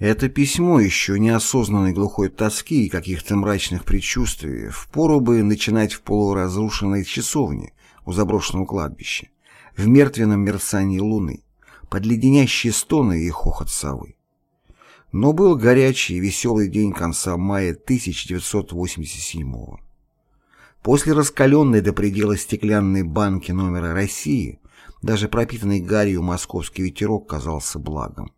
Это письмо еще неосознанной глухой тоски и каких-то мрачных предчувствий впору бы начинать в полуразрушенной часовне у заброшенного кладбища, в мертвенном мерцании луны, под леденящие стоны и хохот совы. Но был горячий и веселый день конца мая 1987 -го. После раскаленной до предела стеклянной банки номера России даже пропитанный гарью московский ветерок казался благом.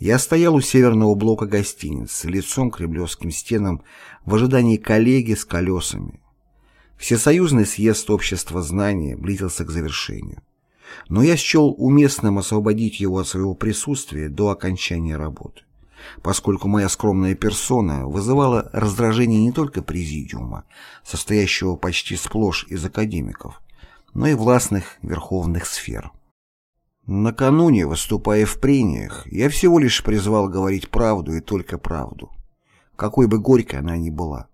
Я стоял у северного блока гостиницы, лицом к кремлевским стенам, в ожидании коллеги с колесами. Всесоюзный съезд общества знания близился к завершению. Но я счел уместным освободить его от своего присутствия до окончания работы, поскольку моя скромная персона вызывала раздражение не только президиума, состоящего почти сплошь из академиков, но и властных верховных сфер. Накануне, выступая в прениях, я всего лишь призвал говорить правду и только правду, какой бы горькой она ни была.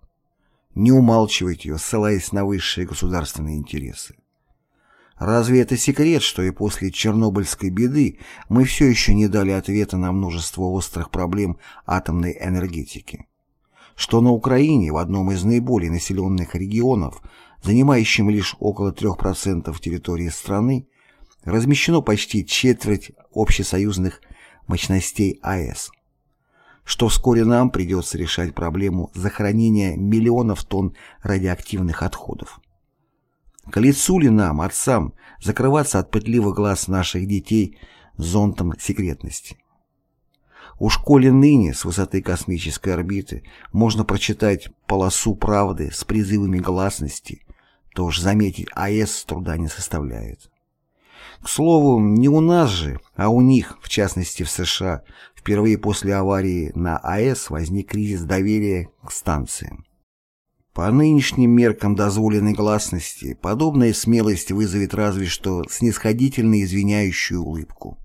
Не умалчивать ее, ссылаясь на высшие государственные интересы. Разве это секрет, что и после Чернобыльской беды мы все еще не дали ответа на множество острых проблем атомной энергетики? Что на Украине, в одном из наиболее населенных регионов, занимающем лишь около 3% территории страны, размещено почти четверть общесоюзных мощностей АЭС, что вскоре нам придется решать проблему захоронения миллионов тонн радиоактивных отходов. К лицу ли нам, отцам, закрываться от пытливых глаз наших детей зонтом секретности? У школе ныне с высоты космической орбиты можно прочитать полосу правды с призывами гласности, то уж заметить АЭС труда не составляет. К слову, не у нас же, а у них, в частности в США, впервые после аварии на АЭС возник кризис доверия к станциям. По нынешним меркам дозволенной гласности подобная смелость вызовет разве что снисходительно извиняющую улыбку.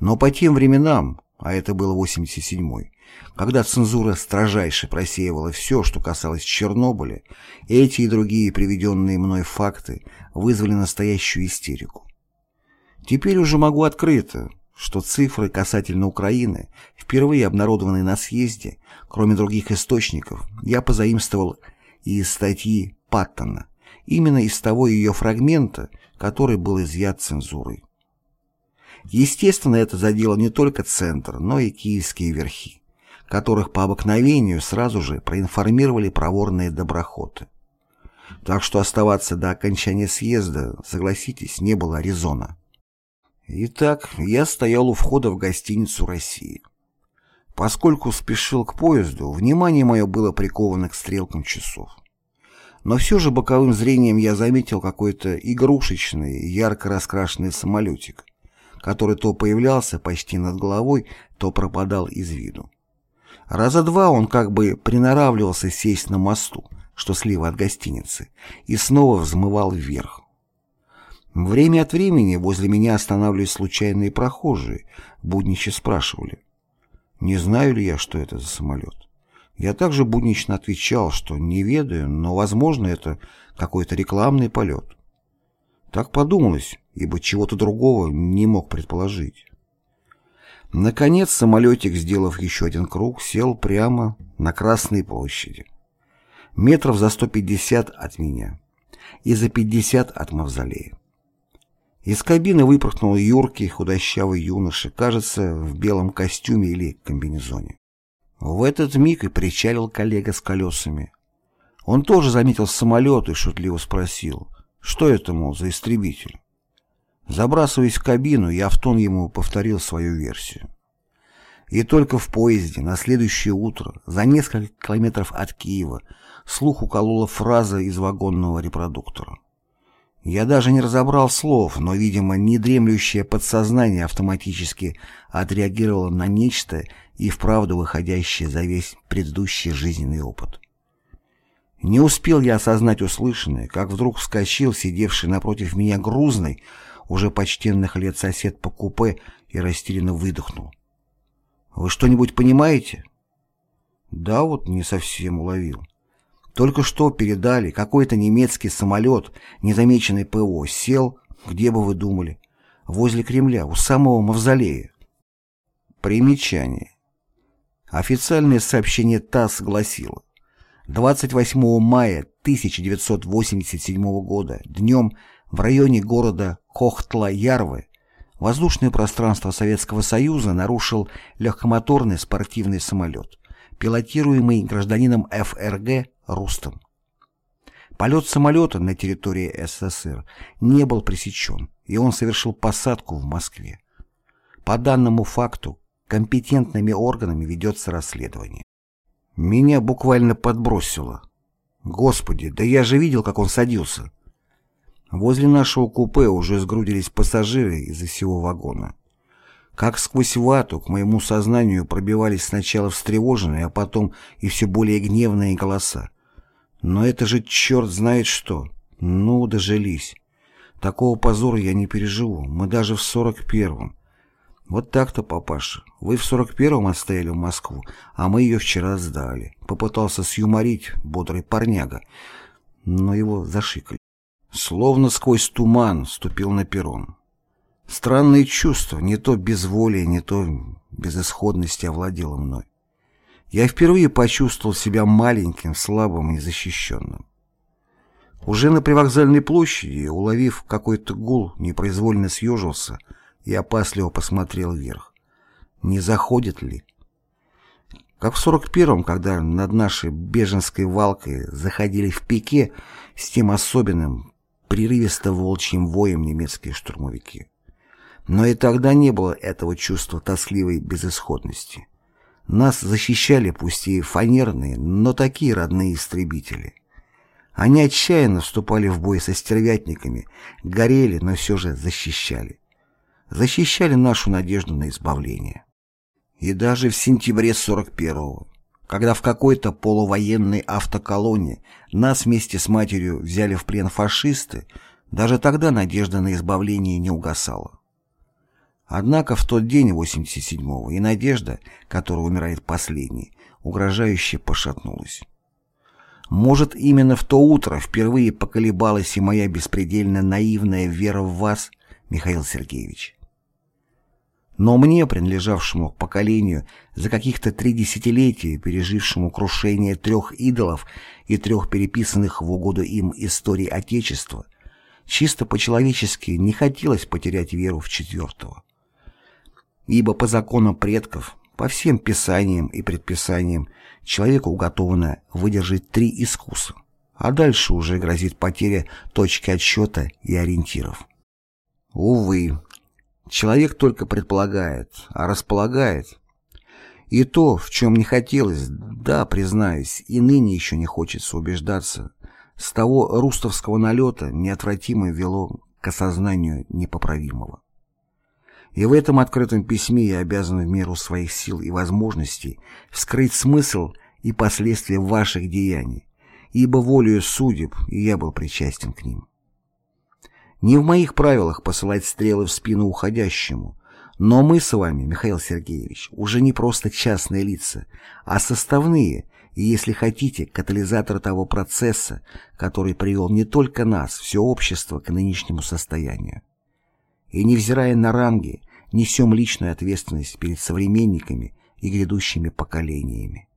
Но по тем временам, а это был 87-й, когда цензура строжайше просеивала все, что касалось Чернобыля, эти и другие приведенные мной факты вызвали настоящую истерику. Теперь уже могу открыто, что цифры касательно Украины, впервые обнародованные на съезде, кроме других источников, я позаимствовал из статьи Паттона, именно из того ее фрагмента, который был изъят цензурой. Естественно, это задело не только Центр, но и киевские верхи, которых по обыкновению сразу же проинформировали проворные доброхоты. Так что оставаться до окончания съезда, согласитесь, не было резона. Итак, я стоял у входа в гостиницу России. Поскольку спешил к поезду, внимание мое было приковано к стрелкам часов. Но все же боковым зрением я заметил какой-то игрушечный, ярко раскрашенный самолетик, который то появлялся почти над головой, то пропадал из виду. Раза два он как бы приноравливался сесть на мосту, что слева от гостиницы, и снова взмывал вверх. Время от времени возле меня останавливались случайные прохожие, будниче спрашивали, не знаю ли я, что это за самолет. Я также буднично отвечал, что не ведаю, но, возможно, это какой-то рекламный полет. Так подумалось, ибо чего-то другого не мог предположить. Наконец самолетик, сделав еще один круг, сел прямо на Красной площади. Метров за 150 от меня и за 50 от мавзолея. Из кабины выпорхнул юркий худощавый юноша, кажется, в белом костюме или комбинезоне. В этот миг и причалил коллега с колесами. Он тоже заметил самолет и шутливо спросил, что это, мол, за истребитель. Забрасываясь в кабину, я в тон ему повторил свою версию. И только в поезде на следующее утро, за несколько километров от Киева, слух уколола фраза из вагонного репродуктора. Я даже не разобрал слов, но, видимо, недремлющее подсознание автоматически отреагировало на нечто и вправду выходящее за весь предыдущий жизненный опыт. Не успел я осознать услышанное, как вдруг вскочил сидевший напротив меня грузный, уже почтенных лет сосед по купе и растерянно выдохнул. «Вы что-нибудь понимаете?» «Да вот, не совсем уловил». Только что передали, какой-то немецкий самолет, незамеченный ПО, сел, где бы вы думали, возле Кремля, у самого мавзолея. Примечание. Официальное сообщение ТАСС гласило 28 мая 1987 года днем в районе города Кохтла-Ярвы воздушное пространство Советского Союза нарушил легкомоторный спортивный самолет, пилотируемый гражданином ФРГ Рустом. Полет самолета на территории СССР не был пресечен, и он совершил посадку в Москве. По данному факту компетентными органами ведется расследование. Меня буквально подбросило. Господи, да я же видел, как он садился. Возле нашего купе уже сгрудились пассажиры из-за всего вагона. Как сквозь вату к моему сознанию пробивались сначала встревоженные, а потом и все более гневные голоса. Но это же черт знает что. Ну, дожились. Такого позора я не переживу. Мы даже в сорок первом. Вот так-то, папаша. Вы в сорок первом отстояли в Москву, а мы ее вчера сдали. Попытался сюморить бодрый парняга, но его зашикали. Словно сквозь туман ступил на перрон. Странные чувства, не то безволие, не то безысходность овладело мной. Я впервые почувствовал себя маленьким, слабым и защищенным. Уже на привокзальной площади, уловив какой-то гул, непроизвольно съежился и опасливо посмотрел вверх. Не заходит ли? Как в 41-м, когда над нашей беженской валкой заходили в пике с тем особенным, прерывисто-волчьим воем немецкие штурмовики. Но и тогда не было этого чувства тоскливой безысходности. Нас защищали пусть и фанерные, но такие родные истребители. Они отчаянно вступали в бой со стервятниками, горели, но все же защищали. Защищали нашу надежду на избавление. И даже в сентябре 41-го, когда в какой-то полувоенной автоколонне нас вместе с матерью взяли в плен фашисты, даже тогда надежда на избавление не угасала. Однако в тот день 87-го и надежда, которая умирает последней, угрожающе пошатнулась. Может, именно в то утро впервые поколебалась и моя беспредельно наивная вера в вас, Михаил Сергеевич. Но мне, принадлежавшему к поколению, за каких-то три десятилетия, пережившему крушение трех идолов и трех переписанных в угоду им историй Отечества, чисто по-человечески не хотелось потерять веру в четвертого. Ибо по законам предков, по всем писаниям и предписаниям, человеку уготовано выдержать три искуса, а дальше уже грозит потеря точки отсчета и ориентиров. Увы, человек только предполагает, а располагает. И то, в чем не хотелось, да, признаюсь, и ныне еще не хочется убеждаться, с того рустовского налета неотвратимо вело к осознанию непоправимого. И в этом открытом письме я обязан в меру своих сил и возможностей вскрыть смысл и последствия ваших деяний, ибо волею судеб и я был причастен к ним. Не в моих правилах посылать стрелы в спину уходящему, но мы с вами, Михаил Сергеевич, уже не просто частные лица, а составные и, если хотите, катализатор того процесса, который привел не только нас, все общество к нынешнему состоянию. И невзирая на ранги, несем личную ответственность перед современниками и грядущими поколениями.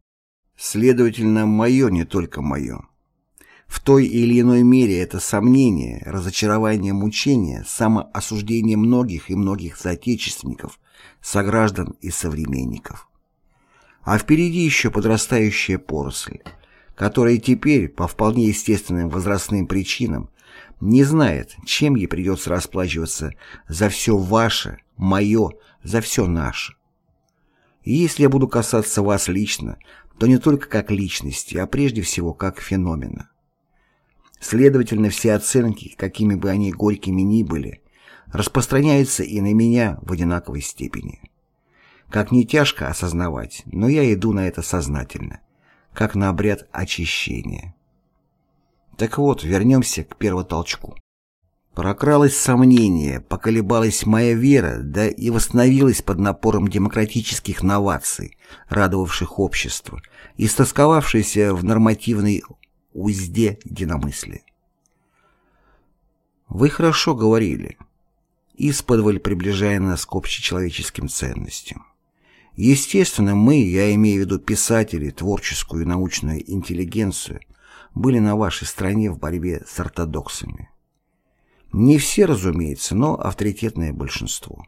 Следовательно, мое не только мое. В той или иной мере это сомнение, разочарование, мучение, самоосуждение многих и многих соотечественников, сограждан и современников. А впереди еще подрастающая поросль, которая теперь, по вполне естественным возрастным причинам, не знает, чем ей придется расплачиваться за все ваше, мое, за все наше. И если я буду касаться вас лично, то не только как личности, а прежде всего как феномена. Следовательно, все оценки, какими бы они горькими ни были, распространяются и на меня в одинаковой степени. Как не тяжко осознавать, но я иду на это сознательно, как на обряд очищения. Так вот, вернемся к первотолчку. Прокралось сомнение, поколебалась моя вера, да и восстановилась под напором демократических новаций, радовавших общество, и стосковавшейся в нормативной узде единомыслия. Вы хорошо говорили, исподволь приближая нас к общечеловеческим ценностям. Естественно, мы, я имею в виду писатели, творческую и научную интеллигенцию, были на вашей стороне в борьбе с ортодоксами. Не все, разумеется, но авторитетное большинство.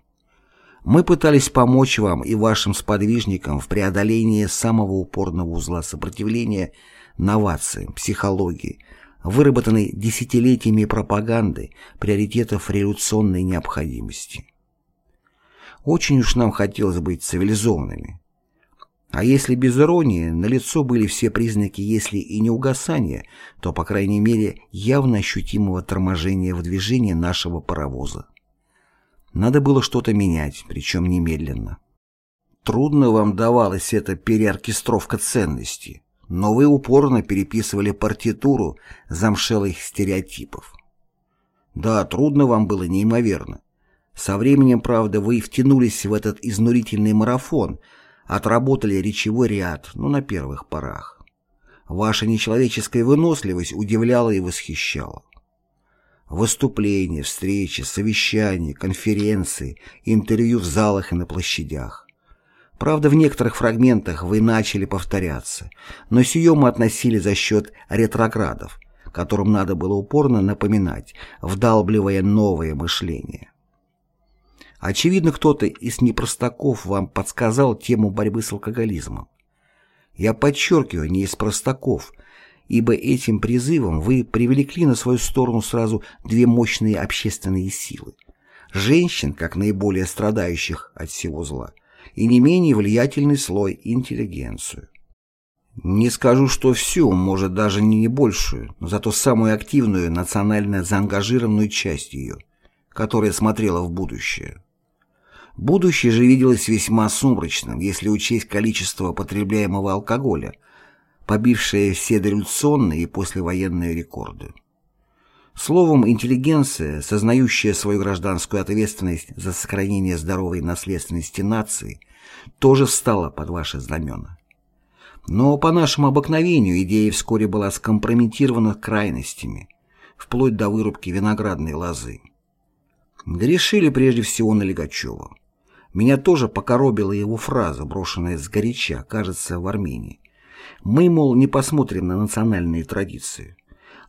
Мы пытались помочь вам и вашим сподвижникам в преодолении самого упорного узла сопротивления новациям, психологии, выработанной десятилетиями пропаганды приоритетов революционной необходимости. Очень уж нам хотелось быть цивилизованными. А если без иронии, налицо были все признаки, если и не угасания, то, по крайней мере, явно ощутимого торможения в движении нашего паровоза. Надо было что-то менять, причем немедленно. Трудно вам давалась эта переоркестровка ценностей, но вы упорно переписывали партитуру замшелых стереотипов. Да, трудно вам было неимоверно. Со временем, правда, вы втянулись в этот изнурительный марафон, отработали речевой ряд, но на первых порах. Ваша нечеловеческая выносливость удивляла и восхищала. Выступления, встречи, совещания, конференции, интервью в залах и на площадях. Правда, в некоторых фрагментах вы начали повторяться, но сие мы относили за счет ретроградов, которым надо было упорно напоминать, вдалбливая новое мышление. Очевидно, кто-то из непростаков вам подсказал тему борьбы с алкоголизмом. Я подчеркиваю, не из простаков, ибо этим призывом вы привлекли на свою сторону сразу две мощные общественные силы. Женщин, как наиболее страдающих от всего зла, и не менее влиятельный слой интеллигенцию. Не скажу, что всю, может даже не большую, но зато самую активную национально заангажированную часть ее, которая смотрела в будущее. Будущее же виделось весьма сумрачным, если учесть количество потребляемого алкоголя, побившее все дореволюционные и послевоенные рекорды. Словом, интеллигенция, сознающая свою гражданскую ответственность за сохранение здоровой наследственности нации, тоже встала под ваши знамена. Но по нашему обыкновению идея вскоре была скомпрометирована крайностями, вплоть до вырубки виноградной лозы. Грешили прежде всего на Легачева. Меня тоже покоробила его фраза, брошенная сгоряча, кажется, в Армении. Мы, мол, не посмотрим на национальные традиции.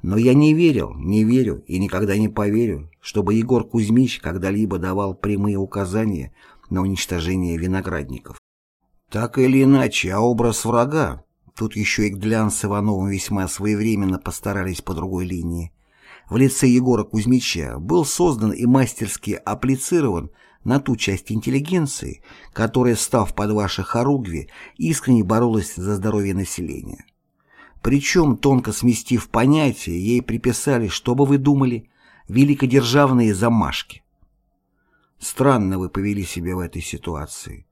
Но я не верил, не верю и никогда не поверю, чтобы Егор Кузьмич когда-либо давал прямые указания на уничтожение виноградников. Так или иначе, а образ врага, тут еще и Глян с Ивановым весьма своевременно постарались по другой линии, в лице Егора Кузьмича был создан и мастерски апплицирован на ту часть интеллигенции, которая, став под ваши хоругви, искренне боролась за здоровье населения. Причем, тонко сместив понятие, ей приписали, что бы вы думали, великодержавные замашки. Странно вы повели себя в этой ситуации.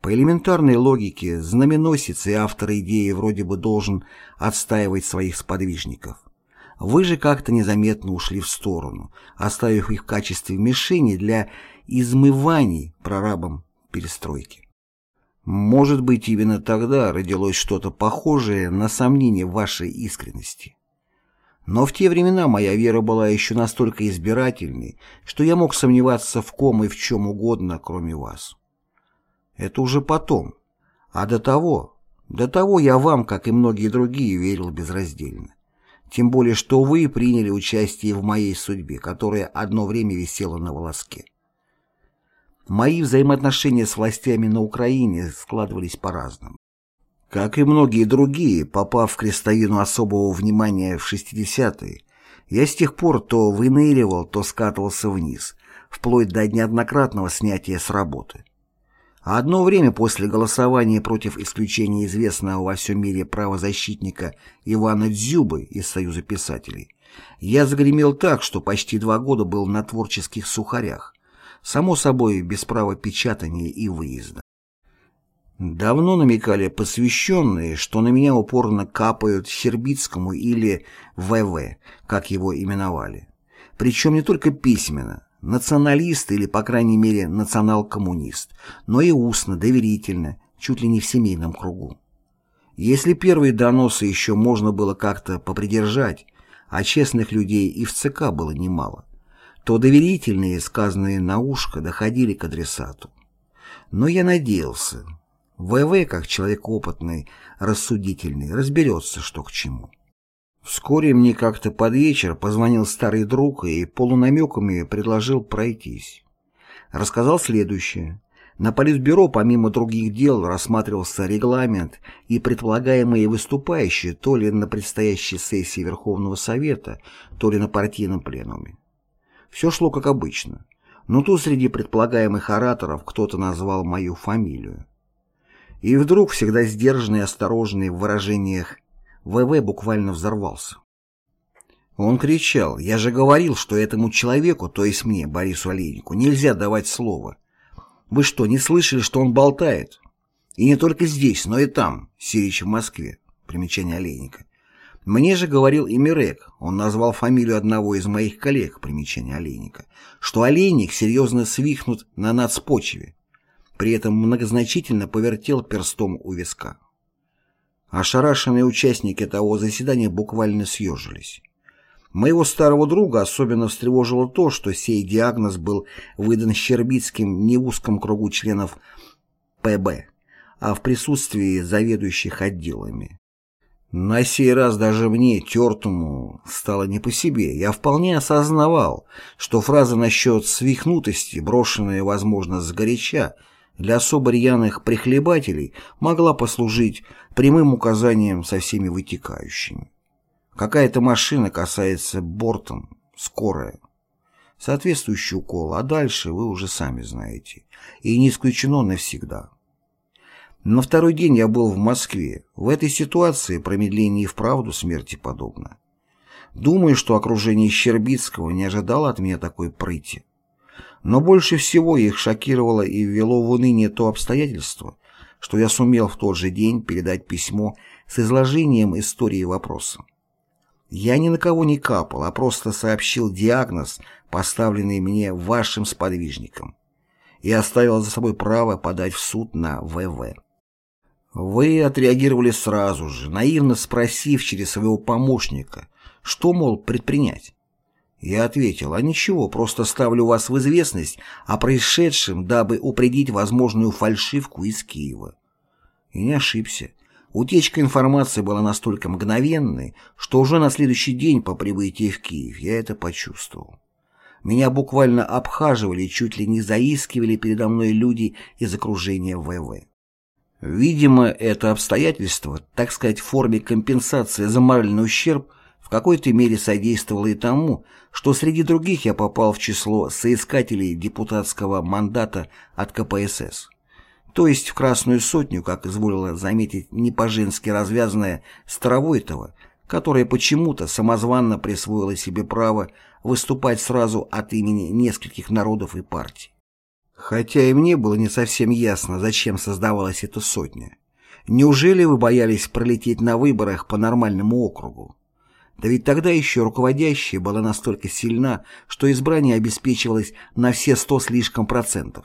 По элементарной логике, знаменосец и автор идеи вроде бы должен отстаивать своих сподвижников. Вы же как-то незаметно ушли в сторону, оставив их в качестве мишени для измываний прорабом перестройки. Может быть, именно тогда родилось что-то похожее на сомнение вашей искренности. Но в те времена моя вера была еще настолько избирательной, что я мог сомневаться в ком и в чем угодно, кроме вас. Это уже потом. А до того, до того я вам, как и многие другие, верил безраздельно. Тем более, что вы приняли участие в моей судьбе, которая одно время висела на волоске. Мои взаимоотношения с властями на Украине складывались по-разному. Как и многие другие, попав в крестовину особого внимания в 60-е, я с тех пор то выныривал, то скатывался вниз, вплоть до неоднократного снятия с работы. А одно время после голосования против исключения известного во всем мире правозащитника Ивана Дзюбы из Союза писателей, я загремел так, что почти два года был на творческих сухарях, само собой без права печатания и выезда. Давно намекали посвященные, что на меня упорно капают Щербицкому или ВВ, как его именовали. Причем не только письменно, националист или, по крайней мере, национал-коммунист, но и устно, доверительно, чуть ли не в семейном кругу. Если первые доносы еще можно было как-то попридержать, а честных людей и в ЦК было немало, то доверительные, сказанные на ушко, доходили к адресату. Но я надеялся. ВВ, как человек опытный, рассудительный, разберется, что к чему. Вскоре мне как-то под вечер позвонил старый друг и полунамеками предложил пройтись. Рассказал следующее. На политбюро помимо других дел рассматривался регламент и предполагаемые выступающие то ли на предстоящей сессии Верховного Совета, то ли на партийном пленуме. Все шло как обычно, но тут среди предполагаемых ораторов кто-то назвал мою фамилию. И вдруг всегда сдержанный и осторожный в выражениях ВВ буквально взорвался. Он кричал, «Я же говорил, что этому человеку, то есть мне, Борису Олейнику, нельзя давать слово. Вы что, не слышали, что он болтает? И не только здесь, но и там, Сирич в Москве». Примечание Олейника. Мне же говорил и Мирек, он назвал фамилию одного из моих коллег, примечание Олейника, что Олейник серьезно свихнут на нацпочве. При этом многозначительно повертел перстом у виска. Ошарашенные участники того заседания буквально съежились. Моего старого друга особенно встревожило то, что сей диагноз был выдан Щербицким не в узком кругу членов ПБ, а в присутствии заведующих отделами. На сей раз даже мне, тертому, стало не по себе. Я вполне осознавал, что фраза насчет свихнутости, брошенная, возможно, сгоряча, для особо рьяных прихлебателей могла послужить прямым указанием со всеми вытекающими. Какая-то машина касается бортом, скорая. Соответствующий укол, а дальше вы уже сами знаете. И не исключено навсегда. На второй день я был в Москве. В этой ситуации промедление и вправду смерти подобно. Думаю, что окружение Щербицкого не ожидало от меня такой прыти. Но больше всего их шокировало и ввело в уныние то обстоятельство, что я сумел в тот же день передать письмо с изложением истории вопроса. Я ни на кого не капал, а просто сообщил диагноз, поставленный мне вашим сподвижником, и оставил за собой право подать в суд на ВВ. Вы отреагировали сразу же, наивно спросив через своего помощника, что, мол, предпринять. Я ответил, а ничего, просто ставлю вас в известность о происшедшем, дабы упредить возможную фальшивку из Киева. И не ошибся. Утечка информации была настолько мгновенной, что уже на следующий день по прибытии в Киев я это почувствовал. Меня буквально обхаживали, чуть ли не заискивали передо мной люди из окружения ВВ. Видимо, это обстоятельство, так сказать, в форме компенсации за моральный ущерб – в какой-то мере содействовало и тому, что среди других я попал в число соискателей депутатского мандата от КПСС. То есть в Красную Сотню, как изволила заметить не по-женски развязанная Старовойтова, которая почему-то самозванно присвоила себе право выступать сразу от имени нескольких народов и партий. Хотя и мне было не совсем ясно, зачем создавалась эта сотня. Неужели вы боялись пролететь на выборах по нормальному округу? Да ведь тогда еще руководящая была настолько сильна, что избрание обеспечивалось на все сто слишком процентов.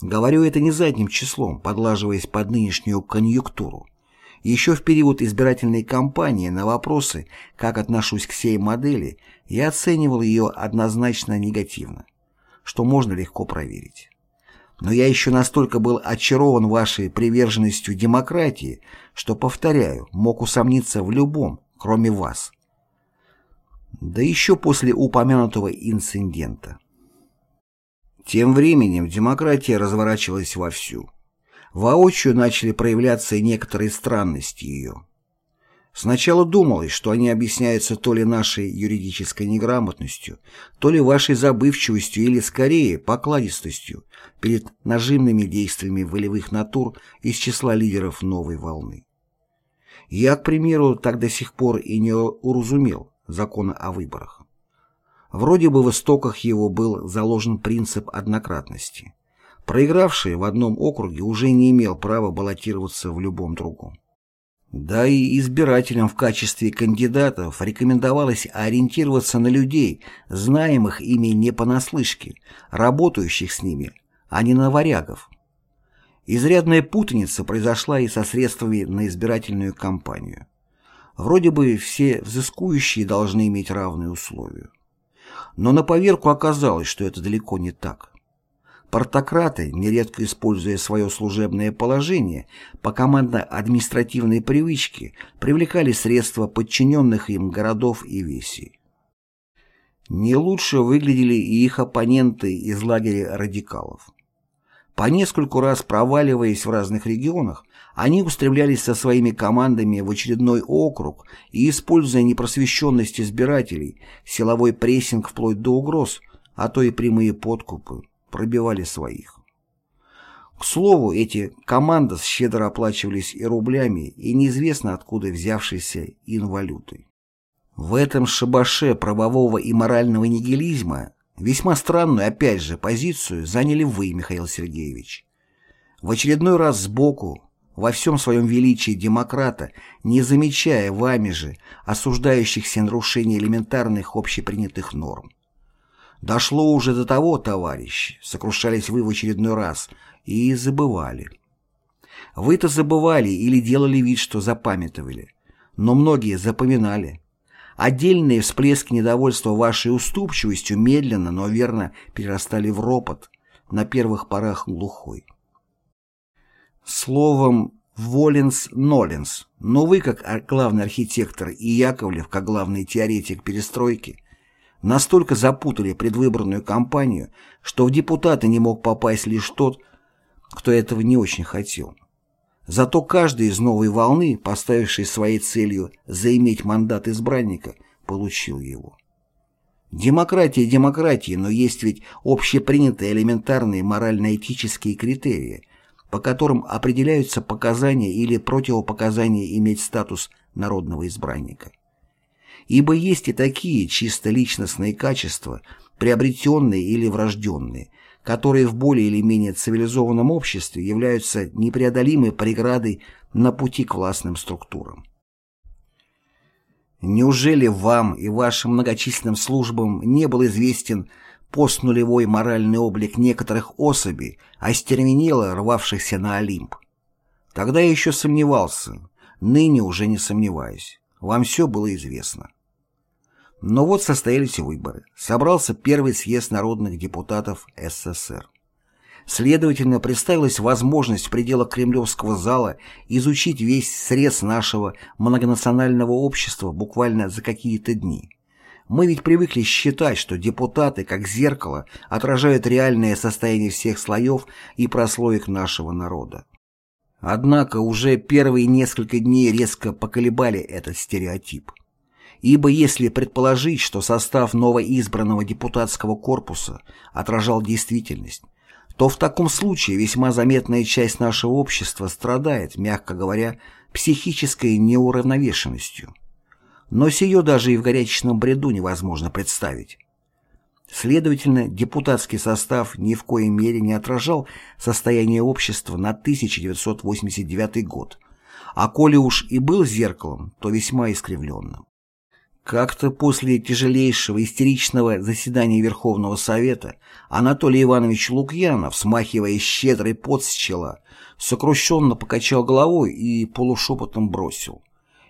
Говорю это не задним числом, подлаживаясь под нынешнюю конъюнктуру. Еще в период избирательной кампании на вопросы, как отношусь к сей модели, я оценивал ее однозначно негативно, что можно легко проверить. Но я еще настолько был очарован вашей приверженностью демократии, что, повторяю, мог усомниться в любом, кроме вас. Да еще после упомянутого инцидента. Тем временем демократия разворачивалась вовсю. Воочию начали проявляться некоторые странности ее. Сначала думалось, что они объясняются то ли нашей юридической неграмотностью, то ли вашей забывчивостью или, скорее, покладистостью перед нажимными действиями волевых натур из числа лидеров новой волны. Я, к примеру, так до сих пор и не уразумел закона о выборах. Вроде бы в истоках его был заложен принцип однократности. Проигравший в одном округе уже не имел права баллотироваться в любом другом. Да и избирателям в качестве кандидатов рекомендовалось ориентироваться на людей, знаемых ими не понаслышке, работающих с ними, а не на варягов. Изрядная путаница произошла и со средствами на избирательную кампанию. Вроде бы все взыскующие должны иметь равные условия. Но на поверку оказалось, что это далеко не так. Партократы, нередко используя свое служебное положение, по командно-административной привычке привлекали средства подчиненных им городов и весей. Не лучше выглядели и их оппоненты из лагеря радикалов. По нескольку раз проваливаясь в разных регионах, они устремлялись со своими командами в очередной округ и, используя непросвещенность избирателей, силовой прессинг вплоть до угроз, а то и прямые подкупы, пробивали своих. К слову, эти команды щедро оплачивались и рублями, и неизвестно откуда взявшейся инвалютой. В этом шабаше правового и морального нигилизма весьма странную, опять же, позицию заняли вы, Михаил Сергеевич. В очередной раз сбоку, во всем своем величии демократа, не замечая вами же осуждающихся нарушений элементарных общепринятых норм. Дошло уже до того, товарищи, сокрушались вы в очередной раз и забывали. Вы-то забывали или делали вид, что запамятовали, но многие запоминали. Отдельные всплески недовольства вашей уступчивостью медленно, но верно перерастали в ропот, на первых порах глухой. Словом, Воленс-Ноленс, но вы, как главный архитектор и Яковлев, как главный теоретик перестройки, настолько запутали предвыборную кампанию, что в депутаты не мог попасть лишь тот, кто этого не очень хотел. Зато каждый из новой волны, поставивший своей целью заиметь мандат избранника, получил его. Демократия демократии, но есть ведь общепринятые элементарные морально-этические критерии, по которым определяются показания или противопоказания иметь статус народного избранника. Ибо есть и такие чисто личностные качества, приобретенные или врожденные, которые в более или менее цивилизованном обществе являются непреодолимой преградой на пути к властным структурам. Неужели вам и вашим многочисленным службам не был известен постнулевой моральный облик некоторых особей, остервенело рвавшихся на Олимп? Тогда я еще сомневался, ныне уже не сомневаюсь. Вам все было известно. Но вот состоялись выборы. Собрался первый съезд народных депутатов СССР. Следовательно, представилась возможность в пределах Кремлевского зала изучить весь срез нашего многонационального общества буквально за какие-то дни. Мы ведь привыкли считать, что депутаты, как зеркало, отражают реальное состояние всех слоев и прослоек нашего народа. Однако уже первые несколько дней резко поколебали этот стереотип. Ибо если предположить, что состав новоизбранного депутатского корпуса отражал действительность, то в таком случае весьма заметная часть нашего общества страдает, мягко говоря, психической неуравновешенностью. Но сие даже и в горячечном бреду невозможно представить. Следовательно, депутатский состав ни в коей мере не отражал состояние общества на 1989 год, а коли уж и был зеркалом, то весьма искривленным. Как-то после тяжелейшего истеричного заседания Верховного Совета Анатолий Иванович Лукьянов, смахивая щедрый пот с чела, сокрущенно покачал головой и полушепотом бросил.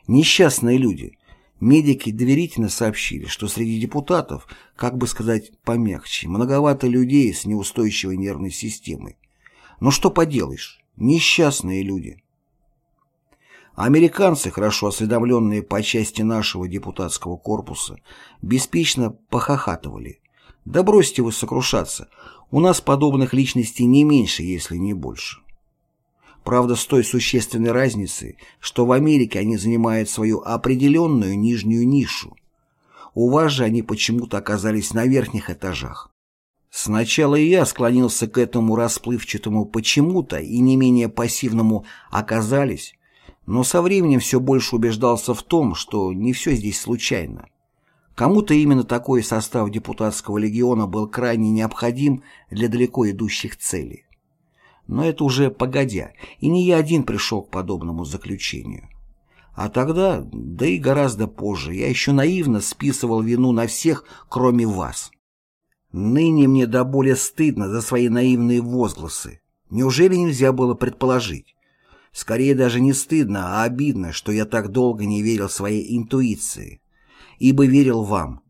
«Несчастные люди!» Медики доверительно сообщили, что среди депутатов, как бы сказать помягче, многовато людей с неустойчивой нервной системой. Но что поделаешь, несчастные люди. Американцы, хорошо осведомленные по части нашего депутатского корпуса, беспечно похохатывали. Да бросьте вы сокрушаться, у нас подобных личностей не меньше, если не больше. Правда, с той существенной разницей, что в Америке они занимают свою определенную нижнюю нишу. У вас же они почему-то оказались на верхних этажах. Сначала и я склонился к этому расплывчатому «почему-то» и не менее пассивному «оказались», но со временем все больше убеждался в том, что не все здесь случайно. Кому-то именно такой состав депутатского легиона был крайне необходим для далеко идущих целей. Но это уже погодя, и не я один пришел к подобному заключению. А тогда, да и гораздо позже, я еще наивно списывал вину на всех, кроме вас. Ныне мне до боли стыдно за свои наивные возгласы. Неужели нельзя было предположить? Скорее даже не стыдно, а обидно, что я так долго не верил своей интуиции, ибо верил вам.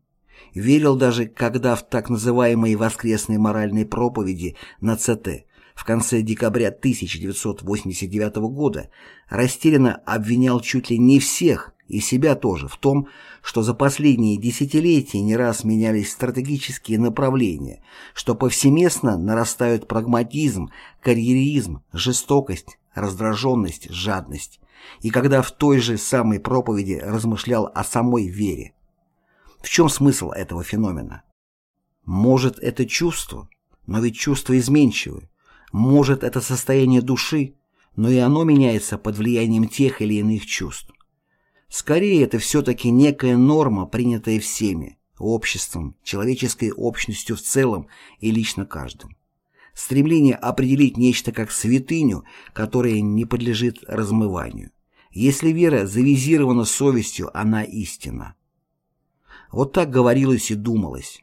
Верил даже, когда в так называемой воскресной моральной проповеди на ЦТ в конце декабря 1989 года растерянно обвинял чуть ли не всех, и себя тоже, в том, что за последние десятилетия не раз менялись стратегические направления, что повсеместно нарастают прагматизм, карьеризм, жестокость, раздраженность, жадность, и когда в той же самой проповеди размышлял о самой вере. В чем смысл этого феномена? Может, это чувство, но ведь чувства изменчивы. Может, это состояние души, но и оно меняется под влиянием тех или иных чувств. Скорее, это все-таки некая норма, принятая всеми, обществом, человеческой общностью в целом и лично каждым. Стремление определить нечто как святыню, которая не подлежит размыванию. Если вера завизирована совестью, она истина. Вот так говорилось и думалось.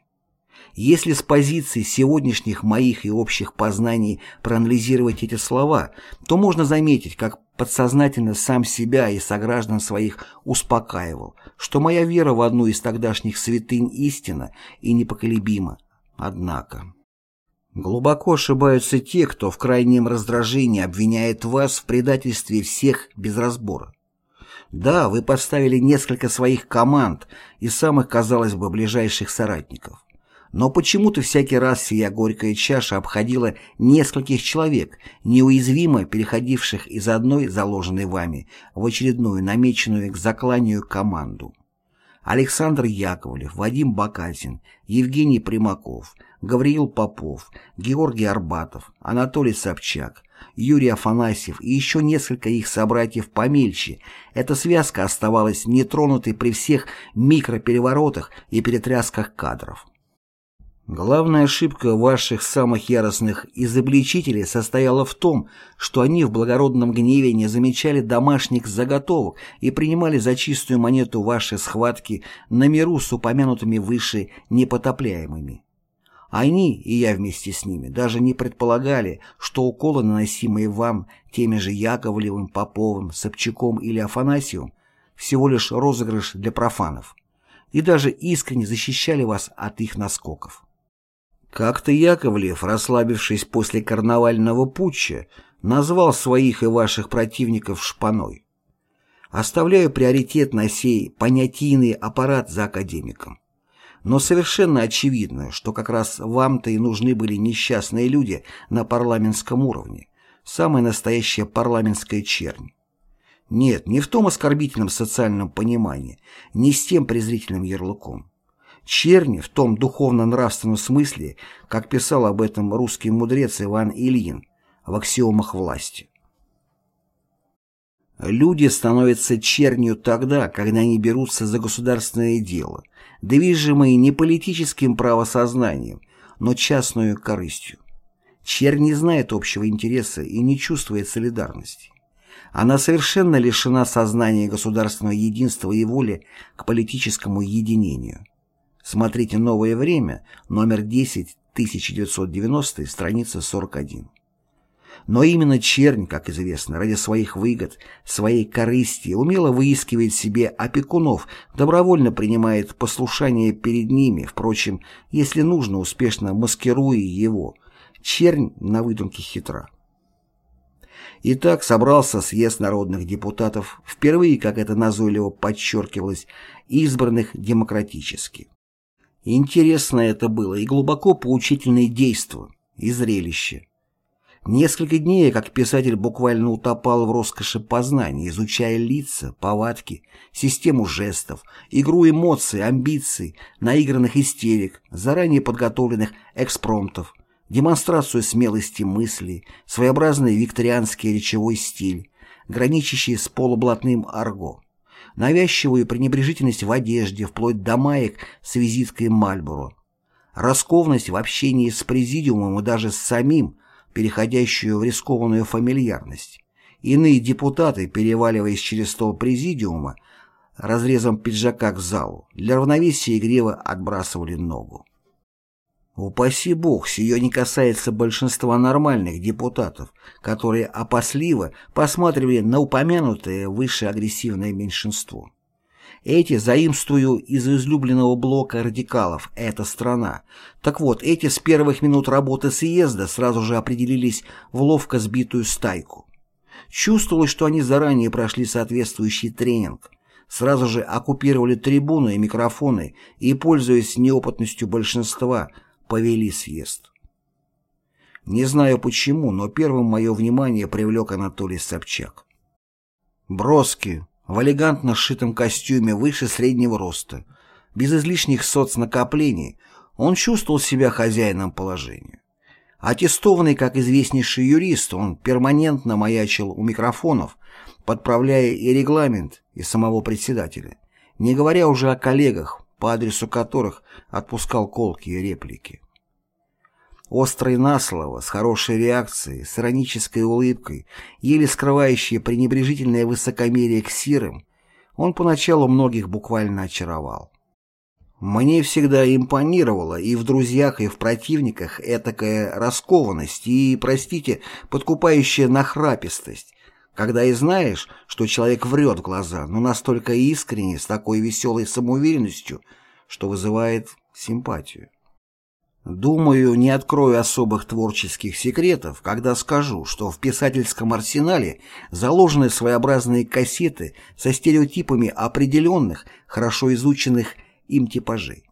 Если с позиции сегодняшних моих и общих познаний проанализировать эти слова, то можно заметить, как подсознательно сам себя и сограждан своих успокаивал, что моя вера в одну из тогдашних святынь истина и непоколебима. Однако... Глубоко ошибаются те, кто в крайнем раздражении обвиняет вас в предательстве всех без разбора. Да, вы поставили несколько своих команд и самых, казалось бы, ближайших соратников. Но почему-то всякий раз сия горькая чаша обходила нескольких человек, неуязвимо переходивших из одной заложенной вами в очередную намеченную к закланию команду. Александр Яковлев, Вадим Бакатин, Евгений Примаков, Гавриил Попов, Георгий Арбатов, Анатолий Собчак, Юрий Афанасьев и еще несколько их собратьев помельче. Эта связка оставалась нетронутой при всех микропереворотах и перетрясках кадров. Главная ошибка ваших самых яростных изобличителей состояла в том, что они в благородном гневе не замечали домашних заготовок и принимали за чистую монету ваши схватки на миру с упомянутыми выше непотопляемыми. Они, и я вместе с ними, даже не предполагали, что уколы, наносимые вам теми же Яковлевым, Поповым, Собчаком или Афанасьевым, всего лишь розыгрыш для профанов, и даже искренне защищали вас от их наскоков. Как-то Яковлев, расслабившись после карнавального путча, назвал своих и ваших противников шпаной. Оставляю приоритет на сей понятийный аппарат за академиком. Но совершенно очевидно, что как раз вам-то и нужны были несчастные люди на парламентском уровне, самая настоящая парламентская чернь. Нет, не в том оскорбительном социальном понимании, не с тем презрительным ярлыком. Черни в том духовно-нравственном смысле, как писал об этом русский мудрец Иван Ильин в «Аксиомах власти». Люди становятся чернью тогда, когда они берутся за государственное дело, движимые не политическим правосознанием, но частную корыстью. Чернь не знает общего интереса и не чувствует солидарности. Она совершенно лишена сознания государственного единства и воли к политическому единению. Смотрите «Новое время», номер 10, 1990, страница 41. Но именно чернь, как известно, ради своих выгод, своей корысти, умело выискивает себе опекунов, добровольно принимает послушание перед ними, впрочем, если нужно, успешно маскируя его. Чернь на выдумке хитра. Итак, собрался съезд народных депутатов, впервые, как это назойливо подчеркивалось, избранных демократически. Интересно это было и глубоко поучительное действо, и зрелище. Несколько дней, как писатель буквально утопал в роскоши познания, изучая лица, повадки, систему жестов, игру эмоций, амбиций, наигранных истерик, заранее подготовленных экспромтов, демонстрацию смелости мыслей, своеобразный викторианский речевой стиль, граничащий с полублатным арго навязчивую пренебрежительность в одежде, вплоть до маек с визиткой Мальборо, расковность в общении с президиумом и даже с самим, переходящую в рискованную фамильярность. Иные депутаты, переваливаясь через стол президиума, разрезом пиджака к залу, для равновесия игриво отбрасывали ногу. Упаси бог, сие не касается большинства нормальных депутатов, которые опасливо посматривали на упомянутое выше агрессивное меньшинство. Эти заимствую из излюбленного блока радикалов «Это страна». Так вот, эти с первых минут работы съезда сразу же определились в ловко сбитую стайку. Чувствовалось, что они заранее прошли соответствующий тренинг, сразу же оккупировали трибуны и микрофоны и, пользуясь неопытностью большинства, повели съезд. Не знаю почему, но первым мое внимание привлек Анатолий Собчак. Броски, в элегантно сшитом костюме выше среднего роста, без излишних соцнакоплений, он чувствовал себя хозяином положения. Аттестованный как известнейший юрист, он перманентно маячил у микрофонов, подправляя и регламент, и самого председателя, не говоря уже о коллегах, по адресу которых отпускал колкие реплики. Острый на слово, с хорошей реакцией, с иронической улыбкой, еле скрывающей пренебрежительное высокомерие к сирым, он поначалу многих буквально очаровал. Мне всегда импонировала и в друзьях, и в противниках этакая раскованность и, простите, подкупающая нахрапистость, когда и знаешь, что человек врет в глаза, но настолько искренне, с такой веселой самоуверенностью, что вызывает симпатию. Думаю, не открою особых творческих секретов, когда скажу, что в писательском арсенале заложены своеобразные кассеты со стереотипами определенных, хорошо изученных им типажей.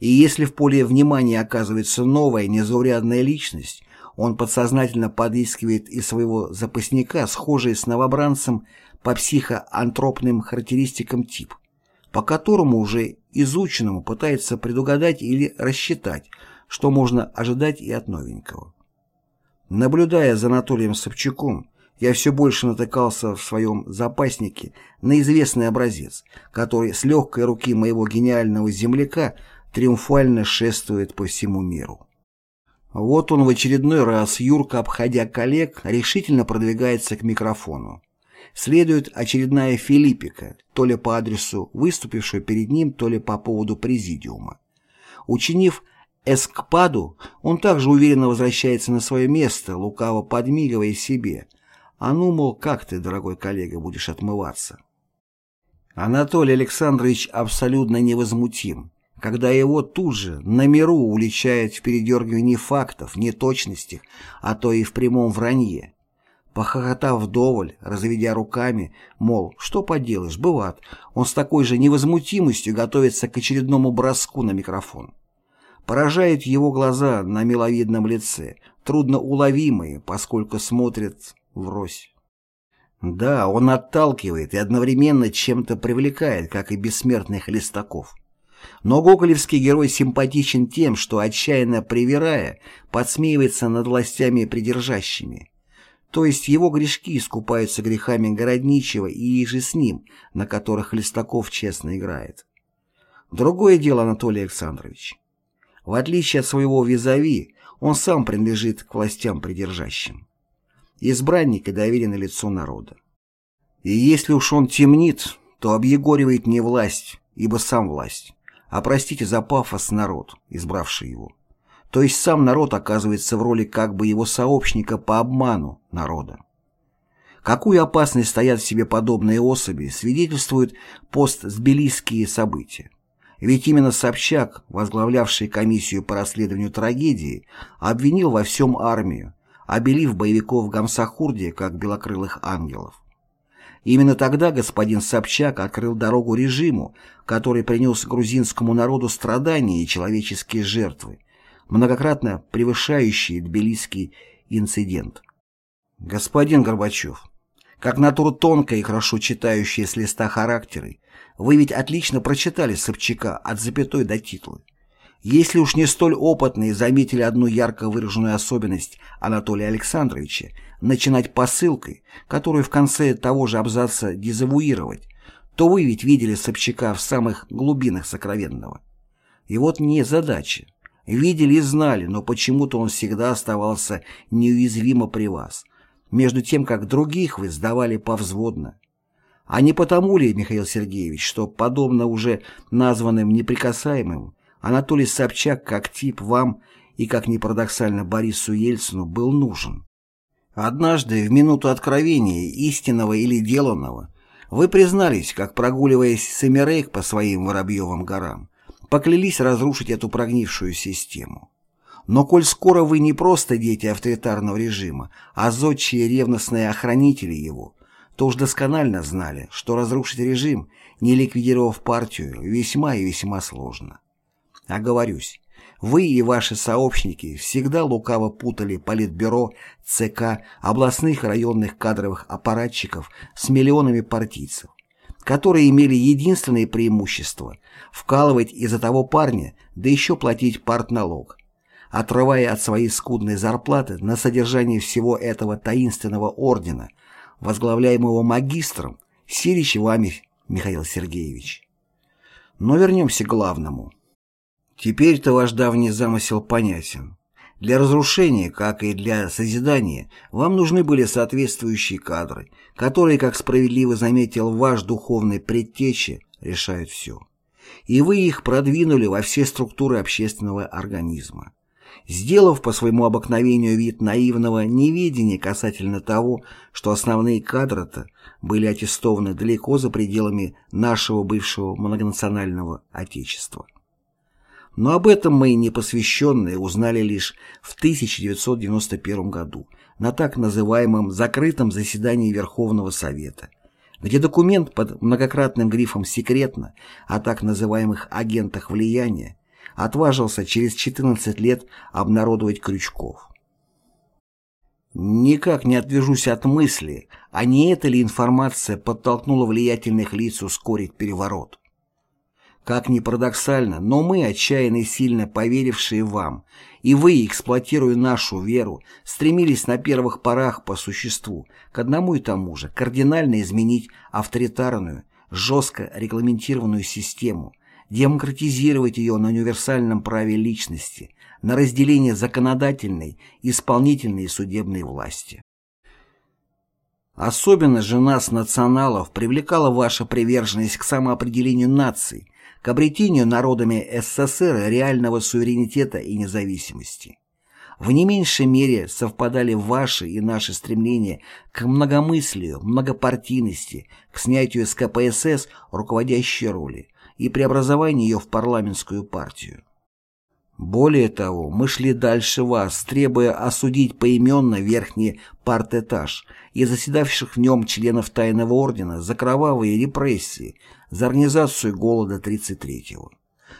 И если в поле внимания оказывается новая незаурядная личность, он подсознательно подыскивает из своего запасника схожий с новобранцем по психоантропным характеристикам тип, по которому уже изученному пытается предугадать или рассчитать, что можно ожидать и от новенького. Наблюдая за Анатолием Собчаком, я все больше натыкался в своем запаснике на известный образец, который с легкой руки моего гениального земляка триумфально шествует по всему миру. Вот он в очередной раз, юрко обходя коллег, решительно продвигается к микрофону. Следует очередная Филиппика, то ли по адресу выступившего перед ним, то ли по поводу президиума. Учинив эскпаду, он также уверенно возвращается на свое место, лукаво подмигивая себе. А ну, мол, как ты, дорогой коллега, будешь отмываться? Анатолий Александрович абсолютно невозмутим, когда его тут же на миру уличают в передергивании фактов, неточностях, а то и в прямом вранье. Похохотав вдоволь, разведя руками, мол, что поделаешь, бывает, он с такой же невозмутимостью готовится к очередному броску на микрофон. Поражают его глаза на миловидном лице, трудно уловимые, поскольку смотрят врозь. Да, он отталкивает и одновременно чем-то привлекает, как и бессмертных листаков. Но гоголевский герой симпатичен тем, что, отчаянно привирая, подсмеивается над властями придержащими. То есть его грешки искупаются грехами городничего и же с ним, на которых Листаков честно играет. Другое дело, Анатолий Александрович. В отличие от своего визави, он сам принадлежит к властям придержащим. Избранник и доверенное лицо народа. И если уж он темнит, то объегоривает не власть, ибо сам власть, а простите за пафос народ, избравший его. То есть сам народ оказывается в роли как бы его сообщника по обману народа. Какую опасность стоят в себе подобные особи, свидетельствуют постсбелийские события. Ведь именно Собчак, возглавлявший комиссию по расследованию трагедии, обвинил во всем армию, обелив боевиков Гамсахурде как белокрылых ангелов. Именно тогда господин Собчак открыл дорогу режиму, который принес грузинскому народу страдания и человеческие жертвы, многократно превышающие тбилисский инцидент. Господин Горбачев, как натура тонкая и хорошо читающая с листа характеры, вы ведь отлично прочитали Собчака от запятой до титла. Если уж не столь опытные заметили одну ярко выраженную особенность Анатолия Александровича, начинать посылкой, которую в конце того же абзаца дезавуировать, то вы ведь видели Собчака в самых глубинах сокровенного. И вот не задача. Видели и знали, но почему-то он всегда оставался неуязвимо при вас, между тем, как других вы сдавали повзводно. А не потому ли, Михаил Сергеевич, что, подобно уже названным неприкасаемым, Анатолий Собчак как тип вам и, как ни парадоксально, Борису Ельцину был нужен? Однажды, в минуту откровения, истинного или деланного, Вы признались, как прогуливаясь с Эмерейк по своим Воробьевым горам, поклялись разрушить эту прогнившую систему. Но коль скоро вы не просто дети авторитарного режима, а зодчие ревностные охранители его, то уж досконально знали, что разрушить режим, не ликвидировав партию, весьма и весьма сложно. Оговорюсь, вы и ваши сообщники всегда лукаво путали Политбюро, ЦК, областных районных кадровых аппаратчиков с миллионами партийцев, которые имели единственное преимущество – вкалывать из-за того парня, да еще платить партналог, отрывая от своей скудной зарплаты на содержание всего этого таинственного ордена, возглавляемого магистром, сирич вами, Михаил Сергеевич. Но вернемся к главному. Теперь-то ваш давний замысел понятен. Для разрушения, как и для созидания, вам нужны были соответствующие кадры, которые, как справедливо заметил ваш духовный предтеча, решают все. И вы их продвинули во все структуры общественного организма сделав по своему обыкновению вид наивного неведения касательно того, что основные кадры-то были аттестованы далеко за пределами нашего бывшего многонационального Отечества. Но об этом мы, непосвященные, узнали лишь в 1991 году на так называемом закрытом заседании Верховного Совета, где документ под многократным грифом «секретно» о так называемых агентах влияния отважился через 14 лет обнародовать Крючков. Никак не отвяжусь от мысли, а не эта ли информация подтолкнула влиятельных лиц ускорить переворот. Как ни парадоксально, но мы, отчаянно и сильно поверившие вам, и вы, эксплуатируя нашу веру, стремились на первых порах по существу к одному и тому же кардинально изменить авторитарную, жестко регламентированную систему, демократизировать ее на универсальном праве личности, на разделение законодательной, исполнительной и судебной власти. Особенно же нас, националов, привлекала ваша приверженность к самоопределению наций, к обретению народами СССР реального суверенитета и независимости. В не меньшей мере совпадали ваши и наши стремления к многомыслию, многопартийности, к снятию с КПСС руководящей роли, и преобразование ее в парламентскую партию. Более того, мы шли дальше вас, требуя осудить поименно верхний партэтаж и заседавших в нем членов Тайного Ордена за кровавые репрессии, за организацию голода 33-го.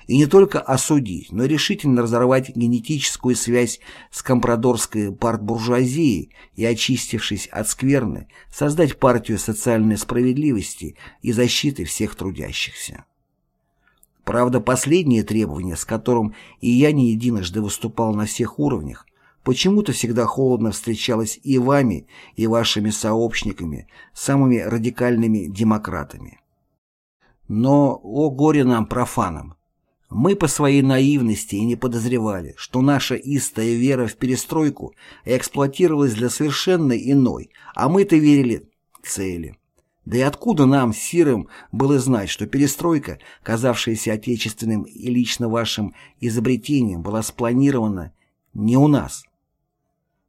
И не только осудить, но решительно разорвать генетическую связь с компрадорской партбуржуазией и, очистившись от скверны, создать партию социальной справедливости и защиты всех трудящихся. Правда, последнее требование, с которым и я не единожды выступал на всех уровнях, почему-то всегда холодно встречалось и вами, и вашими сообщниками, самыми радикальными демократами. Но, о горе нам, профанам! Мы по своей наивности и не подозревали, что наша истая вера в перестройку эксплуатировалась для совершенно иной, а мы-то верили цели. Да и откуда нам, сирым, было знать, что перестройка, казавшаяся отечественным и лично вашим изобретением, была спланирована не у нас?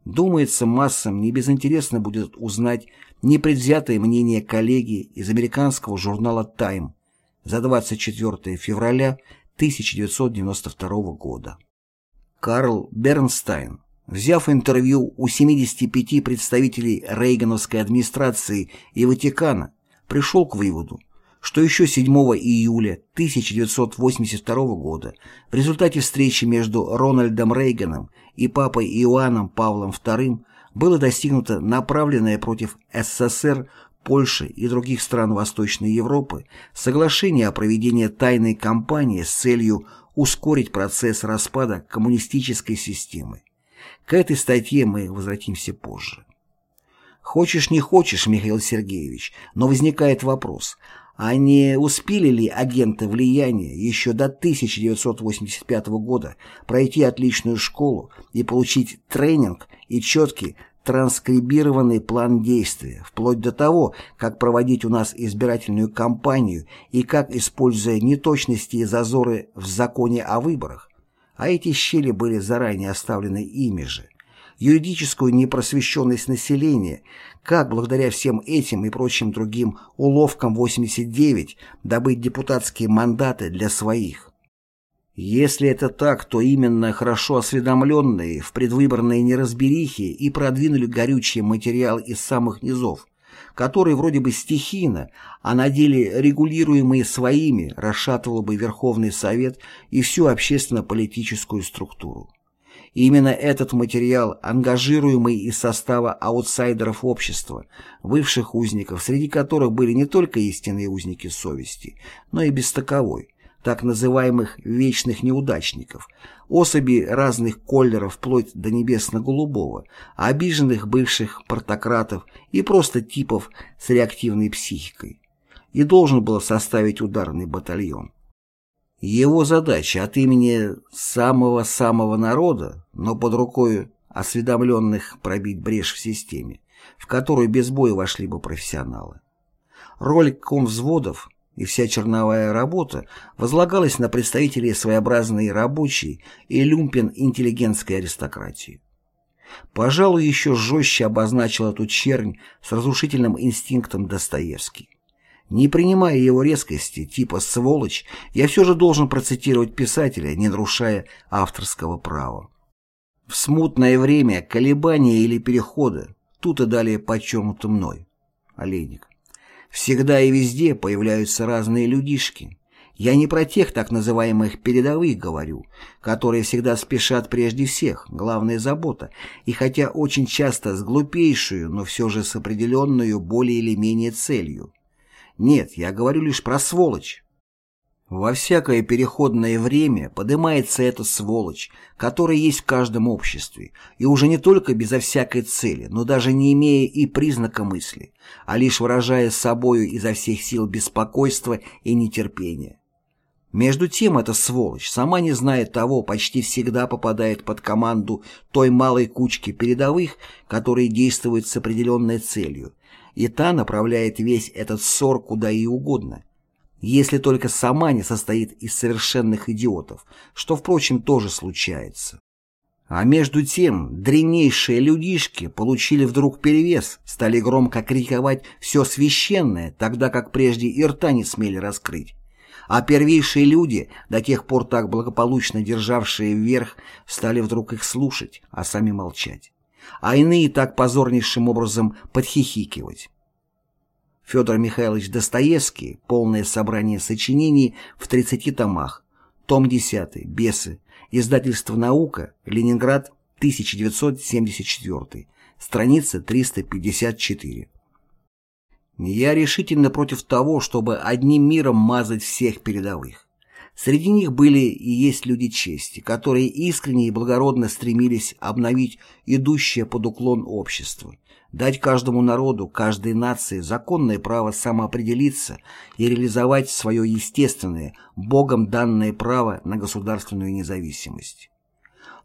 Думается, массам не безинтересно будет узнать непредвзятое мнение коллеги из американского журнала «Тайм» за 24 февраля 1992 года. Карл Бернстайн Взяв интервью у 75 представителей Рейгановской администрации и Ватикана, пришел к выводу, что еще 7 июля 1982 года в результате встречи между Рональдом Рейганом и папой Иоанном Павлом II было достигнуто направленное против СССР, Польши и других стран Восточной Европы соглашение о проведении тайной кампании с целью ускорить процесс распада коммунистической системы. К этой статье мы возвратимся позже. Хочешь не хочешь, Михаил Сергеевич, но возникает вопрос, а не успели ли агенты влияния еще до 1985 года пройти отличную школу и получить тренинг и четкий транскрибированный план действия, вплоть до того, как проводить у нас избирательную кампанию и как, используя неточности и зазоры в законе о выборах, а эти щели были заранее оставлены ими же, юридическую непросвещенность населения, как благодаря всем этим и прочим другим уловкам 89 добыть депутатские мандаты для своих. Если это так, то именно хорошо осведомленные в предвыборной неразберихе и продвинули горючий материал из самых низов, который вроде бы стихийно, а на деле регулируемый своими, расшатывал бы Верховный Совет и всю общественно-политическую структуру. И именно этот материал, ангажируемый из состава аутсайдеров общества, бывших узников, среди которых были не только истинные узники совести, но и без таковой, так называемых «вечных неудачников», особи разных колеров вплоть до небесно-голубого, обиженных бывших портократов и просто типов с реактивной психикой, и должен был составить ударный батальон. Его задача от имени самого-самого народа, но под рукой осведомленных пробить брешь в системе, в которую без боя вошли бы профессионалы. Роль комвзводов и вся черновая работа возлагалась на представителей своеобразной рабочей и люмпен-интеллигентской аристократии. Пожалуй, еще жестче обозначил эту чернь с разрушительным инстинктом Достоевский. Не принимая его резкости, типа «сволочь», я все же должен процитировать писателя, не нарушая авторского права. В смутное время колебания или перехода, тут и далее подчеркнуто мной. Олейник. Всегда и везде появляются разные людишки. Я не про тех так называемых передовых говорю, которые всегда спешат прежде всех, главная забота, и хотя очень часто с глупейшую, но все же с определенную более или менее целью. Нет, я говорю лишь про сволочь. Во всякое переходное время поднимается эта сволочь, которая есть в каждом обществе, и уже не только безо всякой цели, но даже не имея и признака мысли, а лишь выражая собою изо всех сил беспокойство и нетерпение. Между тем эта сволочь, сама не зная того, почти всегда попадает под команду той малой кучки передовых, которые действуют с определенной целью, и та направляет весь этот ссор куда и угодно, если только сама не состоит из совершенных идиотов, что, впрочем, тоже случается. А между тем древнейшие людишки получили вдруг перевес, стали громко критиковать все священное, тогда как прежде и рта не смели раскрыть. А первейшие люди, до тех пор так благополучно державшие вверх, стали вдруг их слушать, а сами молчать а иные так позорнейшим образом подхихикивать. Федор Михайлович Достоевский, полное собрание сочинений в 30 томах, том 10, «Бесы», издательство «Наука», Ленинград, 1974, страница 354. Я решительно против того, чтобы одним миром мазать всех передовых. Среди них были и есть люди чести, которые искренне и благородно стремились обновить идущее под уклон общество, дать каждому народу, каждой нации законное право самоопределиться и реализовать свое естественное, Богом данное право на государственную независимость.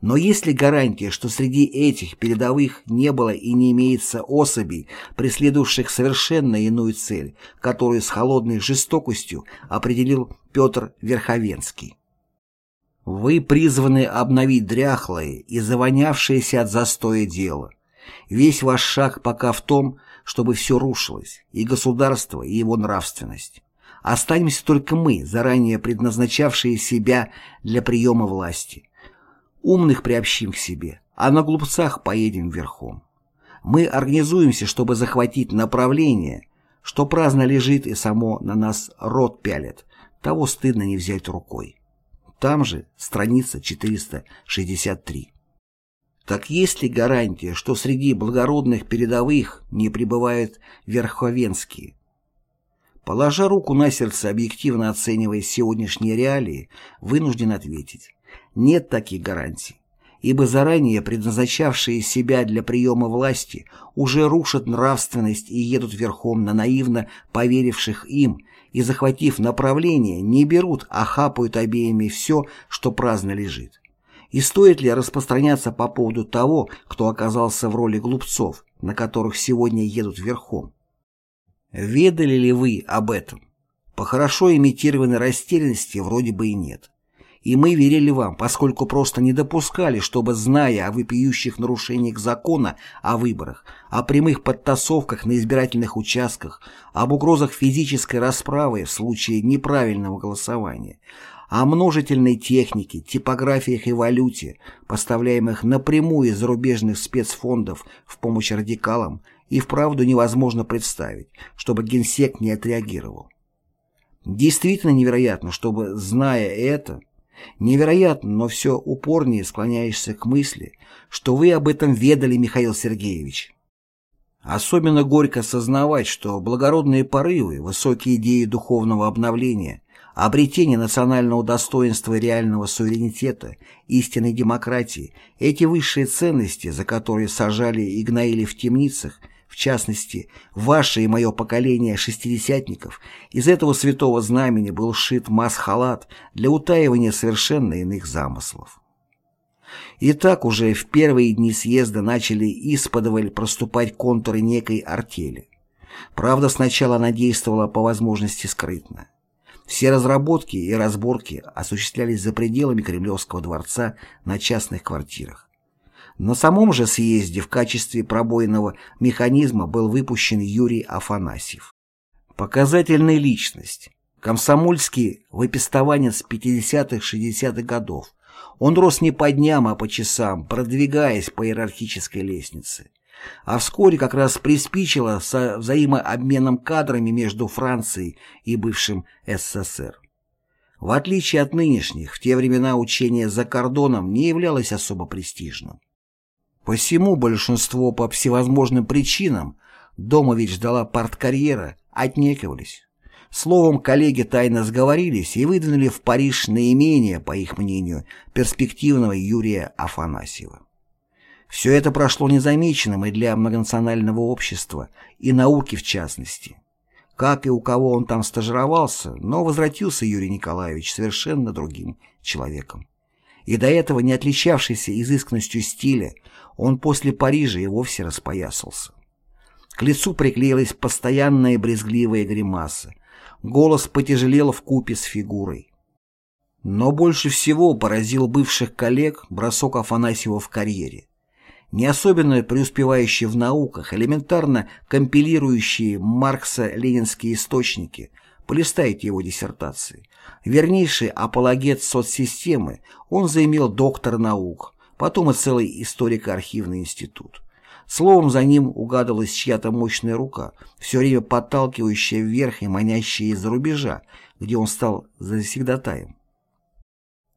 Но есть ли гарантия, что среди этих передовых не было и не имеется особей, преследовавших совершенно иную цель, которую с холодной жестокостью определил Петр Верховенский? Вы призваны обновить дряхлое и завонявшееся от застоя дело. Весь ваш шаг пока в том, чтобы все рушилось, и государство, и его нравственность. Останемся только мы, заранее предназначавшие себя для приема власти. Умных приобщим к себе, а на глупцах поедем верхом. Мы организуемся, чтобы захватить направление, что праздно лежит и само на нас рот пялит, того стыдно не взять рукой. Там же страница 463. Так есть ли гарантия, что среди благородных передовых не пребывают верховенские? Положа руку на сердце, объективно оценивая сегодняшние реалии, вынужден ответить. Нет таких гарантий, ибо заранее предназначавшие себя для приема власти уже рушат нравственность и едут верхом на наивно поверивших им и, захватив направление, не берут, а хапают обеими все, что праздно лежит. И стоит ли распространяться по поводу того, кто оказался в роли глупцов, на которых сегодня едут верхом? Ведали ли вы об этом? По хорошо имитированной растерянности вроде бы и нет. И мы верили вам, поскольку просто не допускали, чтобы, зная о вопиющих нарушениях закона о выборах, о прямых подтасовках на избирательных участках, об угрозах физической расправы в случае неправильного голосования, о множительной технике, типографиях и валюте, поставляемых напрямую из зарубежных спецфондов в помощь радикалам, и вправду невозможно представить, чтобы генсек не отреагировал. Действительно невероятно, чтобы, зная это, невероятно, но все упорнее склоняешься к мысли, что вы об этом ведали, Михаил Сергеевич. Особенно горько осознавать, что благородные порывы, высокие идеи духовного обновления, обретение национального достоинства реального суверенитета, истинной демократии, эти высшие ценности, за которые сажали и гноили в темницах, в частности, ваше и мое поколение шестидесятников, из этого святого знамени был сшит масхалат для утаивания совершенно иных замыслов. И так уже в первые дни съезда начали исподволь проступать контуры некой артели. Правда, сначала она действовала по возможности скрытно. Все разработки и разборки осуществлялись за пределами Кремлевского дворца на частных квартирах. На самом же съезде в качестве пробойного механизма был выпущен Юрий Афанасьев. Показательная личность. Комсомольский выпистованец 50-60-х годов. Он рос не по дням, а по часам, продвигаясь по иерархической лестнице. А вскоре как раз приспичило со взаимообменом кадрами между Францией и бывшим СССР. В отличие от нынешних, в те времена учение за кордоном не являлось особо престижным. Посему большинство по всевозможным причинам, дома ведь ждала парткарьера, отнекивались. Словом, коллеги тайно сговорились и выдвинули в Париж наименее, по их мнению, перспективного Юрия Афанасьева. Все это прошло незамеченным и для многонационального общества, и науки в частности. Как и у кого он там стажировался, но возвратился Юрий Николаевич совершенно другим человеком. И до этого не отличавшийся изысканностью стиля, он после Парижа и вовсе распоясался. К лицу приклеилась постоянная брезгливая гримаса. Голос потяжелел в купе с фигурой. Но больше всего поразил бывших коллег бросок Афанасьева в карьере. Не особенно преуспевающий в науках, элементарно компилирующие Маркса-ленинские источники, полистайте его диссертации. Вернейший апологет соцсистемы, он заимел доктор наук, потом и целый историко-архивный институт. Словом, за ним угадывалась чья-то мощная рука, все время подталкивающая вверх и манящая из-за рубежа, где он стал завсегдатаем.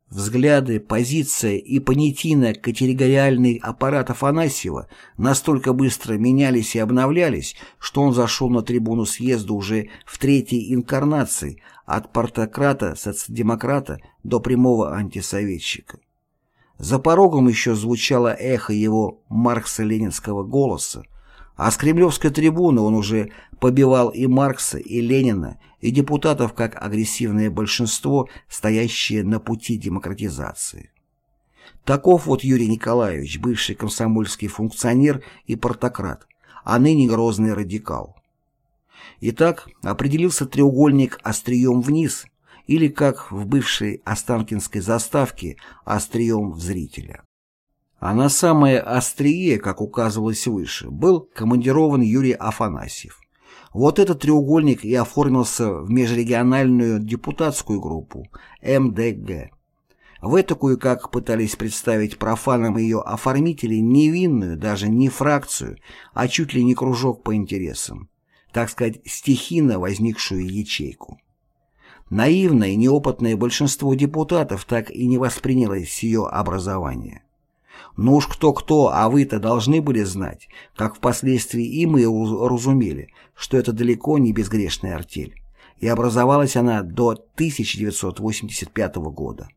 Взгляды, позиция и понятийно-категориальный аппарат Афанасьева настолько быстро менялись и обновлялись, что он зашел на трибуну съезда уже в третьей инкарнации от партократа-социал-демократа до прямого антисоветчика. За порогом еще звучало эхо его маркса-ленинского голоса, а с кремлевской трибуны он уже побивал и Маркса, и Ленина, и депутатов как агрессивное большинство, стоящее на пути демократизации. Таков вот Юрий Николаевич, бывший комсомольский функционер и портократ, а ныне грозный радикал. Итак, определился треугольник острием вниз, или, как в бывшей Останкинской заставке, острием в зрителя. А на самое острие, как указывалось выше, был командирован Юрий Афанасьев. Вот этот треугольник и оформился в межрегиональную депутатскую группу МДГ. В этакую, как пытались представить профанам ее оформители, невинную, даже не фракцию, а чуть ли не кружок по интересам, так сказать, стихийно возникшую ячейку. Наивное и неопытное большинство депутатов так и не восприняло ее образование. Ну уж кто-кто, а вы-то должны были знать, как впоследствии и мы разумели, что это далеко не безгрешная артель. И образовалась она до 1985 года.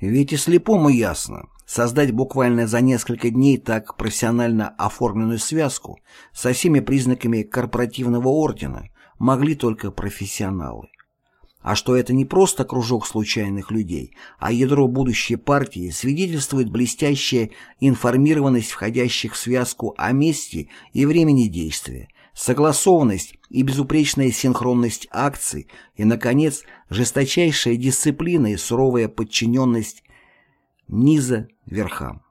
Ведь и слепому ясно, создать буквально за несколько дней так профессионально оформленную связку со всеми признаками корпоративного ордена могли только профессионалы. А что это не просто кружок случайных людей, а ядро будущей партии, свидетельствует блестящая информированность входящих в связку о месте и времени действия, согласованность и безупречная синхронность акций и, наконец, жесточайшая дисциплина и суровая подчиненность низа верхам.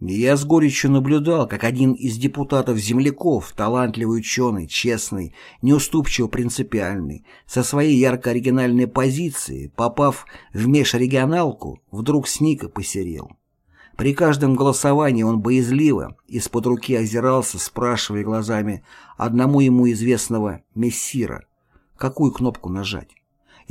Я с горечью наблюдал, как один из депутатов-земляков, талантливый ученый, честный, неуступчиво принципиальный, со своей ярко-оригинальной позиции, попав в межрегионалку, вдруг сник и посерел. При каждом голосовании он боязливо из-под руки озирался, спрашивая глазами одному ему известного мессира, какую кнопку нажать.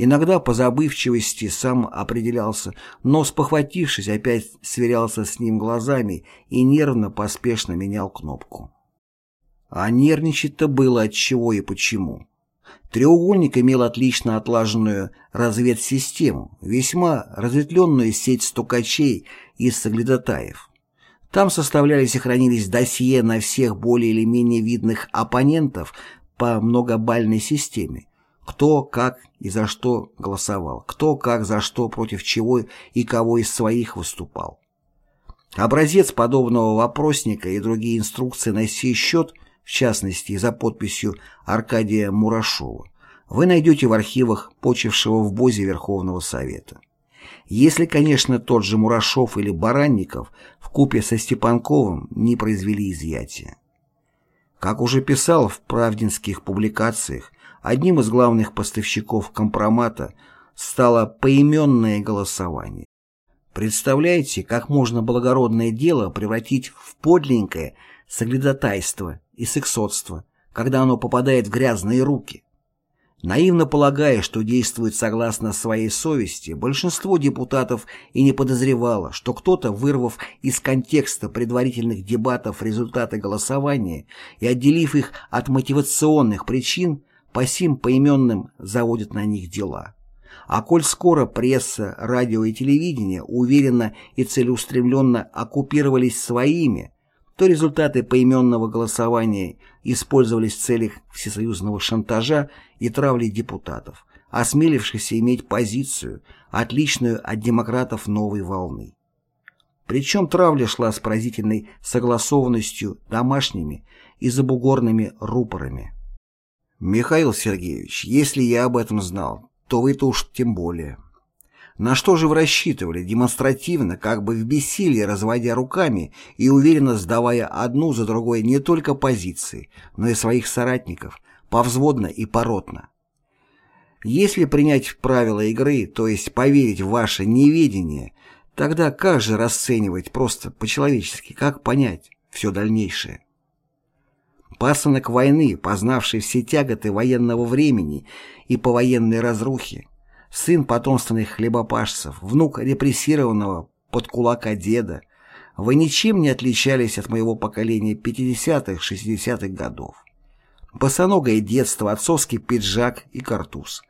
Иногда по забывчивости сам определялся, но, спохватившись, опять сверялся с ним глазами и нервно, поспешно менял кнопку. А нервничать-то было от чего и почему. Треугольник имел отлично отлаженную разведсистему, весьма разветвленную сеть стукачей и соглядатаев. Там составлялись и хранились досье на всех более или менее видных оппонентов по многобальной системе, кто, как и за что голосовал, кто, как, за что, против чего и кого из своих выступал. Образец подобного вопросника и другие инструкции на сей счет – в частности за подписью Аркадия Мурашова, вы найдете в архивах почившего в БОЗе Верховного Совета. Если, конечно, тот же Мурашов или Баранников в купе со Степанковым не произвели изъятия. Как уже писал в правдинских публикациях, одним из главных поставщиков компромата стало поименное голосование. Представляете, как можно благородное дело превратить в подлинное соглядатайство и сексотство, когда оно попадает в грязные руки. Наивно полагая, что действует согласно своей совести, большинство депутатов и не подозревало, что кто-то, вырвав из контекста предварительных дебатов результаты голосования и отделив их от мотивационных причин, по сим поименным заводит на них дела. А коль скоро пресса, радио и телевидение уверенно и целеустремленно оккупировались своими, то результаты поименного голосования использовались в целях всесоюзного шантажа и травли депутатов, осмелившихся иметь позицию, отличную от демократов новой волны. Причем травля шла с поразительной согласованностью домашними и забугорными рупорами. «Михаил Сергеевич, если я об этом знал, то вы-то уж тем более». На что же вы рассчитывали, демонстративно, как бы в бессилии разводя руками и уверенно сдавая одну за другой не только позиции, но и своих соратников, повзводно и поротно? Если принять правила игры, то есть поверить в ваше неведение, тогда как же расценивать просто по-человечески, как понять все дальнейшее? Пасынок войны, познавший все тяготы военного времени и повоенной разрухи, сын потомственных хлебопашцев, внук репрессированного под кулака деда, вы ничем не отличались от моего поколения 50-х, 60-х годов. Босоногое детство, отцовский пиджак и картуз.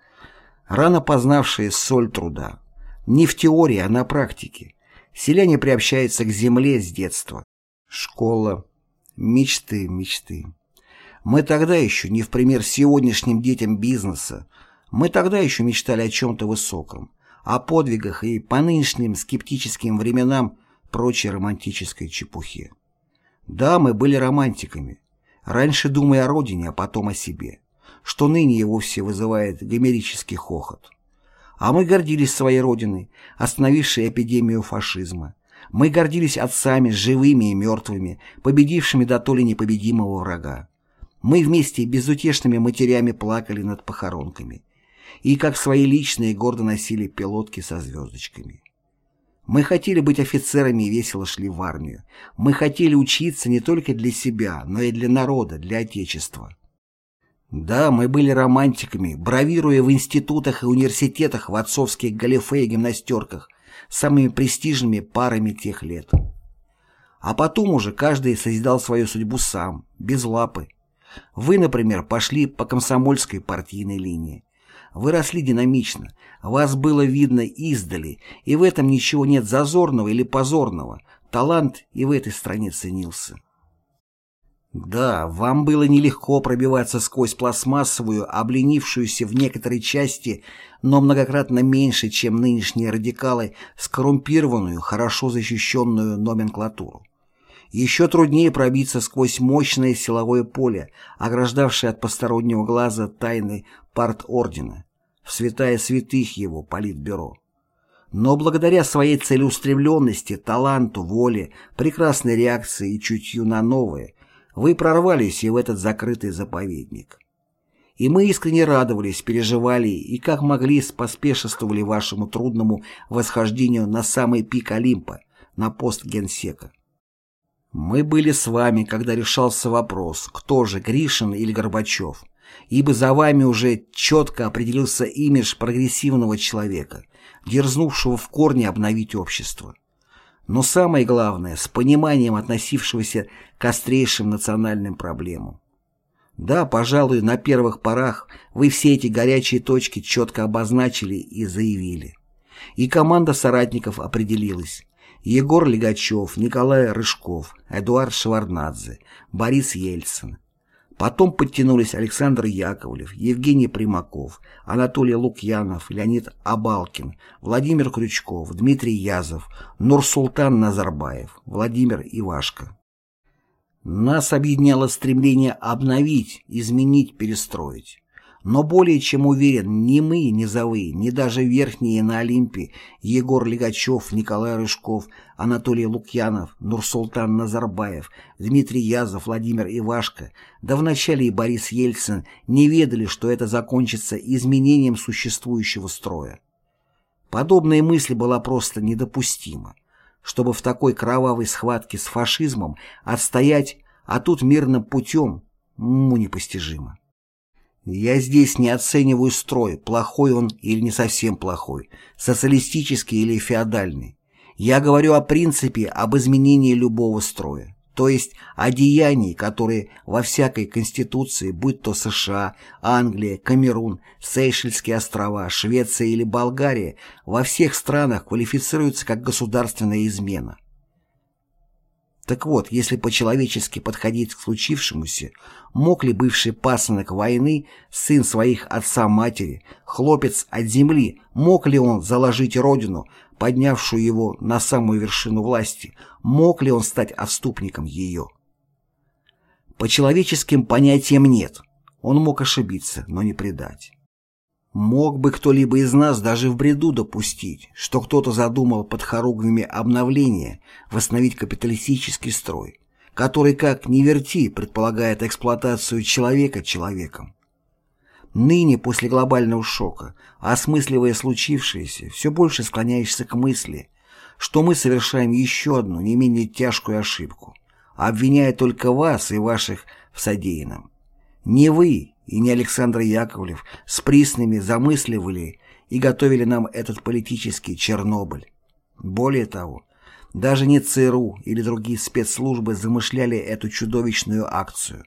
Рано познавшие соль труда. Не в теории, а на практике. Селяне приобщаются к земле с детства. Школа. Мечты, мечты. Мы тогда еще, не в пример сегодняшним детям бизнеса, мы тогда еще мечтали о чем-то высоком, о подвигах и по нынешним скептическим временам прочей романтической чепухе. Да, мы были романтиками, раньше думая о родине, а потом о себе, что ныне и вовсе вызывает гомерический хохот. А мы гордились своей родиной, остановившей эпидемию фашизма. Мы гордились отцами, живыми и мертвыми, победившими до то ли непобедимого врага. Мы вместе безутешными матерями плакали над похоронками и как свои личные гордо носили пилотки со звездочками. Мы хотели быть офицерами и весело шли в армию. Мы хотели учиться не только для себя, но и для народа, для Отечества. Да, мы были романтиками, бравируя в институтах и университетах в отцовских галифе и гимнастерках, самыми престижными парами тех лет. А потом уже каждый созидал свою судьбу сам, без лапы. Вы, например, пошли по комсомольской партийной линии. Вы росли динамично, вас было видно издали, и в этом ничего нет зазорного или позорного. Талант и в этой стране ценился. Да, вам было нелегко пробиваться сквозь пластмассовую, обленившуюся в некоторой части, но многократно меньше, чем нынешние радикалы, скоррумпированную, хорошо защищенную номенклатуру. Еще труднее пробиться сквозь мощное силовое поле, ограждавшее от постороннего глаза тайны парт-ордена, в святая святых его политбюро. Но благодаря своей целеустремленности, таланту, воле, прекрасной реакции и чутью на новое, вы прорвались и в этот закрытый заповедник. И мы искренне радовались, переживали и как могли споспешествовали вашему трудному восхождению на самый пик Олимпа, на пост генсека. Мы были с вами, когда решался вопрос, кто же, Гришин или Горбачев, ибо за вами уже четко определился имидж прогрессивного человека, дерзнувшего в корне обновить общество. Но самое главное, с пониманием относившегося к острейшим национальным проблемам. Да, пожалуй, на первых порах вы все эти горячие точки четко обозначили и заявили. И команда соратников определилась. Егор Легачев, Николай Рыжков, Эдуард Шеварднадзе, Борис Ельцин. Потом подтянулись Александр Яковлев, Евгений Примаков, Анатолий Лукьянов, Леонид Абалкин, Владимир Крючков, Дмитрий Язов, Нурсултан Назарбаев, Владимир Ивашко. Нас объединяло стремление обновить, изменить, перестроить. Но более чем уверен, ни мы, ни Завы, ни даже верхние на Олимпе Егор Легачев, Николай Рыжков, Анатолий Лукьянов, Нурсултан Назарбаев, Дмитрий Язов, Владимир Ивашко, да вначале и Борис Ельцин не ведали, что это закончится изменением существующего строя. Подобная мысль была просто недопустима. Чтобы в такой кровавой схватке с фашизмом отстоять, а тут мирным путем, ну непостижимо. Я здесь не оцениваю строй, плохой он или не совсем плохой, социалистический или феодальный. Я говорю о принципе об изменении любого строя, то есть о деянии, которые во всякой конституции, будь то США, Англия, Камерун, Сейшельские острова, Швеция или Болгария, во всех странах квалифицируются как государственная измена. Так вот, если по-человечески подходить к случившемуся, мог ли бывший пасынок войны, сын своих отца-матери, хлопец от земли, мог ли он заложить родину, поднявшую его на самую вершину власти, мог ли он стать отступником ее? По человеческим понятиям нет, он мог ошибиться, но не предать. Мог бы кто-либо из нас даже в бреду допустить, что кто-то задумал под хоругвями обновления восстановить капиталистический строй, который, как ни верти, предполагает эксплуатацию человека человеком. Ныне, после глобального шока, осмысливая случившееся, все больше склоняешься к мысли, что мы совершаем еще одну, не менее тяжкую ошибку, обвиняя только вас и ваших в содеянном. Не вы, и не Александр Яковлев с присными замысливали и готовили нам этот политический Чернобыль. Более того, даже не ЦРУ или другие спецслужбы замышляли эту чудовищную акцию.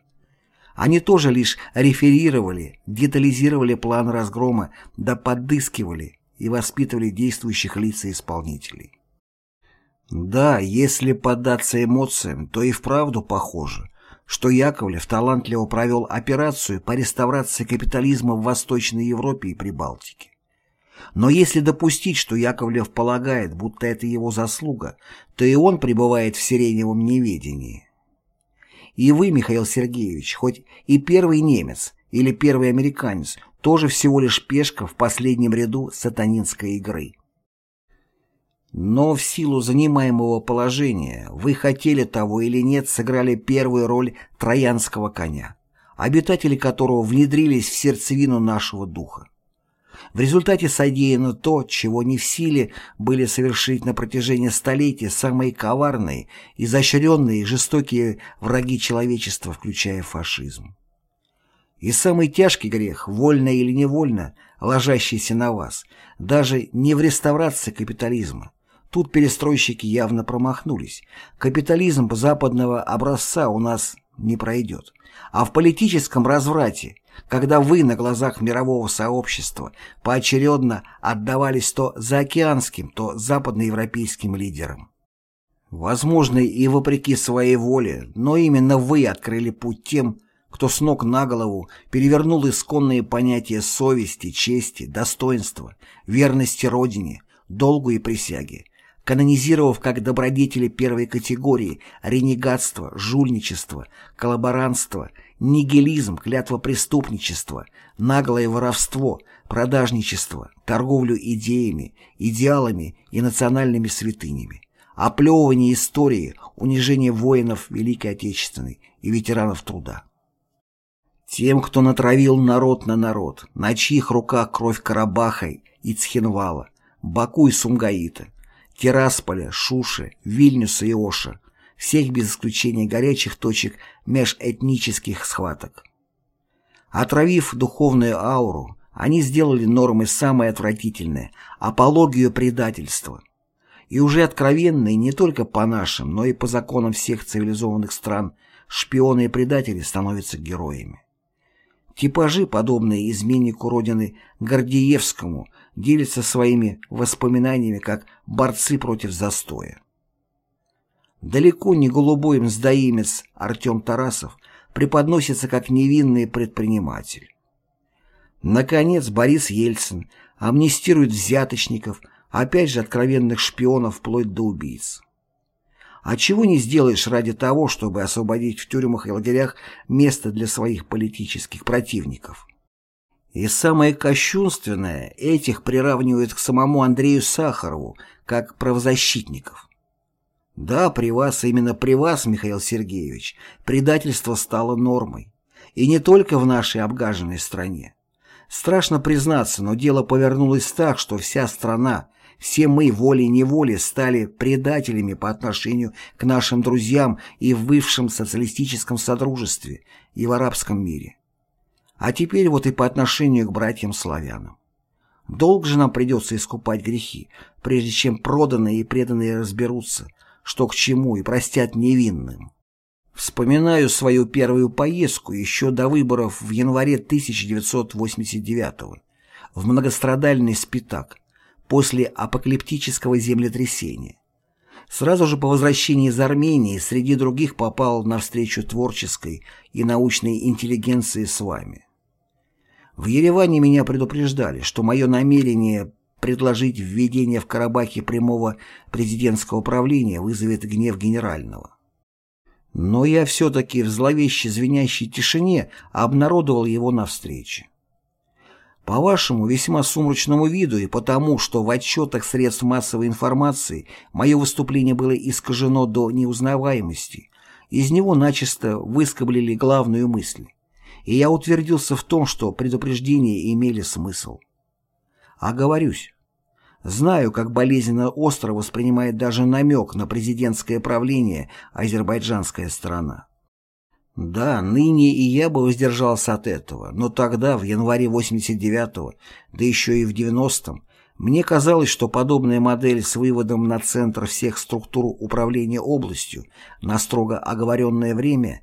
Они тоже лишь реферировали, детализировали план разгрома, да подыскивали и воспитывали действующих лиц и исполнителей. Да, если поддаться эмоциям, то и вправду похоже, что Яковлев талантливо провел операцию по реставрации капитализма в Восточной Европе и Прибалтике. Но если допустить, что Яковлев полагает, будто это его заслуга, то и он пребывает в сиреневом неведении. И вы, Михаил Сергеевич, хоть и первый немец или первый американец, тоже всего лишь пешка в последнем ряду сатанинской игры. Но в силу занимаемого положения, вы хотели того или нет, сыграли первую роль троянского коня, обитатели которого внедрились в сердцевину нашего духа. В результате содеяно то, чего не в силе были совершить на протяжении столетий самые коварные, изощренные и жестокие враги человечества, включая фашизм. И самый тяжкий грех, вольно или невольно, ложащийся на вас, даже не в реставрации капитализма, Тут перестройщики явно промахнулись. Капитализм западного образца у нас не пройдет. А в политическом разврате, когда вы на глазах мирового сообщества поочередно отдавались то заокеанским, то западноевропейским лидерам. Возможно, и вопреки своей воле, но именно вы открыли путь тем, кто с ног на голову перевернул исконные понятия совести, чести, достоинства, верности Родине, долгу и присяге, канонизировав как добродетели первой категории ренегатство, жульничество, коллаборантство, нигилизм, клятва преступничества, наглое воровство, продажничество, торговлю идеями, идеалами и национальными святынями, оплевывание истории, унижение воинов Великой Отечественной и ветеранов труда. Тем, кто натравил народ на народ, на чьих руках кровь Карабаха и Цхинвала, Баку и Сумгаита, Тирасполя, Шуши, Вильнюса и Оша, всех без исключения горячих точек межэтнических схваток. Отравив духовную ауру, они сделали нормой самое отвратительное – апологию предательства. И уже откровенные не только по нашим, но и по законам всех цивилизованных стран шпионы и предатели становятся героями. Типажи, подобные изменнику Родины Гордеевскому, делятся своими воспоминаниями как борцы против застоя. Далеко не голубой мздоимец Артем Тарасов преподносится как невинный предприниматель. Наконец, Борис Ельцин амнистирует взяточников, опять же откровенных шпионов вплоть до убийц. А чего не сделаешь ради того, чтобы освободить в тюрьмах и лагерях место для своих политических противников? И самое кощунственное, этих приравнивают к самому Андрею Сахарову, как правозащитников. Да, при вас, именно при вас, Михаил Сергеевич, предательство стало нормой. И не только в нашей обгаженной стране. Страшно признаться, но дело повернулось так, что вся страна, все мы волей-неволей стали предателями по отношению к нашим друзьям и в бывшем социалистическом содружестве, и в арабском мире. А теперь вот и по отношению к братьям-славянам. Долго же нам придется искупать грехи, прежде чем проданные и преданные разберутся, что к чему, и простят невинным. Вспоминаю свою первую поездку еще до выборов в январе 1989 в многострадальный Спитак после апокалиптического землетрясения. Сразу же по возвращении из Армении среди других попал на встречу творческой и научной интеллигенции с вами. В Ереване меня предупреждали, что мое намерение предложить введение в Карабахе прямого президентского правления вызовет гнев генерального. Но я все-таки в зловеще звенящей тишине обнародовал его на встрече. По вашему весьма сумрачному виду и потому, что в отчетах средств массовой информации мое выступление было искажено до неузнаваемости, из него начисто выскоблили главную мысль, и я утвердился в том, что предупреждения имели смысл. Оговорюсь, Знаю, как болезненно остро воспринимает даже намек на президентское правление азербайджанская сторона. Да, ныне и я бы воздержался от этого, но тогда, в январе 89-го, да еще и в 90-м, мне казалось, что подобная модель с выводом на центр всех структур управления областью на строго оговоренное время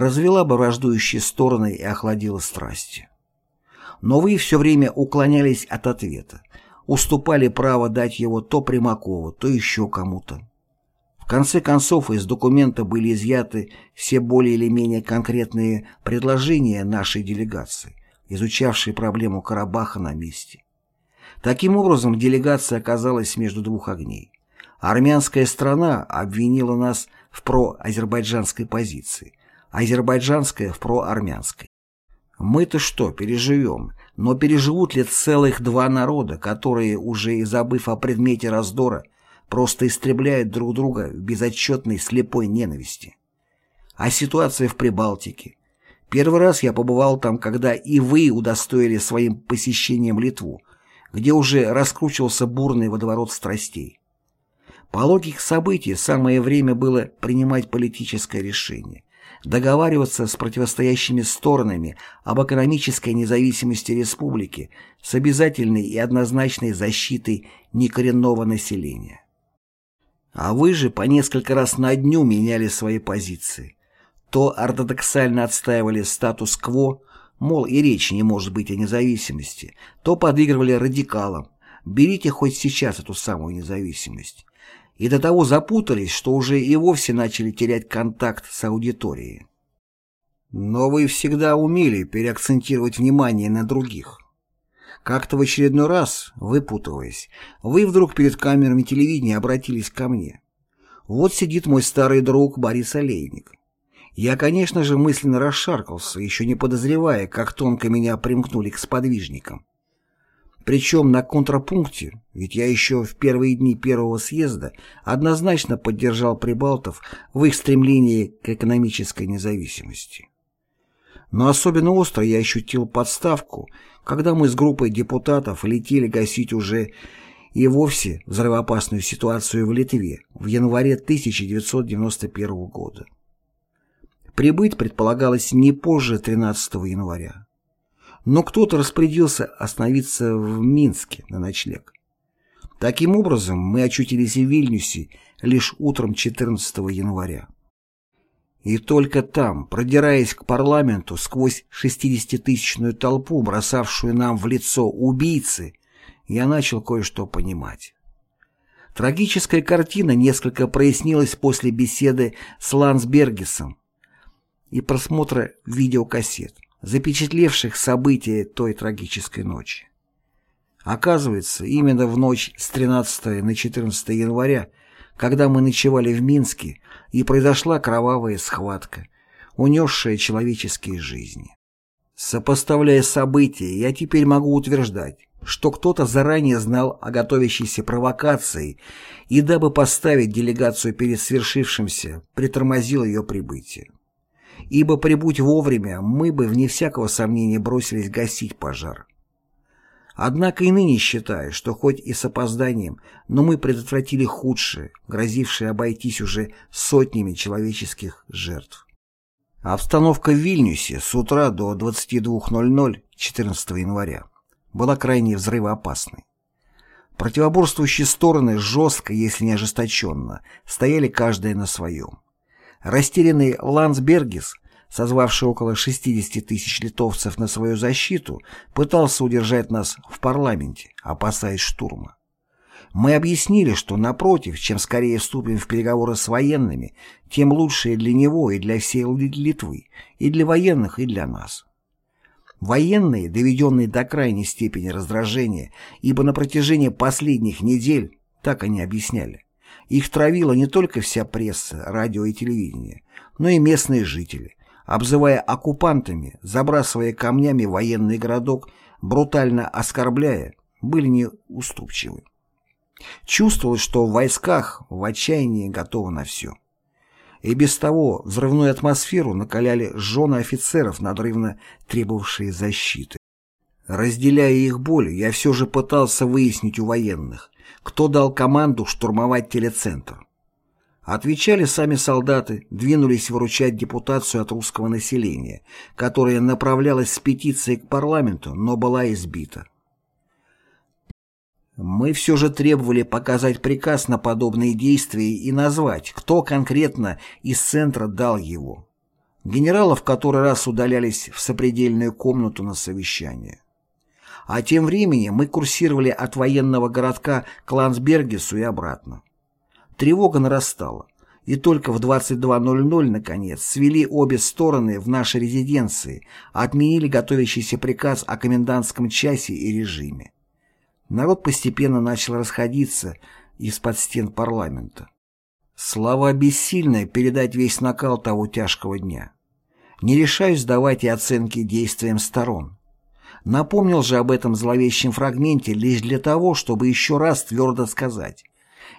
развела бы враждующие стороны и охладила страсти. Но вы все время уклонялись от ответа, уступали право дать его то Примакову, то еще кому-то. В конце концов, из документа были изъяты все более или менее конкретные предложения нашей делегации, изучавшей проблему Карабаха на месте. Таким образом, делегация оказалась между двух огней. Армянская страна обвинила нас в проазербайджанской позиции, азербайджанская в проармянской. Мы-то что, переживем, но переживут ли целых два народа, которые, уже и забыв о предмете раздора, просто истребляют друг друга в безотчетной слепой ненависти? А ситуация в Прибалтике? Первый раз я побывал там, когда и вы удостоили своим посещением Литву, где уже раскручивался бурный водоворот страстей. По логике событий самое время было принимать политическое решение договариваться с противостоящими сторонами об экономической независимости республики с обязательной и однозначной защитой некоренного населения. А вы же по несколько раз на дню меняли свои позиции. То ортодоксально отстаивали статус-кво, мол, и речи не может быть о независимости, то подыгрывали радикалам. Берите хоть сейчас эту самую независимость и до того запутались, что уже и вовсе начали терять контакт с аудиторией. Но вы всегда умели переакцентировать внимание на других. Как-то в очередной раз, выпутываясь, вы вдруг перед камерами телевидения обратились ко мне. Вот сидит мой старый друг Борис Олейник. Я, конечно же, мысленно расшаркался, еще не подозревая, как тонко меня примкнули к сподвижникам. Причем на контрапункте, ведь я еще в первые дни первого съезда однозначно поддержал прибалтов в их стремлении к экономической независимости. Но особенно остро я ощутил подставку, когда мы с группой депутатов летели гасить уже и вовсе взрывоопасную ситуацию в Литве в январе 1991 года. Прибыть предполагалось не позже 13 января. Но кто-то распорядился остановиться в Минске на ночлег. Таким образом, мы очутились в Вильнюсе лишь утром 14 января. И только там, продираясь к парламенту сквозь 60-тысячную толпу, бросавшую нам в лицо убийцы, я начал кое-что понимать. Трагическая картина несколько прояснилась после беседы с Лансбергесом и просмотра видеокассет, запечатлевших события той трагической ночи. Оказывается, именно в ночь с 13 на 14 января, когда мы ночевали в Минске, и произошла кровавая схватка, унесшая человеческие жизни. Сопоставляя события, я теперь могу утверждать, что кто-то заранее знал о готовящейся провокации и, дабы поставить делегацию перед свершившимся, притормозил ее прибытие. Ибо прибудь вовремя, мы бы, вне всякого сомнения, бросились гасить пожар. Однако и ныне считаю, что хоть и с опозданием, но мы предотвратили худшее, грозившее обойтись уже сотнями человеческих жертв. Обстановка в Вильнюсе с утра до 22.00 14 января была крайне взрывоопасной. Противоборствующие стороны жестко, если не ожесточенно, стояли каждая на своем. Растерянный Ландсбергис, созвавший около 60 тысяч литовцев на свою защиту, пытался удержать нас в парламенте, опасаясь штурма. Мы объяснили, что, напротив, чем скорее вступим в переговоры с военными, тем лучше и для него, и для всей Литвы, и для военных, и для нас. Военные, доведенные до крайней степени раздражения, ибо на протяжении последних недель, так они объясняли, их травила не только вся пресса, радио и телевидение, но и местные жители, обзывая оккупантами, забрасывая камнями военный городок, брутально оскорбляя, были неуступчивы. Чувствовалось, что в войсках в отчаянии готовы на все. И без того взрывную атмосферу накаляли жены офицеров, надрывно требовавшие защиты. Разделяя их боль, я все же пытался выяснить у военных, кто дал команду штурмовать телецентр. Отвечали сами солдаты, двинулись выручать депутацию от русского населения, которая направлялась с петицией к парламенту, но была избита. Мы все же требовали показать приказ на подобные действия и назвать, кто конкретно из центра дал его. Генералы в который раз удалялись в сопредельную комнату на совещание. А тем временем мы курсировали от военного городка к Лансбергесу и обратно. Тревога нарастала, и только в 22.00, наконец, свели обе стороны в нашей резиденции, отменили готовящийся приказ о комендантском часе и режиме. Народ постепенно начал расходиться из-под стен парламента. Слова бессильны передать весь накал того тяжкого дня. Не решаюсь давать и оценки действиям сторон. Напомнил же об этом зловещем фрагменте лишь для того, чтобы еще раз твердо сказать.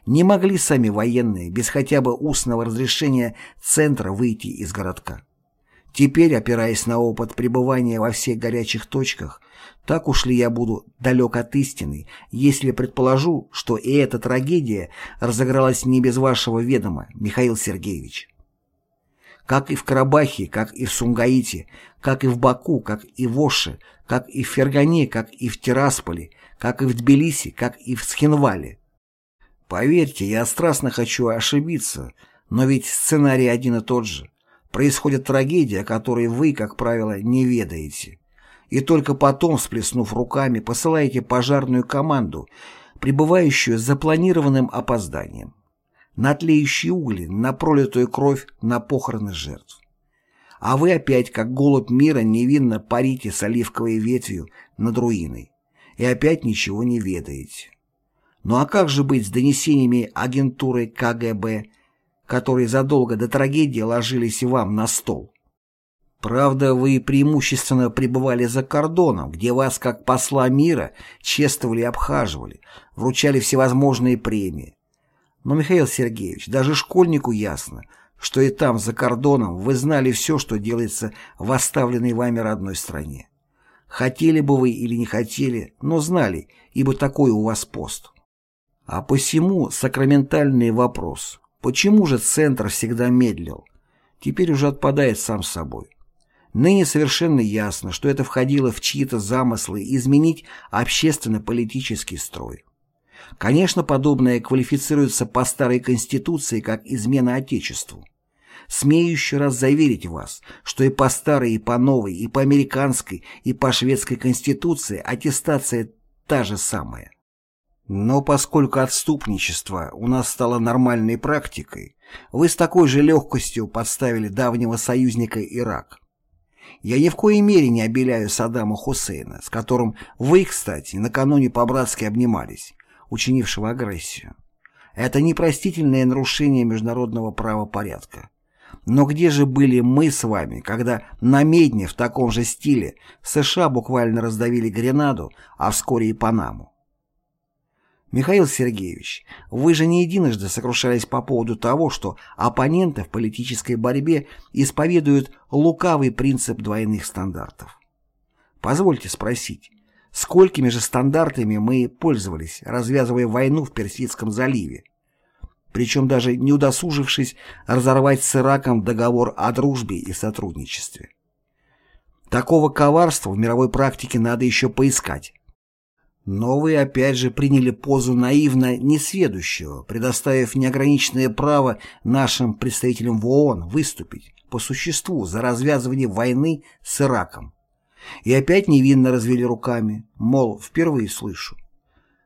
Не могли сами военные без хотя бы устного разрешения центра выйти из городка. Теперь, опираясь на опыт пребывания во всех горячих точках, так уж ли я буду далек от истины, если предположу, что и эта трагедия разыгралась не без вашего ведома, Михаил Сергеевич? Как и в Карабахе, как и в Сумгаите, как и в Баку, как и в Оше, как и в Фергане, как и в Тирасполе, как и в Тбилиси, как и в Схинвале. Поверьте, я страстно хочу ошибиться, но ведь сценарий один и тот же. Происходит трагедия, о которой вы, как правило, не ведаете и только потом, всплеснув руками, посылаете пожарную команду, пребывающую с запланированным опозданием, на тлеющие угли, на пролитую кровь, на похороны жертв. А вы опять, как голубь мира, невинно парите с оливковой ветвью над руиной. и опять ничего не ведаете. Ну а как же быть с донесениями агентуры КГБ, которые задолго до трагедии ложились вам на стол? Правда, вы преимущественно пребывали за кордоном, где вас, как посла мира, чествовали и обхаживали, вручали всевозможные премии. Но, Михаил Сергеевич, даже школьнику ясно, что и там, за кордоном, вы знали все, что делается в оставленной вами родной стране. Хотели бы вы или не хотели, но знали, ибо такой у вас пост. А посему сакраментальный вопрос, почему же Центр всегда медлил, теперь уже отпадает сам собой. Ныне совершенно ясно, что это входило в чьи-то замыслы изменить общественно-политический строй. Конечно, подобное квалифицируется по старой Конституции как измена Отечеству. Смею еще раз заверить вас, что и по старой, и по новой, и по американской, и по шведской Конституции аттестация та же самая. Но поскольку отступничество у нас стало нормальной практикой, вы с такой же легкостью подставили давнего союзника Ирак. Я ни в коей мере не обеляю Саддама Хусейна, с которым вы, кстати, накануне по-братски обнимались, учинившего агрессию. Это непростительное нарушение международного правопорядка. Но где же были мы с вами, когда на Медне в таком же стиле США буквально раздавили Гренаду, а вскоре и Панаму? Михаил Сергеевич, вы же не единожды сокрушались по поводу того, что оппоненты в политической борьбе исповедуют лукавый принцип двойных стандартов. Позвольте спросить, сколькими же стандартами мы пользовались, развязывая войну в Персидском заливе? Причем даже не удосужившись разорвать с Ираком договор о дружбе и сотрудничестве. Такого коварства в мировой практике надо еще поискать. Но вы опять же приняли позу наивно несведущего, предоставив неограниченное право нашим представителям в ООН выступить по существу за развязывание войны с Ираком. И опять невинно развели руками, мол, впервые слышу.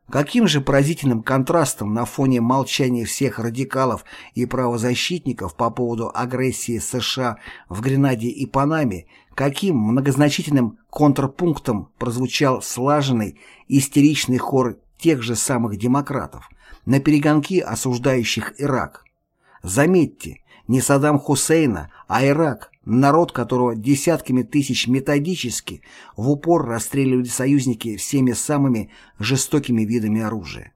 Каким же поразительным контрастом на фоне молчания всех радикалов и правозащитников по поводу агрессии США в Гренаде и Панаме, каким многозначительным контрпунктом прозвучал слаженный истеричный хор тех же самых демократов, на перегонки осуждающих Ирак. Заметьте, не Саддам Хусейна, а Ирак, народ которого десятками тысяч методически в упор расстреливали союзники всеми самыми жестокими видами оружия.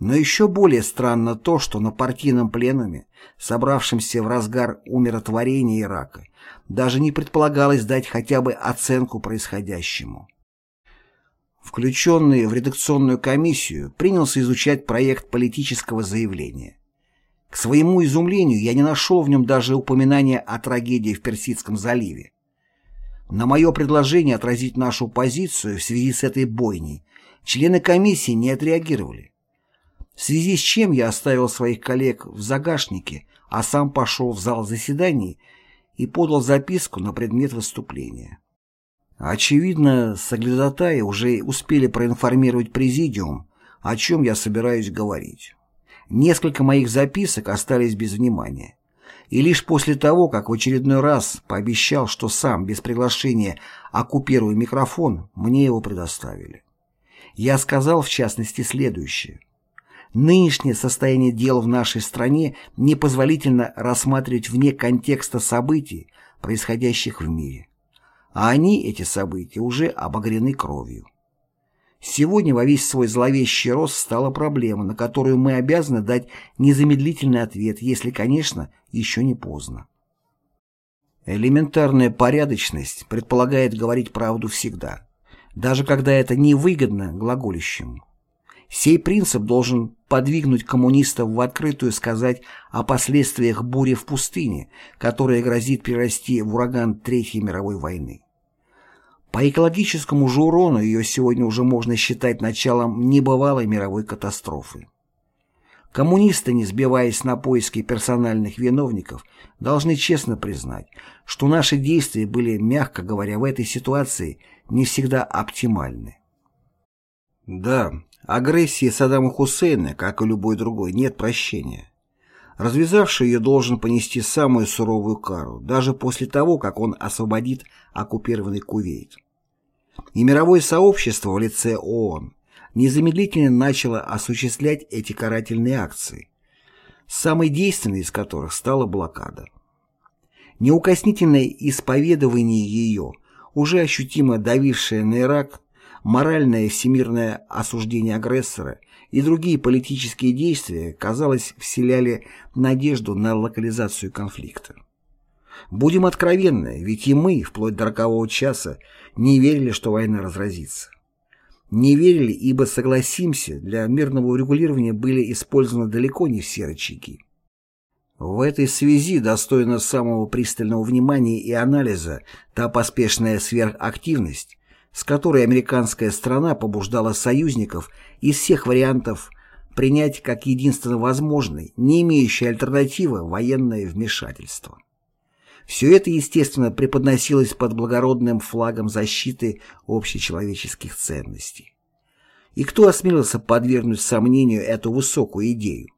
Но еще более странно то, что на партийном пленуме, собравшемся в разгар умиротворения Ирака, даже не предполагалось дать хотя бы оценку происходящему. Включенный в редакционную комиссию принялся изучать проект политического заявления. К своему изумлению я не нашел в нем даже упоминания о трагедии в Персидском заливе. На мое предложение отразить нашу позицию в связи с этой бойней члены комиссии не отреагировали. В связи с чем я оставил своих коллег в загашнике, а сам пошел в зал заседаний и подал записку на предмет выступления. Очевидно, соглядатаи уже успели проинформировать президиум, о чем я собираюсь говорить. Несколько моих записок остались без внимания. И лишь после того, как в очередной раз пообещал, что сам, без приглашения, оккупирую микрофон, мне его предоставили. Я сказал, в частности, следующее. Нынешнее состояние дел в нашей стране непозволительно рассматривать вне контекста событий, происходящих в мире. А они, эти события, уже обогрены кровью. Сегодня во весь свой зловещий рост стала проблема, на которую мы обязаны дать незамедлительный ответ, если, конечно, еще не поздно. Элементарная порядочность предполагает говорить правду всегда, даже когда это невыгодно глаголющему. Сей принцип должен подвигнуть коммунистов в открытую сказать о последствиях бури в пустыне, которая грозит перерасти в ураган Третьей мировой войны. По экологическому же урону ее сегодня уже можно считать началом небывалой мировой катастрофы. Коммунисты, не сбиваясь на поиски персональных виновников, должны честно признать, что наши действия были, мягко говоря, в этой ситуации не всегда оптимальны. Да, агрессии Саддама Хусейна, как и любой другой, нет прощения. Развязавший ее должен понести самую суровую кару, даже после того, как он освободит оккупированный Кувейт. И мировое сообщество в лице ООН незамедлительно начало осуществлять эти карательные акции, самой действенной из которых стала блокада. Неукоснительное исповедование ее, уже ощутимо давившее на Ирак, моральное всемирное осуждение агрессора и другие политические действия, казалось, вселяли надежду на локализацию конфликта. Будем откровенны, ведь и мы, вплоть до рокового часа, не верили, что война разразится. Не верили, ибо, согласимся, для мирного урегулирования были использованы далеко не все рычаги. В этой связи достойна самого пристального внимания и анализа та поспешная сверхактивность, с которой американская страна побуждала союзников из всех вариантов принять как единственно возможный, не имеющий альтернативы, военное вмешательство. Все это, естественно, преподносилось под благородным флагом защиты общечеловеческих ценностей. И кто осмелился подвергнуть сомнению эту высокую идею?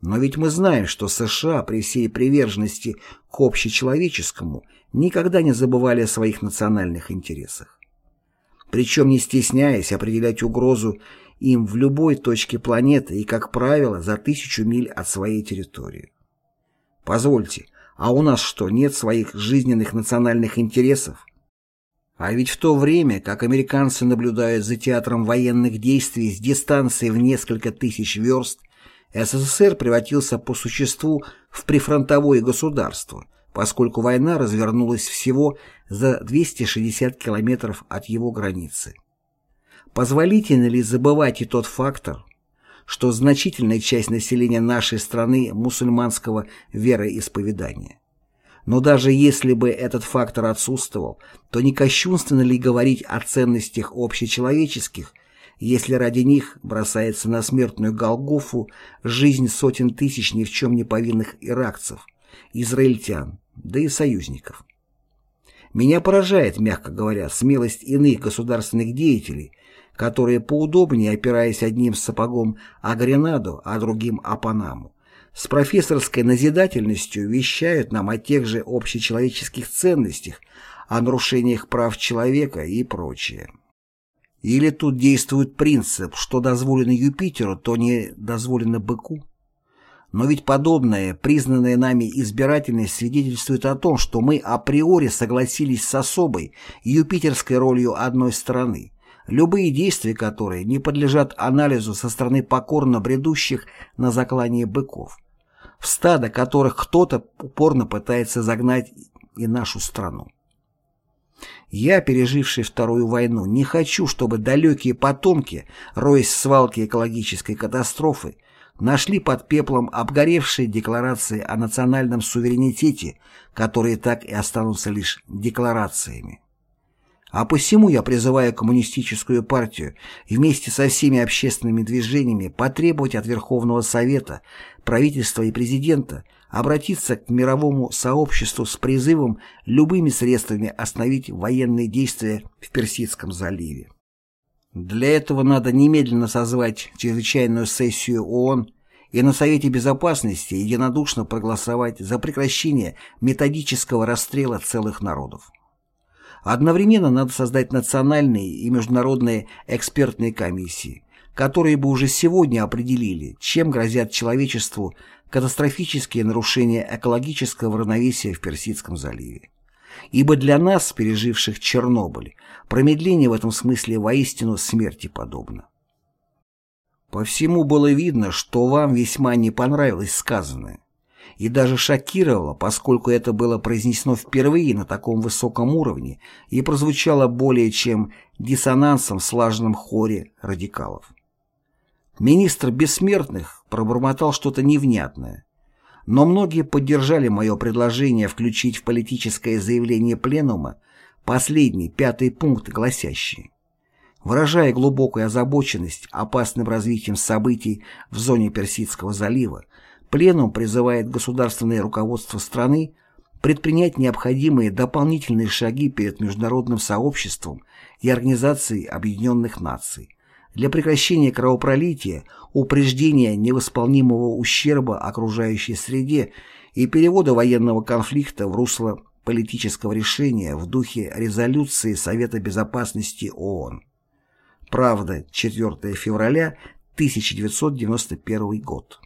Но ведь мы знаем, что США при всей приверженности к общечеловеческому никогда не забывали о своих национальных интересах. Причем не стесняясь определять угрозу им в любой точке планеты и, как правило, за тысячу миль от своей территории. Позвольте, а у нас что, нет своих жизненных национальных интересов? А ведь в то время, как американцы наблюдают за театром военных действий с дистанции в несколько тысяч верст, СССР превратился по существу в прифронтовое государство, поскольку война развернулась всего за 260 километров от его границы. Позволительно ли забывать и тот фактор, что значительная часть населения нашей страны мусульманского вероисповедания. Но даже если бы этот фактор отсутствовал, то не кощунственно ли говорить о ценностях общечеловеческих, если ради них бросается на смертную Голгофу жизнь сотен тысяч ни в чем не повинных иракцев, израильтян, да и союзников. Меня поражает, мягко говоря, смелость иных государственных деятелей, которые поудобнее, опираясь одним сапогом о Гренаду, а другим о Панаму, с профессорской назидательностью вещают нам о тех же общечеловеческих ценностях, о нарушениях прав человека и прочее. Или тут действует принцип, что дозволено Юпитеру, то не дозволено быку? Но ведь подобная, признанная нами избирательность свидетельствует о том, что мы априори согласились с особой юпитерской ролью одной страны, любые действия которой не подлежат анализу со стороны покорно бредущих на заклание быков, в стадо которых кто-то упорно пытается загнать и нашу страну. Я, переживший Вторую войну, не хочу, чтобы далекие потомки, роясь в свалке экологической катастрофы, нашли под пеплом обгоревшие декларации о национальном суверенитете, которые так и останутся лишь декларациями. А посему я призываю коммунистическую партию вместе со всеми общественными движениями потребовать от Верховного Совета, правительства и президента обратиться к мировому сообществу с призывом любыми средствами остановить военные действия в Персидском заливе. Для этого надо немедленно созвать чрезвычайную сессию ООН и на Совете Безопасности единодушно проголосовать за прекращение методического расстрела целых народов. Одновременно надо создать национальные и международные экспертные комиссии, которые бы уже сегодня определили, чем грозят человечеству катастрофические нарушения экологического равновесия в Персидском заливе. Ибо для нас, переживших Чернобыль, промедление в этом смысле воистину смерти подобно. По всему было видно, что вам весьма не понравилось сказанное и даже шокировало, поскольку это было произнесено впервые на таком высоком уровне и прозвучало более чем диссонансом в слаженном хоре радикалов. Министр бессмертных пробормотал что-то невнятное, но многие поддержали мое предложение включить в политическое заявление Пленума последний, пятый пункт, гласящий Выражая глубокую озабоченность опасным развитием событий в зоне Персидского залива, Пленум призывает государственное руководство страны предпринять необходимые дополнительные шаги перед международным сообществом и Организацией Объединенных Наций для прекращения кровопролития, упреждения невосполнимого ущерба окружающей среде и перевода военного конфликта в русло политического решения в духе резолюции Совета Безопасности ООН. Правда, 4 февраля 1991 год.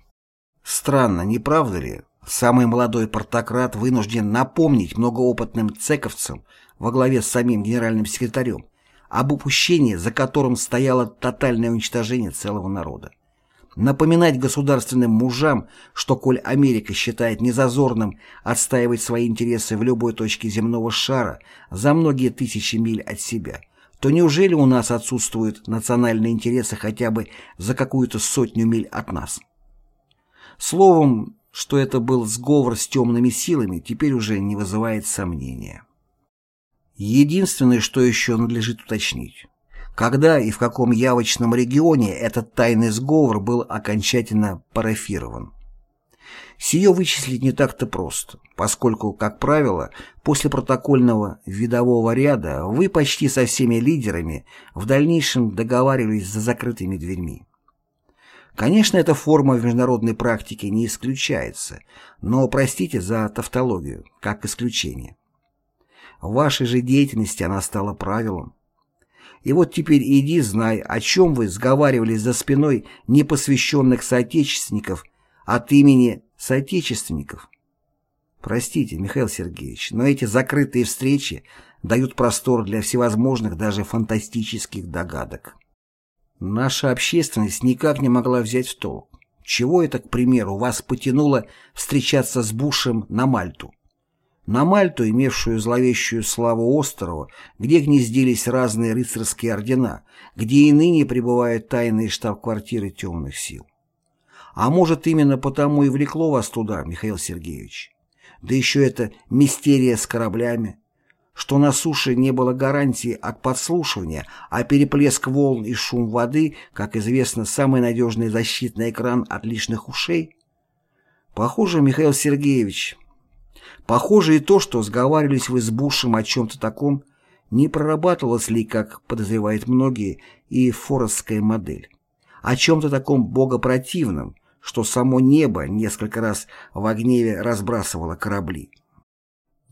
Странно, не правда ли? Самый молодой портократ вынужден напомнить многоопытным цековцам во главе с самим генеральным секретарем об упущении, за которым стояло тотальное уничтожение целого народа. Напоминать государственным мужам, что коль Америка считает незазорным отстаивать свои интересы в любой точке земного шара за многие тысячи миль от себя, то неужели у нас отсутствуют национальные интересы хотя бы за какую-то сотню миль от нас? Словом, что это был сговор с темными силами, теперь уже не вызывает сомнения. Единственное, что еще надлежит уточнить. Когда и в каком явочном регионе этот тайный сговор был окончательно парафирован? Сие вычислить не так-то просто, поскольку, как правило, после протокольного видового ряда вы почти со всеми лидерами в дальнейшем договаривались за закрытыми дверьми. Конечно, эта форма в международной практике не исключается, но простите за тавтологию, как исключение. В вашей же деятельности она стала правилом. И вот теперь иди, знай, о чем вы сговаривались за спиной непосвященных соотечественников от имени соотечественников. Простите, Михаил Сергеевич, но эти закрытые встречи дают простор для всевозможных, даже фантастических догадок. Наша общественность никак не могла взять в толк. Чего это, к примеру, вас потянуло встречаться с Бушем на Мальту? На Мальту, имевшую зловещую славу острова, где гнездились разные рыцарские ордена, где и ныне пребывают тайные штаб-квартиры темных сил. А может, именно потому и влекло вас туда, Михаил Сергеевич? Да еще это мистерия с кораблями, что на суше не было гарантии от подслушивания, а переплеск волн и шум воды, как известно, самый надежный защитный экран от лишних ушей? Похоже, Михаил Сергеевич, Похоже и то, что сговаривались вы с Бушем о чем-то таком, не прорабатывалось ли, как подозревают многие, и форестская модель. О чем-то таком богопротивном, что само небо несколько раз в гневе разбрасывало корабли.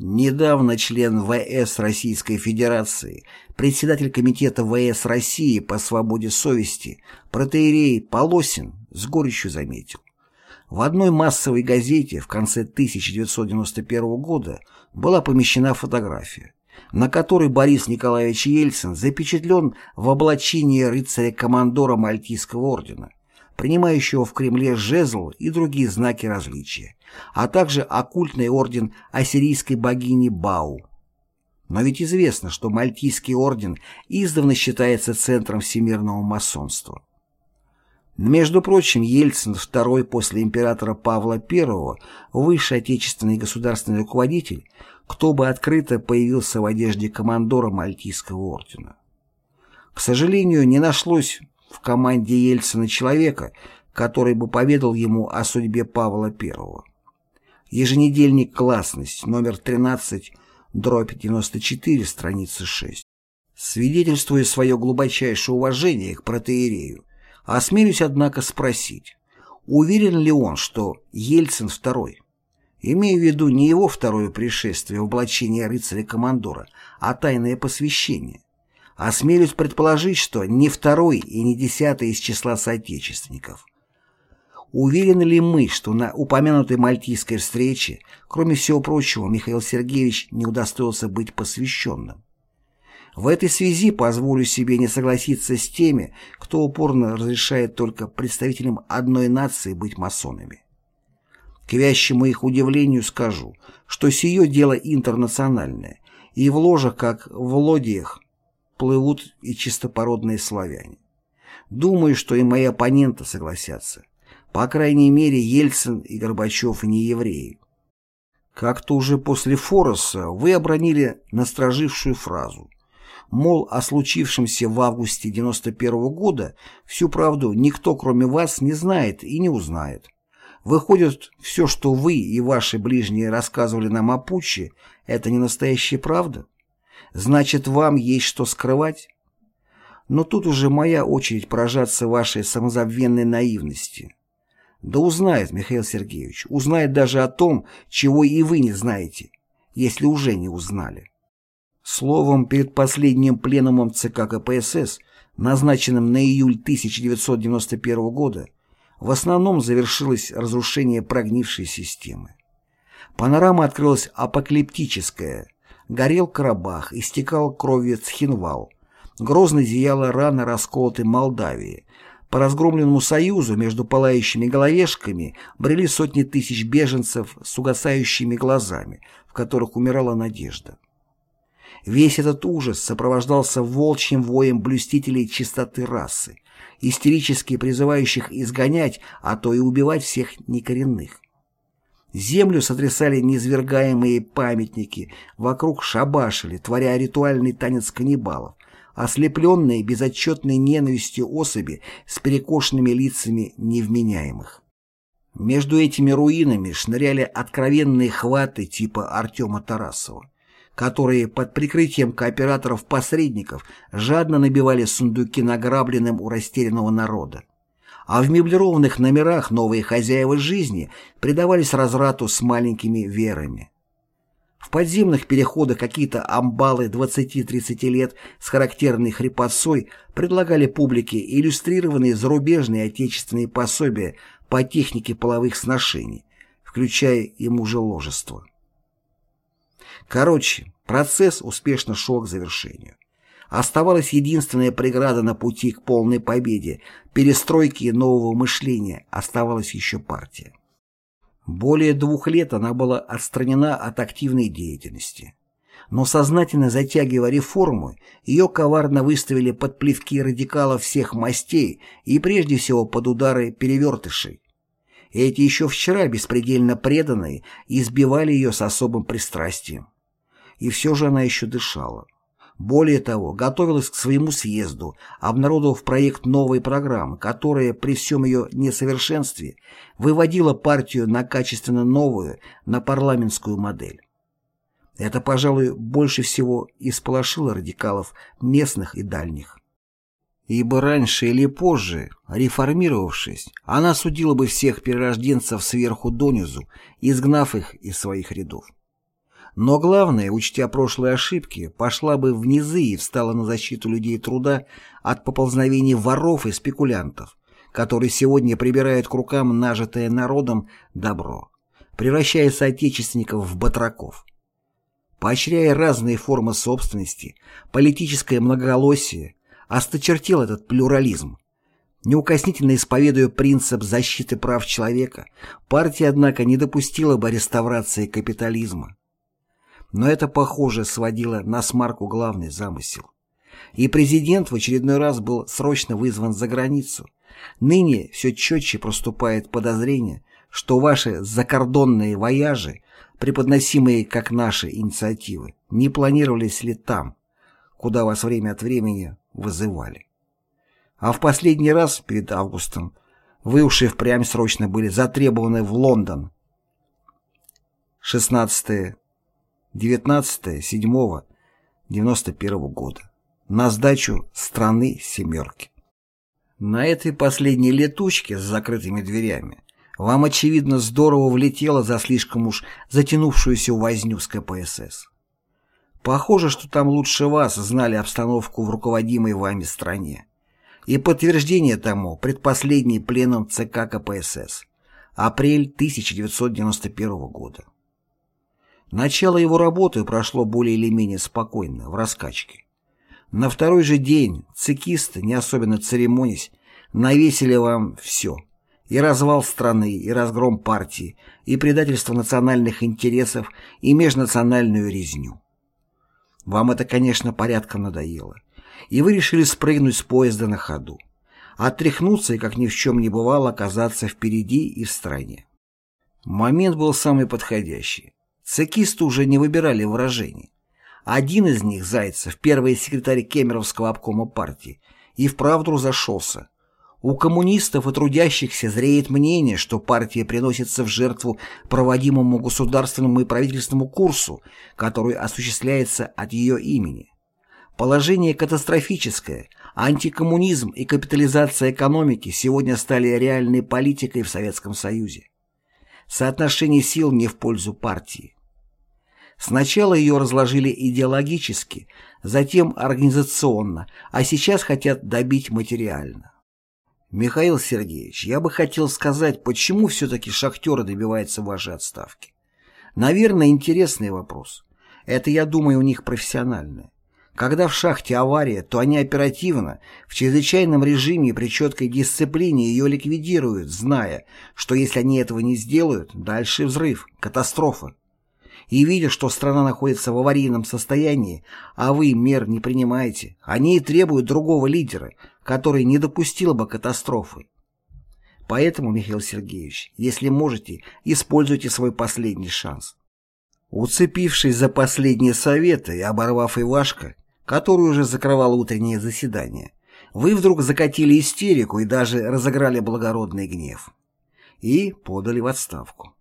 Недавно член ВС Российской Федерации, председатель Комитета ВС России по свободе совести, протеерей Полосин с горечью заметил. В одной массовой газете в конце 1991 года была помещена фотография, на которой Борис Николаевич Ельцин запечатлен в облачении рыцаря-командора Мальтийского ордена, принимающего в Кремле жезл и другие знаки различия, а также оккультный орден ассирийской богини Бау. Но ведь известно, что Мальтийский орден издавна считается центром всемирного масонства. Между прочим, Ельцин, второй после императора Павла I, высший отечественный государственный руководитель, кто бы открыто появился в одежде командора Мальтийского ордена. К сожалению, не нашлось в команде Ельцина человека, который бы поведал ему о судьбе Павла I. Еженедельник «Классность», номер 13, дробь 94, страница 6. Свидетельствуя свое глубочайшее уважение к протеерею, Осмелюсь, однако, спросить, уверен ли он, что Ельцин второй? Имею в виду не его второе пришествие в облачении рыцаря-командора, а тайное посвящение. Осмелюсь предположить, что не второй и не десятый из числа соотечественников. Уверены ли мы, что на упомянутой мальтийской встрече, кроме всего прочего, Михаил Сергеевич не удостоился быть посвященным? В этой связи позволю себе не согласиться с теми, кто упорно разрешает только представителям одной нации быть масонами. К вящему их удивлению скажу, что сие дело интернациональное, и в ложах, как в лодиях, плывут и чистопородные славяне. Думаю, что и мои оппоненты согласятся. По крайней мере, Ельцин и Горбачев не евреи. Как-то уже после Фороса вы обронили насторожившую фразу мол, о случившемся в августе 91 -го года всю правду никто, кроме вас, не знает и не узнает. Выходит, все, что вы и ваши ближние рассказывали нам о путче, это не настоящая правда? Значит, вам есть что скрывать? Но тут уже моя очередь поражаться вашей самозабвенной наивности. Да узнает, Михаил Сергеевич, узнает даже о том, чего и вы не знаете. если уже не узнали. Словом, перед последним пленумом ЦК КПСС, назначенным на июль 1991 года, в основном завершилось разрушение прогнившей системы. Панорама открылась апокалиптическая. Горел Карабах, истекал кровью Цхинвал. Грозно зияла рана расколотой Молдавии. По разгромленному союзу между пылающими головешками брели сотни тысяч беженцев с угасающими глазами, в которых умирала надежда. Весь этот ужас сопровождался волчьим воем блюстителей чистоты расы, истерически призывающих изгонять, а то и убивать всех некоренных. Землю сотрясали низвергаемые памятники, вокруг шабашили, творя ритуальный танец каннибалов, ослепленные безотчетной ненавистью особи с перекошенными лицами невменяемых. Между этими руинами шныряли откровенные хваты типа Артема Тарасова, которые под прикрытием кооператоров-посредников жадно набивали сундуки награбленным у растерянного народа а в меблированных номерах новые хозяева жизни предавались разврату с маленькими верами. В подземных переходах какие-то амбалы 20-30 лет с характерной хрипотцой предлагали публике иллюстрированные зарубежные отечественные пособия по технике половых сношений, включая и мужеложество. Короче, процесс успешно шел к завершению. Оставалась единственная преграда на пути к полной победе, перестройки и нового мышления, оставалась еще партия. Более двух лет она была отстранена от активной деятельности. Но сознательно затягивая реформу, ее коварно выставили под плевки радикалов всех мастей и прежде всего под удары перевертышей. Эти еще вчера беспредельно преданные избивали ее с особым пристрастием. И все же она еще дышала. Более того, готовилась к своему съезду, обнародовав проект новой программы, которая при всем ее несовершенстве выводила партию на качественно новую, на парламентскую модель. Это, пожалуй, больше всего исполошило радикалов местных и дальних. Ибо раньше или позже, реформировавшись, она судила бы всех перерожденцев сверху донизу, изгнав их из своих рядов. Но главное, учтя прошлые ошибки, пошла бы в низы и встала на защиту людей труда от поползновений воров и спекулянтов, которые сегодня прибирают к рукам нажитое народом добро, превращая соотечественников в батраков. Поощряя разные формы собственности, политическое многоголосие, осточертел этот плюрализм. Неукоснительно исповедуя принцип защиты прав человека, партия, однако, не допустила бы реставрации капитализма но это, похоже, сводило на смарку главный замысел. И президент в очередной раз был срочно вызван за границу. Ныне все четче проступает подозрение, что ваши закордонные вояжи, преподносимые как наши инициативы, не планировались ли там, куда вас время от времени вызывали. А в последний раз, перед августом, вы уж и впрямь срочно были затребованы в Лондон. 16 19.07.91 года на сдачу страны «семерки». На этой последней летучке с закрытыми дверями вам, очевидно, здорово влетело за слишком уж затянувшуюся возню с КПСС. Похоже, что там лучше вас знали обстановку в руководимой вами стране. И подтверждение тому предпоследний пленум ЦК КПСС. Апрель 1991 года. Начало его работы прошло более или менее спокойно, в раскачке. На второй же день цикисты, не особенно церемонясь, навесили вам все. И развал страны, и разгром партии, и предательство национальных интересов, и межнациональную резню. Вам это, конечно, порядком надоело. И вы решили спрыгнуть с поезда на ходу. Отряхнуться и, как ни в чем не бывало, оказаться впереди и в стране. Момент был самый подходящий. Цекисты уже не выбирали выражений. Один из них, Зайцев, первый секретарь Кемеровского обкома партии, и вправду разошелся. У коммунистов и трудящихся зреет мнение, что партия приносится в жертву проводимому государственному и правительственному курсу, который осуществляется от ее имени. Положение катастрофическое, антикоммунизм и капитализация экономики сегодня стали реальной политикой в Советском Союзе. Соотношение сил не в пользу партии. Сначала ее разложили идеологически, затем организационно, а сейчас хотят добить материально. Михаил Сергеевич, я бы хотел сказать, почему все-таки шахтеры добиваются вашей отставки. Наверное, интересный вопрос. Это, я думаю, у них профессиональное. Когда в шахте авария, то они оперативно, в чрезвычайном режиме при четкой дисциплине ее ликвидируют, зная, что если они этого не сделают, дальше взрыв, катастрофа. И видя, что страна находится в аварийном состоянии, а вы мер не принимаете, они и требуют другого лидера, который не допустил бы катастрофы. Поэтому, Михаил Сергеевич, если можете, используйте свой последний шанс. Уцепившись за последние советы и оборвав Ивашка, который уже закрывал утреннее заседание, вы вдруг закатили истерику и даже разыграли благородный гнев. И подали в отставку.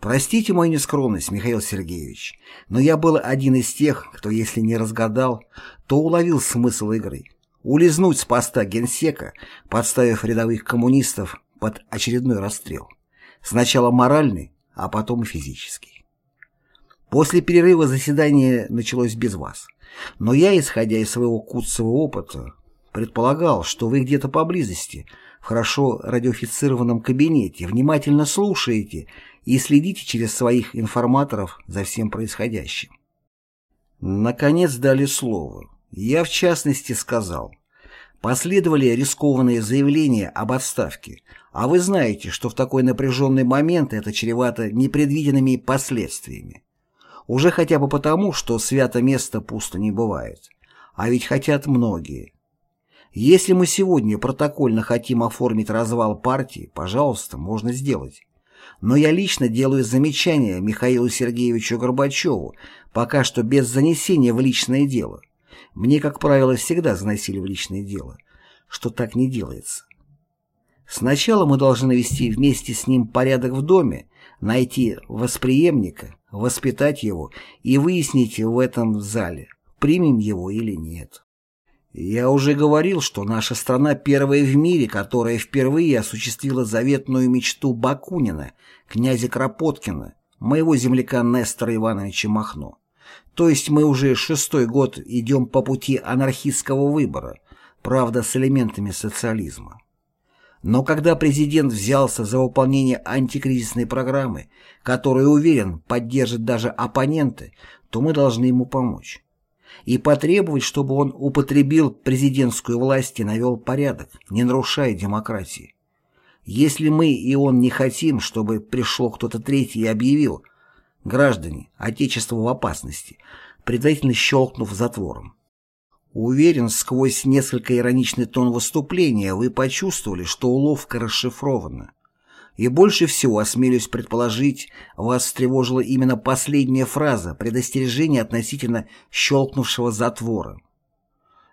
Простите мою нескромность, Михаил Сергеевич, но я был один из тех, кто, если не разгадал, то уловил смысл игры. Улизнуть с поста генсека, подставив рядовых коммунистов под очередной расстрел. Сначала моральный, а потом физический. После перерыва заседание началось без вас. Но я, исходя из своего куцевого опыта, предполагал, что вы где-то поблизости, в хорошо радиофицированном кабинете, внимательно слушаете и следите через своих информаторов за всем происходящим. Наконец дали слово. Я, в частности, сказал. Последовали рискованные заявления об отставке, а вы знаете, что в такой напряженный момент это чревато непредвиденными последствиями. Уже хотя бы потому, что свято место пусто не бывает. А ведь хотят многие. Если мы сегодня протокольно хотим оформить развал партии, пожалуйста, можно сделать. Но я лично делаю замечание Михаилу Сергеевичу Горбачеву, пока что без занесения в личное дело. Мне, как правило, всегда заносили в личное дело, что так не делается. Сначала мы должны навести вместе с ним порядок в доме, найти восприемника, воспитать его и выяснить в этом зале, примем его или нет. Я уже говорил, что наша страна первая в мире, которая впервые осуществила заветную мечту Бакунина, князя Кропоткина, моего земляка Нестора Ивановича Махно. То есть мы уже шестой год идем по пути анархистского выбора, правда с элементами социализма. Но когда президент взялся за выполнение антикризисной программы, которую, уверен, поддержат даже оппоненты, то мы должны ему помочь. И потребовать, чтобы он употребил президентскую власть и навел порядок, не нарушая демократии. Если мы и он не хотим, чтобы пришел кто-то третий и объявил «Граждане, Отечество в опасности», предварительно щелкнув затвором. Уверен, сквозь несколько ироничный тон выступления вы почувствовали, что уловка расшифрована. И больше всего, осмелюсь предположить, вас встревожила именно последняя фраза предостережения относительно щелкнувшего затвора.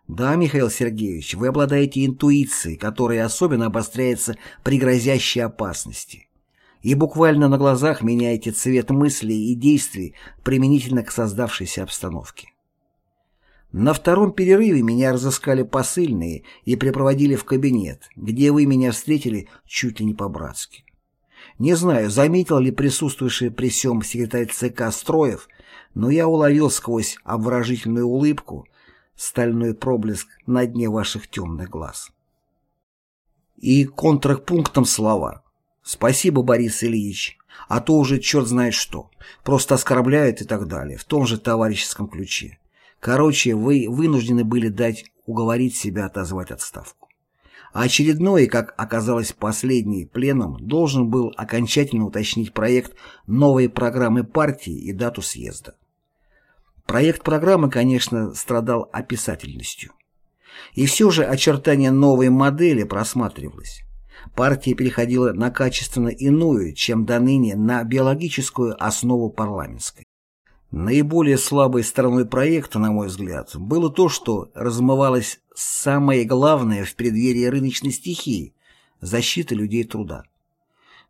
Да, Михаил Сергеевич, вы обладаете интуицией, которая особенно обостряется при грозящей опасности. И буквально на глазах меняете цвет мыслей и действий применительно к создавшейся обстановке. На втором перерыве меня разыскали посыльные и припроводили в кабинет, где вы меня встретили чуть ли не по-братски. Не знаю, заметил ли присутствующий при всем секретарь ЦК Строев, но я уловил сквозь обворожительную улыбку стальной проблеск на дне ваших темных глаз. И контрапунктом слова. Спасибо, Борис Ильич, а то уже черт знает что, просто оскорбляют и так далее, в том же товарищеском ключе. Короче, вы вынуждены были дать уговорить себя отозвать отставку. А очередной, как оказалось последний, пленум должен был окончательно уточнить проект новой программы партии и дату съезда. Проект программы, конечно, страдал описательностью. И все же очертания новой модели просматривалось. Партия переходила на качественно иную, чем до ныне, на биологическую основу парламентской. Наиболее слабой стороной проекта, на мой взгляд, было то, что размывалось самое главное в преддверии рыночной стихии – защита людей труда.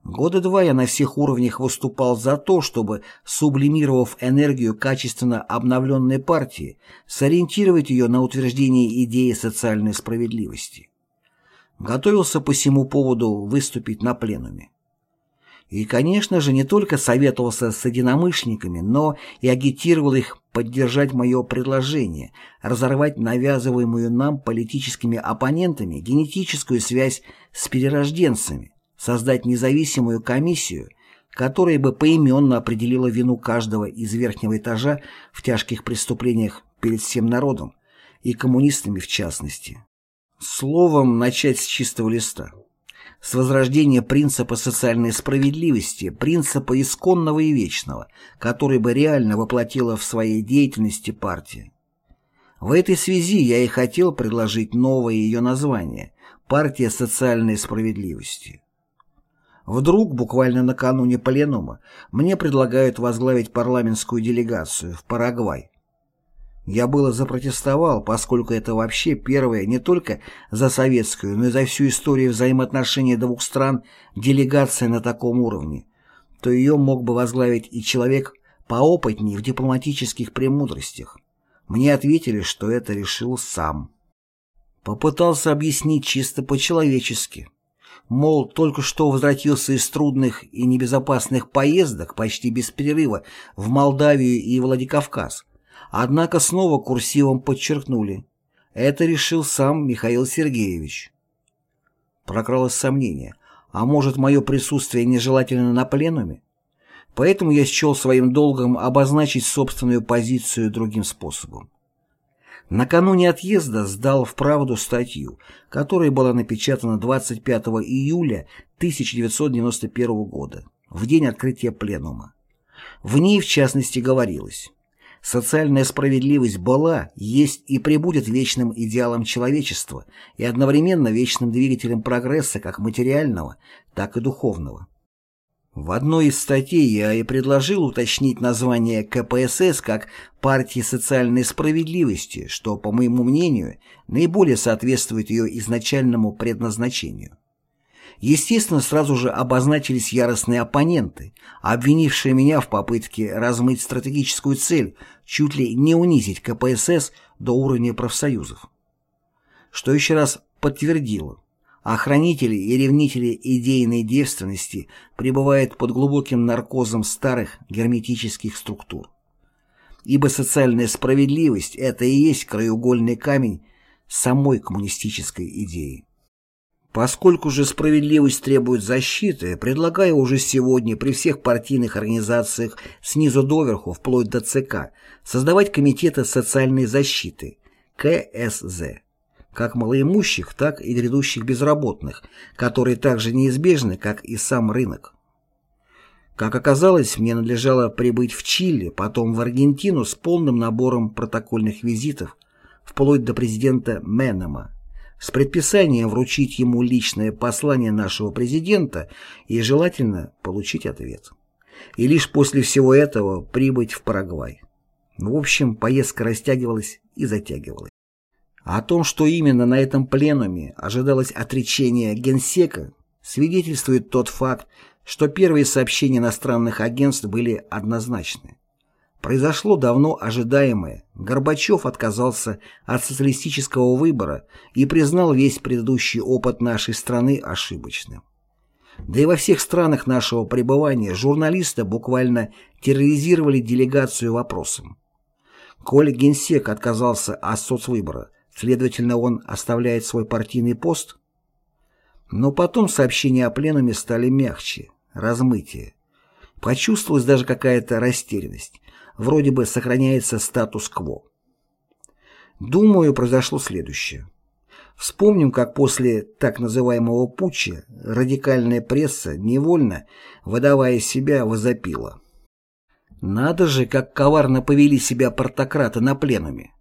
Года два я на всех уровнях выступал за то, чтобы, сублимировав энергию качественно обновленной партии, сориентировать ее на утверждение идеи социальной справедливости. Готовился по всему поводу выступить на пленуме. И, конечно же, не только советовался с единомышленниками, но и агитировал их поддержать мое предложение, разорвать навязываемую нам политическими оппонентами генетическую связь с перерожденцами, создать независимую комиссию, которая бы поименно определила вину каждого из верхнего этажа в тяжких преступлениях перед всем народом, и коммунистами в частности. Словом, начать с чистого листа с возрождения принципа социальной справедливости, принципа исконного и вечного, который бы реально воплотила в своей деятельности партия. В этой связи я и хотел предложить новое ее название – «Партия социальной справедливости». Вдруг, буквально накануне пленума, мне предлагают возглавить парламентскую делегацию в Парагвай. Я было запротестовал, поскольку это вообще первая не только за советскую, но и за всю историю взаимоотношений двух стран делегация на таком уровне, то ее мог бы возглавить и человек поопытнее в дипломатических премудростях. Мне ответили, что это решил сам. Попытался объяснить чисто по-человечески. Мол, только что возвратился из трудных и небезопасных поездок почти без перерыва в Молдавию и Владикавказ – Однако снова курсивом подчеркнули. Это решил сам Михаил Сергеевич. Прокралось сомнение. А может, мое присутствие нежелательно на пленуме? Поэтому я счел своим долгом обозначить собственную позицию другим способом. Накануне отъезда сдал в «Правду» статью, которая была напечатана 25 июля 1991 года, в день открытия пленума. В ней, в частности, говорилось Социальная справедливость была, есть и пребудет вечным идеалом человечества и одновременно вечным двигателем прогресса как материального, так и духовного. В одной из статей я и предложил уточнить название КПСС как «Партии социальной справедливости», что, по моему мнению, наиболее соответствует ее изначальному предназначению. Естественно, сразу же обозначились яростные оппоненты, обвинившие меня в попытке размыть стратегическую цель, чуть ли не унизить КПСС до уровня профсоюзов. Что еще раз подтвердило, охранители и ревнители идейной девственности пребывают под глубоким наркозом старых герметических структур. Ибо социальная справедливость – это и есть краеугольный камень самой коммунистической идеи. Поскольку же справедливость требует защиты, предлагаю уже сегодня при всех партийных организациях снизу доверху, вплоть до ЦК, создавать комитеты социальной защиты, КСЗ, как малоимущих, так и грядущих безработных, которые так же неизбежны, как и сам рынок. Как оказалось, мне надлежало прибыть в Чили, потом в Аргентину с полным набором протокольных визитов, вплоть до президента Меннема, с предписанием вручить ему личное послание нашего президента и желательно получить ответ. И лишь после всего этого прибыть в Парагвай. В общем, поездка растягивалась и затягивалась. О том, что именно на этом пленуме ожидалось отречение генсека, свидетельствует тот факт, что первые сообщения иностранных агентств были однозначны. Произошло давно ожидаемое. Горбачев отказался от социалистического выбора и признал весь предыдущий опыт нашей страны ошибочным. Да и во всех странах нашего пребывания журналисты буквально терроризировали делегацию вопросом. Коли генсек отказался от соцвыбора, следовательно, он оставляет свой партийный пост? Но потом сообщения о пленуме стали мягче, размытие. Почувствовалась даже какая-то растерянность вроде бы сохраняется статус-кво. Думаю, произошло следующее. Вспомним, как после так называемого путча радикальная пресса невольно, выдавая себя, возопила. Надо же, как коварно повели себя портократы на пленуме.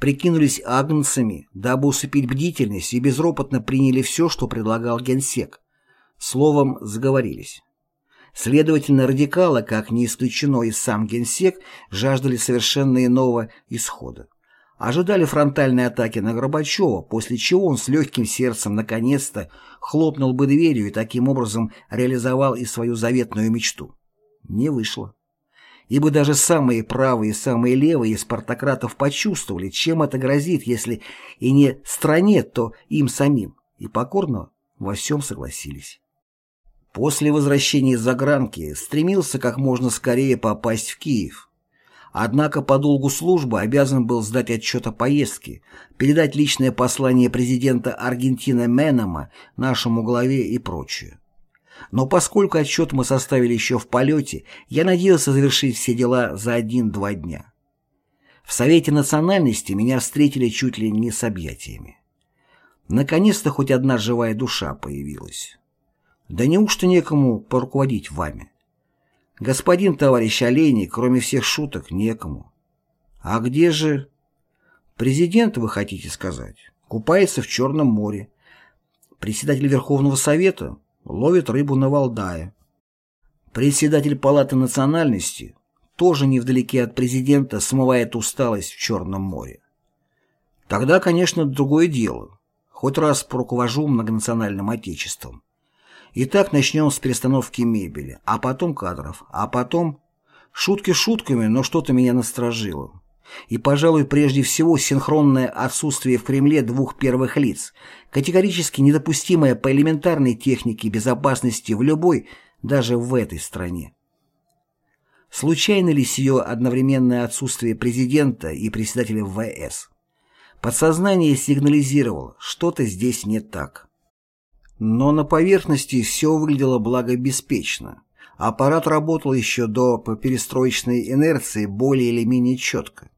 Прикинулись агнцами, дабы усыпить бдительность и безропотно приняли все, что предлагал генсек. Словом, заговорились. Следовательно, радикалы, как не исключено и сам генсек, жаждали совершенно иного исхода. Ожидали фронтальной атаки на Горбачева, после чего он с легким сердцем наконец-то хлопнул бы дверью и таким образом реализовал и свою заветную мечту. Не вышло. Ибо даже самые правые и самые левые из спартакратов почувствовали, чем это грозит, если и не стране, то им самим, и покорно во всем согласились. После возвращения из загранки стремился как можно скорее попасть в Киев. Однако по долгу службы обязан был сдать отчет о поездке, передать личное послание президента Аргентины Менома нашему главе и прочее. Но поскольку отчет мы составили еще в полете, я надеялся завершить все дела за один-два дня. В Совете национальности меня встретили чуть ли не с объятиями. Наконец-то хоть одна живая душа появилась. Да неужто некому поруководить вами? Господин товарищ Олейник, кроме всех шуток, некому. А где же... Президент, вы хотите сказать, купается в Черном море. Председатель Верховного Совета ловит рыбу на Валдае. Председатель Палаты национальности тоже невдалеке от президента смывает усталость в Черном море. Тогда, конечно, другое дело. Хоть раз руковожу многонациональным отечеством. Итак, начнем с перестановки мебели, а потом кадров, а потом... Шутки шутками, но что-то меня насторожило. И, пожалуй, прежде всего, синхронное отсутствие в Кремле двух первых лиц, категорически недопустимое по элементарной технике безопасности в любой, даже в этой стране. Случайно ли сие одновременное отсутствие президента и председателя ВС? Подсознание сигнализировало, что-то здесь не так. Но на поверхности все выглядело благобеспечно. Аппарат работал еще до перестроечной инерции более или менее четко.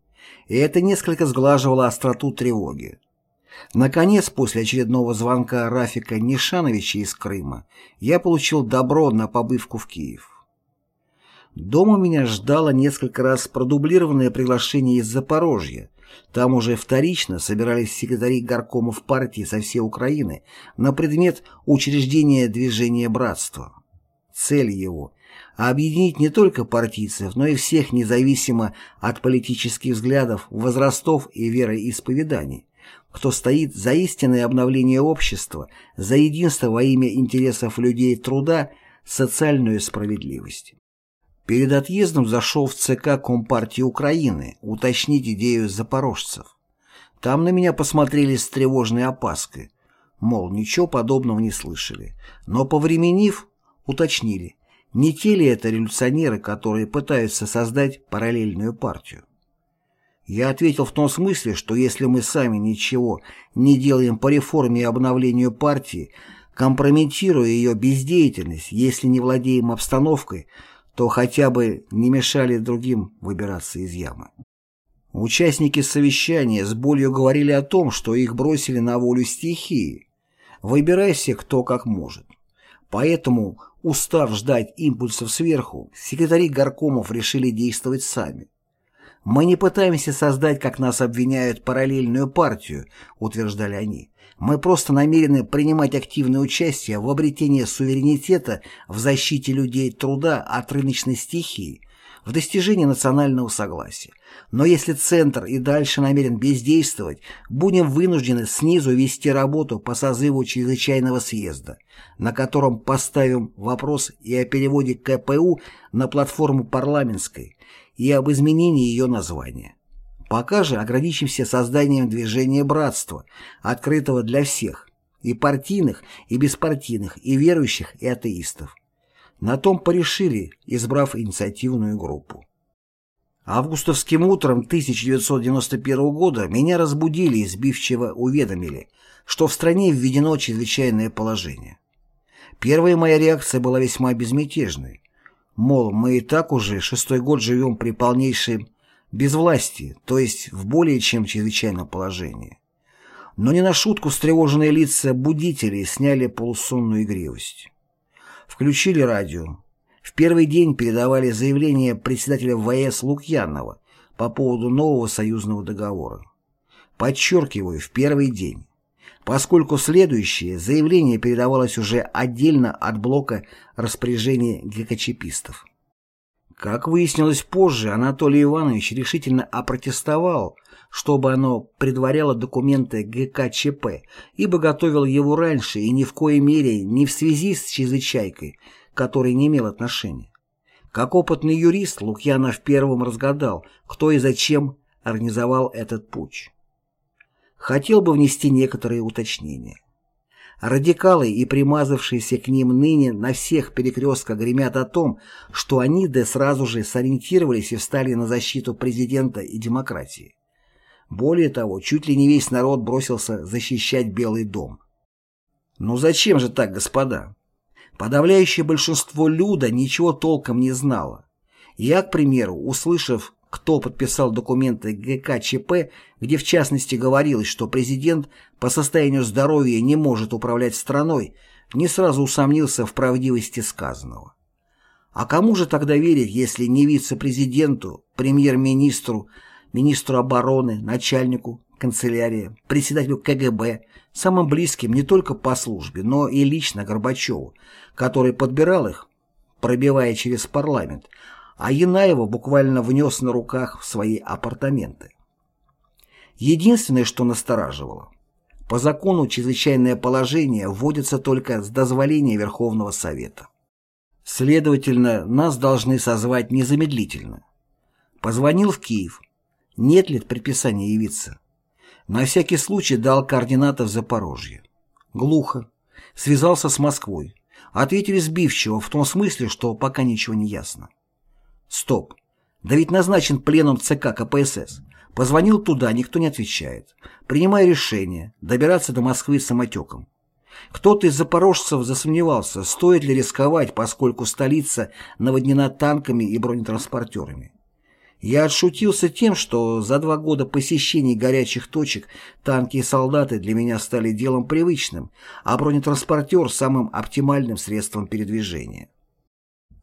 И это несколько сглаживало остроту тревоги. Наконец, после очередного звонка Рафика Нишановича из Крыма, я получил добро на побывку в Киев. Дома меня ждало несколько раз продублированное приглашение из Запорожья, там уже вторично собирались секретари горкомов партии со всей Украины на предмет учреждения движения братства. Цель его – объединить не только партийцев, но и всех независимо от политических взглядов, возрастов и вероисповеданий, кто стоит за истинное обновление общества, за единство во имя интересов людей труда, социальную справедливость. Перед отъездом зашел в ЦК Компартии Украины уточнить идею запорожцев. Там на меня посмотрели с тревожной опаской, мол, ничего подобного не слышали. Но повременив, уточнили, не те ли это революционеры, которые пытаются создать параллельную партию. Я ответил в том смысле, что если мы сами ничего не делаем по реформе и обновлению партии, компрометируя ее бездеятельность, если не владеем обстановкой, то хотя бы не мешали другим выбираться из ямы. Участники совещания с болью говорили о том, что их бросили на волю стихии. Выбирайся кто как может. Поэтому, устав ждать импульсов сверху, секретари горкомов решили действовать сами. «Мы не пытаемся создать, как нас обвиняют, параллельную партию», утверждали они. Мы просто намерены принимать активное участие в обретении суверенитета в защите людей труда от рыночной стихии, в достижении национального согласия. Но если Центр и дальше намерен бездействовать, будем вынуждены снизу вести работу по созыву чрезвычайного съезда, на котором поставим вопрос и о переводе КПУ на платформу парламентской, и об изменении ее названия. Пока же ограничимся созданием движения братства, открытого для всех, и партийных, и беспартийных, и верующих, и атеистов. На том порешили, избрав инициативную группу. Августовским утром 1991 года меня разбудили и сбивчиво уведомили, что в стране введено чрезвычайное положение. Первая моя реакция была весьма безмятежной. Мол, мы и так уже шестой год живем при полнейшей без власти, то есть в более чем чрезвычайном положении. Но не на шутку встревоженные лица будителей сняли полусонную игривость. Включили радио. В первый день передавали заявление председателя ВС Лукьянова по поводу нового союзного договора. Подчеркиваю, в первый день, поскольку следующее заявление передавалось уже отдельно от блока распоряжений ГКЧПистов. Как выяснилось позже, Анатолий Иванович решительно опротестовал, чтобы оно предваряло документы ГКЧП, ибо готовил его раньше и ни в коей мере не в связи с чрезвычайкой, который не имел отношения. Как опытный юрист, Лукьянов первым разгадал, кто и зачем организовал этот путь. Хотел бы внести некоторые уточнения. Радикалы и примазавшиеся к ним ныне на всех перекрестках гремят о том, что они да сразу же сориентировались и встали на защиту президента и демократии. Более того, чуть ли не весь народ бросился защищать Белый дом. Ну зачем же так, господа? Подавляющее большинство люда ничего толком не знало. Я, к примеру, услышав, кто подписал документы ГКЧП, где в частности говорилось, что президент по состоянию здоровья не может управлять страной, не сразу усомнился в правдивости сказанного. А кому же тогда верить, если не вице-президенту, премьер-министру, министру обороны, начальнику канцелярии, председателю КГБ, самым близким не только по службе, но и лично Горбачеву, который подбирал их, пробивая через парламент, а Янаева буквально внес на руках в свои апартаменты. Единственное, что настораживало, по закону чрезвычайное положение вводится только с дозволения Верховного Совета. Следовательно, нас должны созвать незамедлительно. Позвонил в Киев. Нет ли предписания явиться? На всякий случай дал координаты в Запорожье. Глухо. Связался с Москвой. Ответили сбивчиво, в том смысле, что пока ничего не ясно. Стоп. Да ведь назначен пленум ЦК КПСС. Позвонил туда, никто не отвечает. Принимаю решение добираться до Москвы самотеком. Кто-то из запорожцев засомневался, стоит ли рисковать, поскольку столица наводнена танками и бронетранспортерами. Я отшутился тем, что за два года посещений горячих точек танки и солдаты для меня стали делом привычным, а бронетранспортер – самым оптимальным средством передвижения.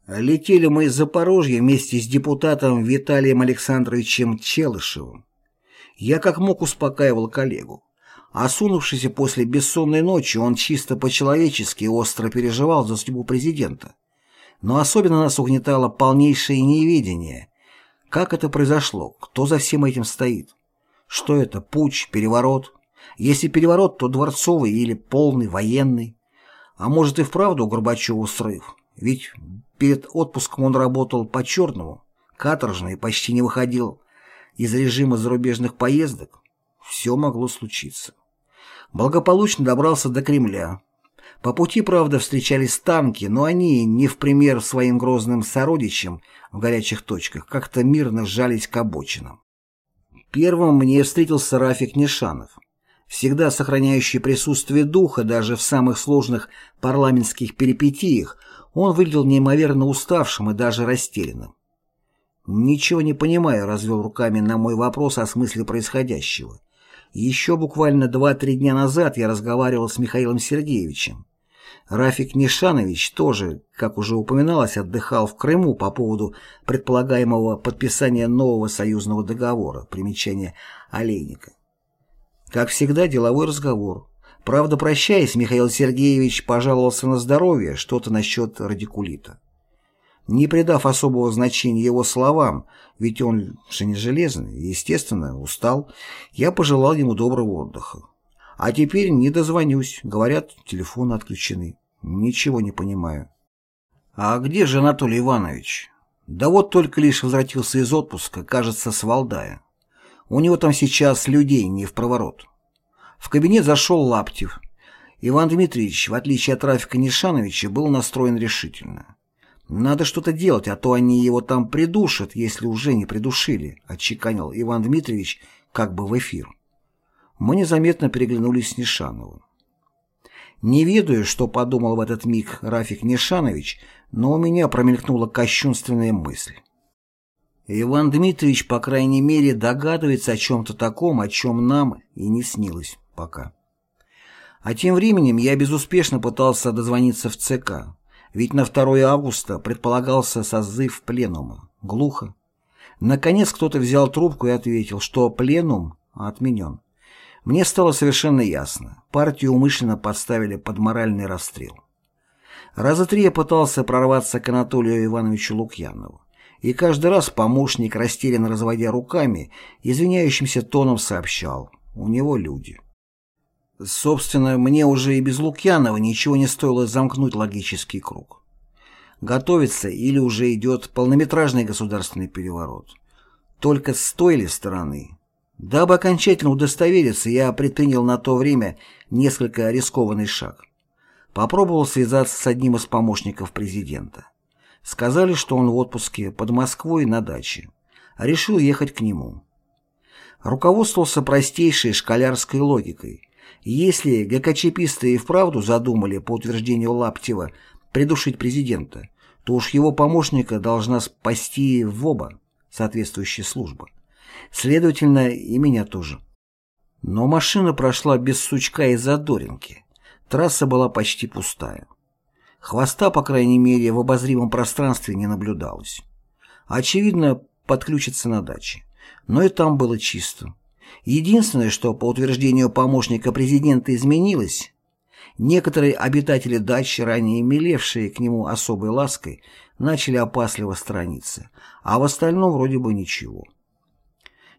Летели мы из Запорожья вместе с депутатом Виталием Александровичем Челышевым. Я как мог успокаивал коллегу. Осунувшийся после бессонной ночи, он чисто по-человечески остро переживал за судьбу президента. Но особенно нас угнетало полнейшее неведение – как это произошло? Кто за всем этим стоит? Что это? Путь? Переворот? Если переворот, то дворцовый или полный, военный. А может и вправду Горбачеву срыв? Ведь перед отпуском он работал по-черному, каторжно и почти не выходил из режима зарубежных поездок. Все могло случиться. Благополучно добрался до Кремля, по пути, правда, встречались танки, но они, не в пример своим грозным сородичам в горячих точках, как-то мирно сжались к обочинам. Первым мне встретился Рафик Нишанов, всегда сохраняющий присутствие духа даже в самых сложных парламентских перипетиях, он выглядел неимоверно уставшим и даже растерянным. «Ничего не понимаю», — развел руками на мой вопрос о смысле происходящего. Еще буквально два-три дня назад я разговаривал с Михаилом Сергеевичем. Рафик Нишанович тоже, как уже упоминалось, отдыхал в Крыму по поводу предполагаемого подписания нового союзного договора, примечание Олейника. Как всегда, деловой разговор. Правда, прощаясь, Михаил Сергеевич пожаловался на здоровье, что-то насчет радикулита. Не придав особого значения его словам, ведь он же не железный, естественно, устал, я пожелал ему доброго отдыха. А теперь не дозвонюсь, говорят, телефоны отключены. Ничего не понимаю. А где же Анатолий Иванович? Да вот только лишь возвратился из отпуска, кажется, с Валдая. У него там сейчас людей не в проворот. В кабинет зашел Лаптев. Иван Дмитриевич, в отличие от Рафика Нишановича, был настроен решительно. «Надо что-то делать, а то они его там придушат, если уже не придушили», — отчеканил Иван Дмитриевич как бы в эфир. Мы незаметно переглянулись с Нишановым. Не ведаю, что подумал в этот миг Рафик Нишанович, но у меня промелькнула кощунственная мысль. Иван Дмитриевич, по крайней мере, догадывается о чем-то таком, о чем нам и не снилось пока. А тем временем я безуспешно пытался дозвониться в ЦК. Ведь на 2 августа предполагался созыв пленума. Глухо. Наконец кто-то взял трубку и ответил, что пленум отменен. Мне стало совершенно ясно. Партию умышленно подставили под моральный расстрел. Раза три я пытался прорваться к Анатолию Ивановичу Лукьянову. И каждый раз помощник, растерянно разводя руками, извиняющимся тоном сообщал. У него люди. Собственно, мне уже и без Лукьянова ничего не стоило замкнуть логический круг. Готовится или уже идет полнометражный государственный переворот. Только с той ли стороны? Дабы окончательно удостовериться, я предпринял на то время несколько рискованный шаг. Попробовал связаться с одним из помощников президента. Сказали, что он в отпуске под Москвой на даче. Решил ехать к нему. Руководствовался простейшей школярской логикой. Если ГКЧПисты и вправду задумали, по утверждению Лаптева, придушить президента, то уж его помощника должна спасти в оба соответствующая служба. Следовательно, и меня тоже. Но машина прошла без сучка и задоринки. Трасса была почти пустая. Хвоста, по крайней мере, в обозримом пространстве не наблюдалось. Очевидно, подключится на даче. Но и там было чисто. Единственное, что по утверждению помощника президента изменилось, некоторые обитатели дачи, ранее милевшие к нему особой лаской, начали опасливо сторониться, а в остальном вроде бы ничего.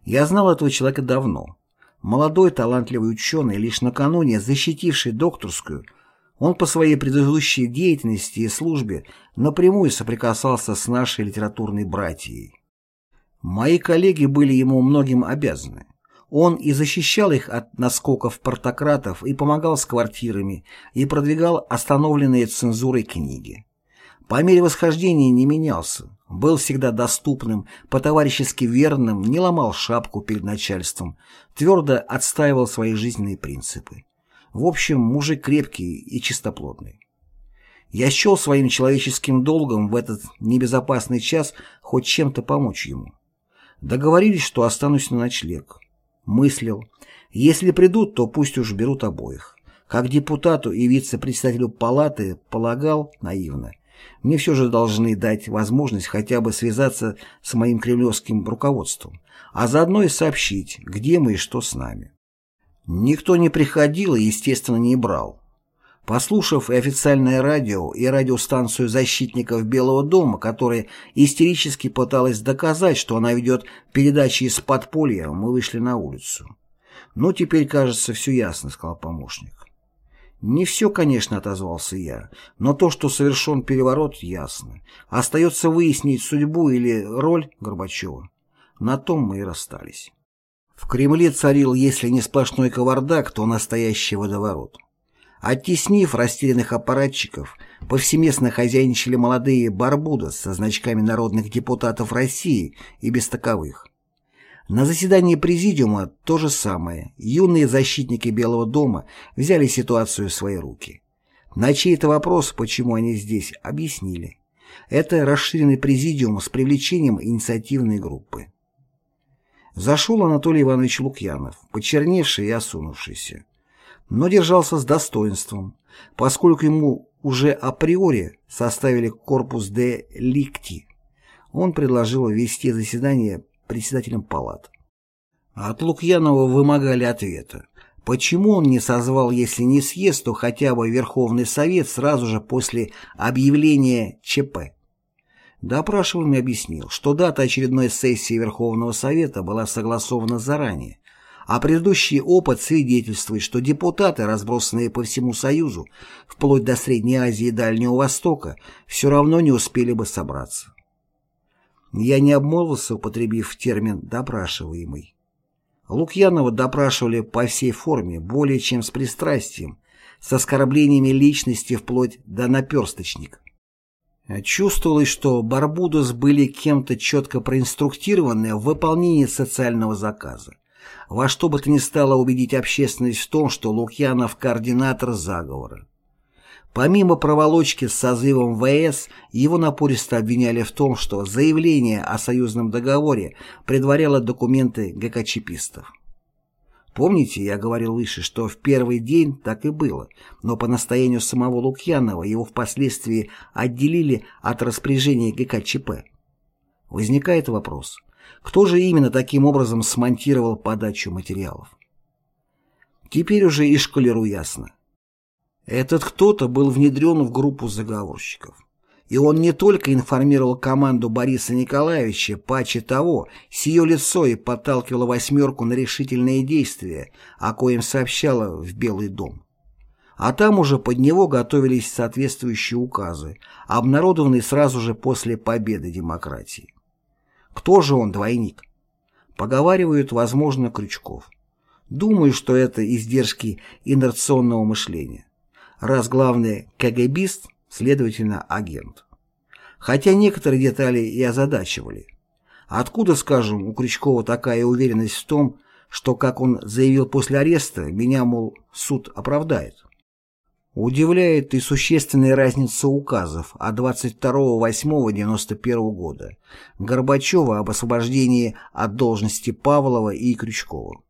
Я знал этого человека давно. Молодой талантливый ученый, лишь накануне защитивший докторскую, он по своей предыдущей деятельности и службе напрямую соприкасался с нашей литературной братьей. Мои коллеги были ему многим обязаны. Он и защищал их от наскоков портократов, и помогал с квартирами, и продвигал остановленные цензурой книги. По мере восхождения не менялся, был всегда доступным, по-товарищески верным, не ломал шапку перед начальством, твердо отстаивал свои жизненные принципы. В общем, мужик крепкий и чистоплотный. Я счел своим человеческим долгом в этот небезопасный час хоть чем-то помочь ему. Договорились, что останусь на ночлег. Мыслил, если придут, то пусть уж берут обоих. Как депутату и вице-председателю палаты полагал наивно – мне все же должны дать возможность хотя бы связаться с моим кремлевским руководством, а заодно и сообщить, где мы и что с нами. Никто не приходил и, естественно, не брал. Послушав и официальное радио, и радиостанцию защитников Белого дома, которая истерически пыталась доказать, что она ведет передачи из подполья, мы вышли на улицу. «Ну, теперь, кажется, все ясно», — сказал помощник. Не все, конечно, отозвался я, но то, что совершен переворот, ясно. Остается выяснить судьбу или роль Горбачева. На том мы и расстались. В Кремле царил, если не сплошной кавардак, то настоящий водоворот. Оттеснив растерянных аппаратчиков, повсеместно хозяйничали молодые барбуда со значками народных депутатов России и без таковых. На заседании президиума то же самое. Юные защитники Белого дома взяли ситуацию в свои руки. На чей-то вопрос, почему они здесь, объяснили. Это расширенный президиум с привлечением инициативной группы. Зашел Анатолий Иванович Лукьянов, почерневший и осунувшийся. Но держался с достоинством, поскольку ему уже априори составили корпус де ликти. Он предложил вести заседание председателем палат. От Лукьянова вымогали ответа. Почему он не созвал, если не съезд, то хотя бы Верховный Совет сразу же после объявления ЧП? Допрашиваемый объяснил, что дата очередной сессии Верховного Совета была согласована заранее, а предыдущий опыт свидетельствует, что депутаты, разбросанные по всему Союзу, вплоть до Средней Азии и Дальнего Востока, все равно не успели бы собраться. Я не обмолвился, употребив термин «допрашиваемый». Лукьянова допрашивали по всей форме, более чем с пристрастием, с оскорблениями личности вплоть до наперсточника. Чувствовалось, что Барбудос были кем-то четко проинструктированы в выполнении социального заказа. Во что бы то ни стало убедить общественность в том, что Лукьянов – координатор заговора. Помимо проволочки с созывом ВС, его напористо обвиняли в том, что заявление о союзном договоре предваряло документы ГКЧПистов. Помните, я говорил выше, что в первый день так и было, но по настоянию самого Лукьянова его впоследствии отделили от распоряжения ГКЧП. Возникает вопрос, кто же именно таким образом смонтировал подачу материалов? Теперь уже и школяру ясно. Этот кто-то был внедрен в группу заговорщиков. И он не только информировал команду Бориса Николаевича, паче того, с ее лицо и подталкивало восьмерку на решительные действия, о коем сообщала в Белый дом. А там уже под него готовились соответствующие указы, обнародованные сразу же после победы демократии. Кто же он, двойник? Поговаривают, возможно, Крючков. Думаю, что это издержки инерционного мышления. раз главный КГБист, следовательно, агент. Хотя некоторые детали и озадачивали. Откуда, скажем, у Крючкова такая уверенность в том, что, как он заявил после ареста, меня, мол, суд оправдает? Удивляет и существенная разница указов от 22.08.91 года Горбачева об освобождении от должности Павлова и Крючкова.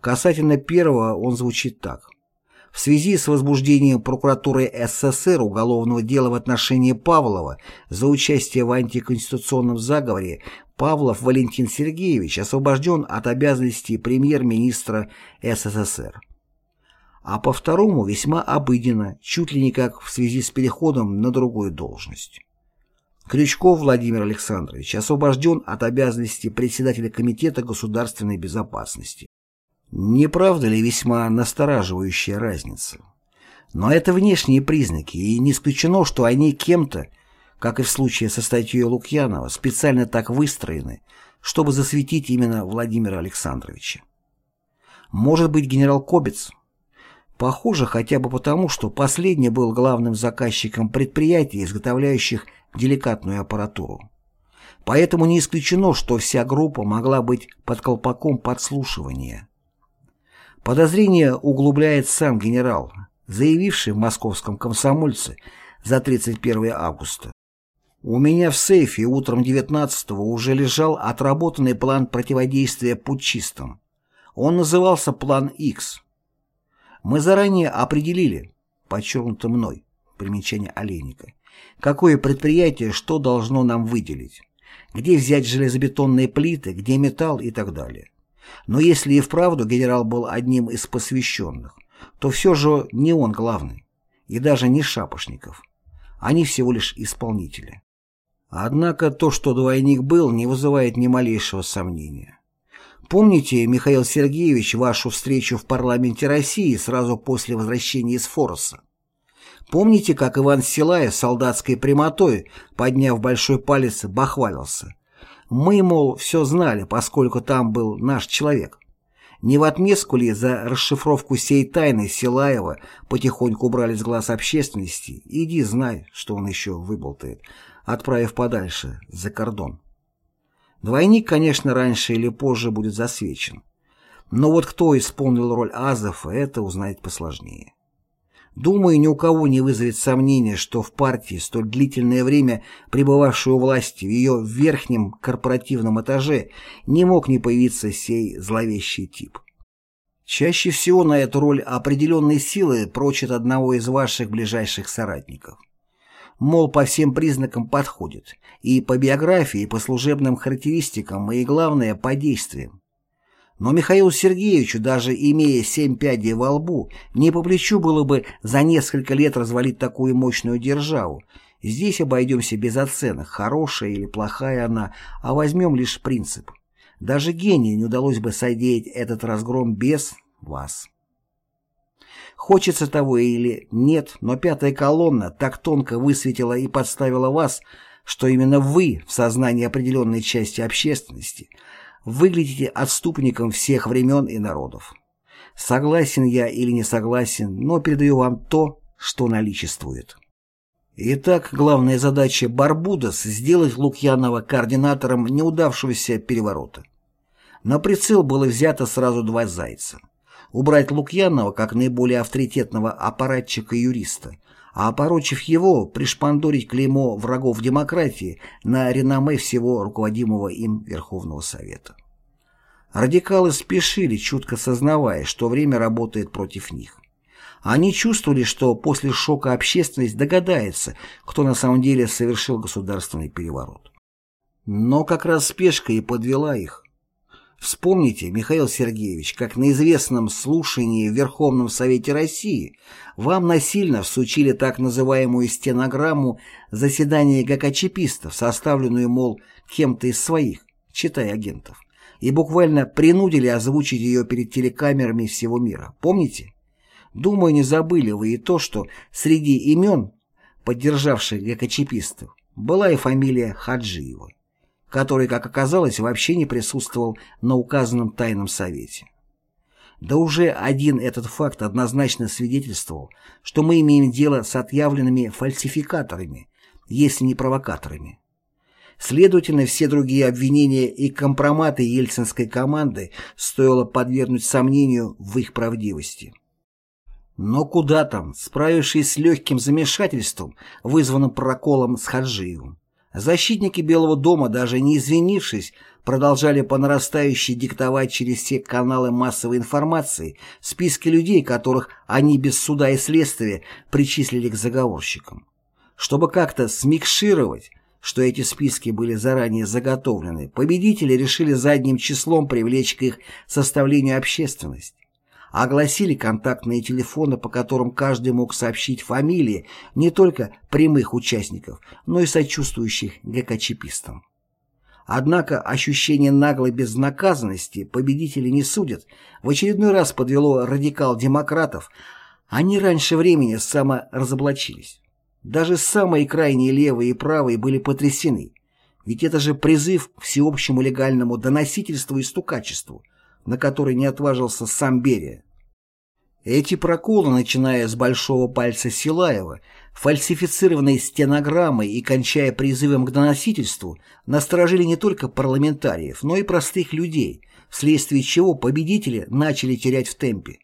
Касательно первого он звучит так. В связи с возбуждением прокуратуры СССР уголовного дела в отношении Павлова за участие в антиконституционном заговоре Павлов Валентин Сергеевич освобожден от обязанностей премьер-министра СССР. А по второму весьма обыденно, чуть ли не как в связи с переходом на другую должность. Крючков Владимир Александрович освобожден от обязанностей председателя Комитета государственной безопасности. Не правда ли весьма настораживающая разница? Но это внешние признаки, и не исключено, что они кем-то, как и в случае со статьей Лукьянова, специально так выстроены, чтобы засветить именно Владимира Александровича. Может быть, генерал Кобец? Похоже, хотя бы потому, что последний был главным заказчиком предприятий, изготовляющих деликатную аппаратуру. Поэтому не исключено, что вся группа могла быть под колпаком подслушивания. Подозрение углубляет сам генерал, заявивший в московском комсомольце за 31 августа. У меня в сейфе утром 19-го уже лежал отработанный план противодействия путчистам. Он назывался «План X». Мы заранее определили, подчеркнуто мной, примечание Олейника, какое предприятие что должно нам выделить, где взять железобетонные плиты, где металл и так далее. Но если и вправду генерал был одним из посвященных, то все же не он главный, и даже не Шапошников. Они всего лишь исполнители. Однако то, что двойник был, не вызывает ни малейшего сомнения. Помните, Михаил Сергеевич, вашу встречу в парламенте России сразу после возвращения из Фороса? Помните, как Иван Силаев солдатской прямотой, подняв большой палец, бахвалился? Мы, мол, все знали, поскольку там был наш человек. Не в отместку ли за расшифровку сей тайны Силаева потихоньку убрали с глаз общественности? Иди знай, что он еще выболтает, отправив подальше, за кордон. Двойник, конечно, раньше или позже будет засвечен. Но вот кто исполнил роль Азова, это узнать посложнее. Думаю, ни у кого не вызовет сомнения, что в партии, столь длительное время пребывавшей у власти в ее верхнем корпоративном этаже, не мог не появиться сей зловещий тип. Чаще всего на эту роль определенной силы прочит одного из ваших ближайших соратников. Мол, по всем признакам подходит, и по биографии, и по служебным характеристикам, и, главное, по действиям. Но Михаилу Сергеевичу, даже имея семь пядей во лбу, не по плечу было бы за несколько лет развалить такую мощную державу. Здесь обойдемся без оценок, хорошая или плохая она, а возьмем лишь принцип. Даже гению не удалось бы содеять этот разгром без вас. Хочется того или нет, но пятая колонна так тонко высветила и подставила вас, что именно вы в сознании определенной части общественности – выглядите отступником всех времен и народов. Согласен я или не согласен, но передаю вам то, что наличествует. Итак, главная задача Барбудос – сделать Лукьянова координатором неудавшегося переворота. На прицел было взято сразу два зайца. Убрать Лукьянова как наиболее авторитетного аппаратчика-юриста, а опорочив его, пришпандорить клеймо врагов демократии на реноме всего руководимого им Верховного Совета. Радикалы спешили, чутко сознавая, что время работает против них. Они чувствовали, что после шока общественность догадается, кто на самом деле совершил государственный переворот. Но как раз спешка и подвела их. Вспомните, Михаил Сергеевич, как на известном слушании в Верховном Совете России вам насильно всучили так называемую стенограмму заседания ГКЧПистов, составленную, мол, кем-то из своих, читай агентов, и буквально принудили озвучить ее перед телекамерами всего мира. Помните? Думаю, не забыли вы и то, что среди имен, поддержавших ГКЧПистов, была и фамилия Хаджиева который, как оказалось, вообще не присутствовал на указанном тайном совете. Да уже один этот факт однозначно свидетельствовал, что мы имеем дело с отъявленными фальсификаторами, если не провокаторами. Следовательно, все другие обвинения и компроматы ельцинской команды стоило подвергнуть сомнению в их правдивости. Но куда там, справившись с легким замешательством, вызванным проколом с Хаджиевым, защитники Белого дома, даже не извинившись, продолжали по нарастающей диктовать через все каналы массовой информации списки людей, которых они без суда и следствия причислили к заговорщикам. Чтобы как-то смикшировать, что эти списки были заранее заготовлены, победители решили задним числом привлечь к их составлению общественность. Огласили контактные телефоны, по которым каждый мог сообщить фамилии не только прямых участников, но и сочувствующих ГКЧПистам. Однако ощущение наглой безнаказанности победители не судят в очередной раз подвело радикал-демократов, они раньше времени саморазоблачились. Даже самые крайние левые и правые были потрясены, ведь это же призыв к всеобщему легальному доносительству и стукачеству, на который не отважился сам Берия. Эти проколы, начиная с большого пальца Силаева, фальсифицированной стенограммой и кончая призывом к доносительству, насторожили не только парламентариев, но и простых людей, вследствие чего победители начали терять в темпе.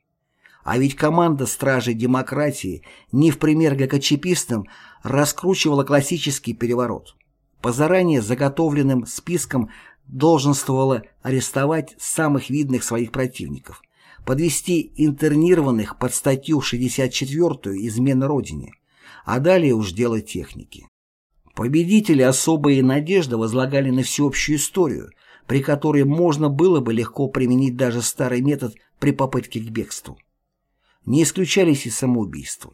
А ведь команда стражей демократии не в пример ГКЧПистам раскручивала классический переворот. По заранее заготовленным спискам долженствовало арестовать самых видных своих противников, подвести интернированных под статью 64 «Измена Родине», а далее уж дело техники. Победители особые надежды возлагали на всеобщую историю, при которой можно было бы легко применить даже старый метод при попытке к бегству не исключались и самоубийства.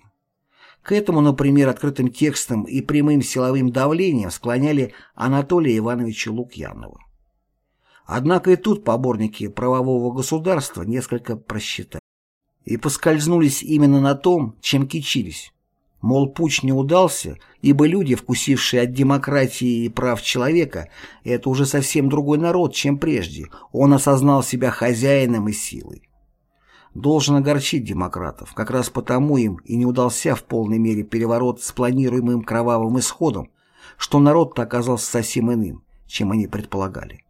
К этому, например, открытым текстом и прямым силовым давлением склоняли Анатолия Ивановича Лукьянова. Однако и тут поборники правового государства несколько просчитали. И поскользнулись именно на том, чем кичились. Мол, путь не удался, ибо люди, вкусившие от демократии и прав человека, это уже совсем другой народ, чем прежде. Он осознал себя хозяином и силой должен огорчить демократов. Как раз потому им и не удался в полной мере переворот с планируемым кровавым исходом, что народ-то оказался совсем иным, чем они предполагали.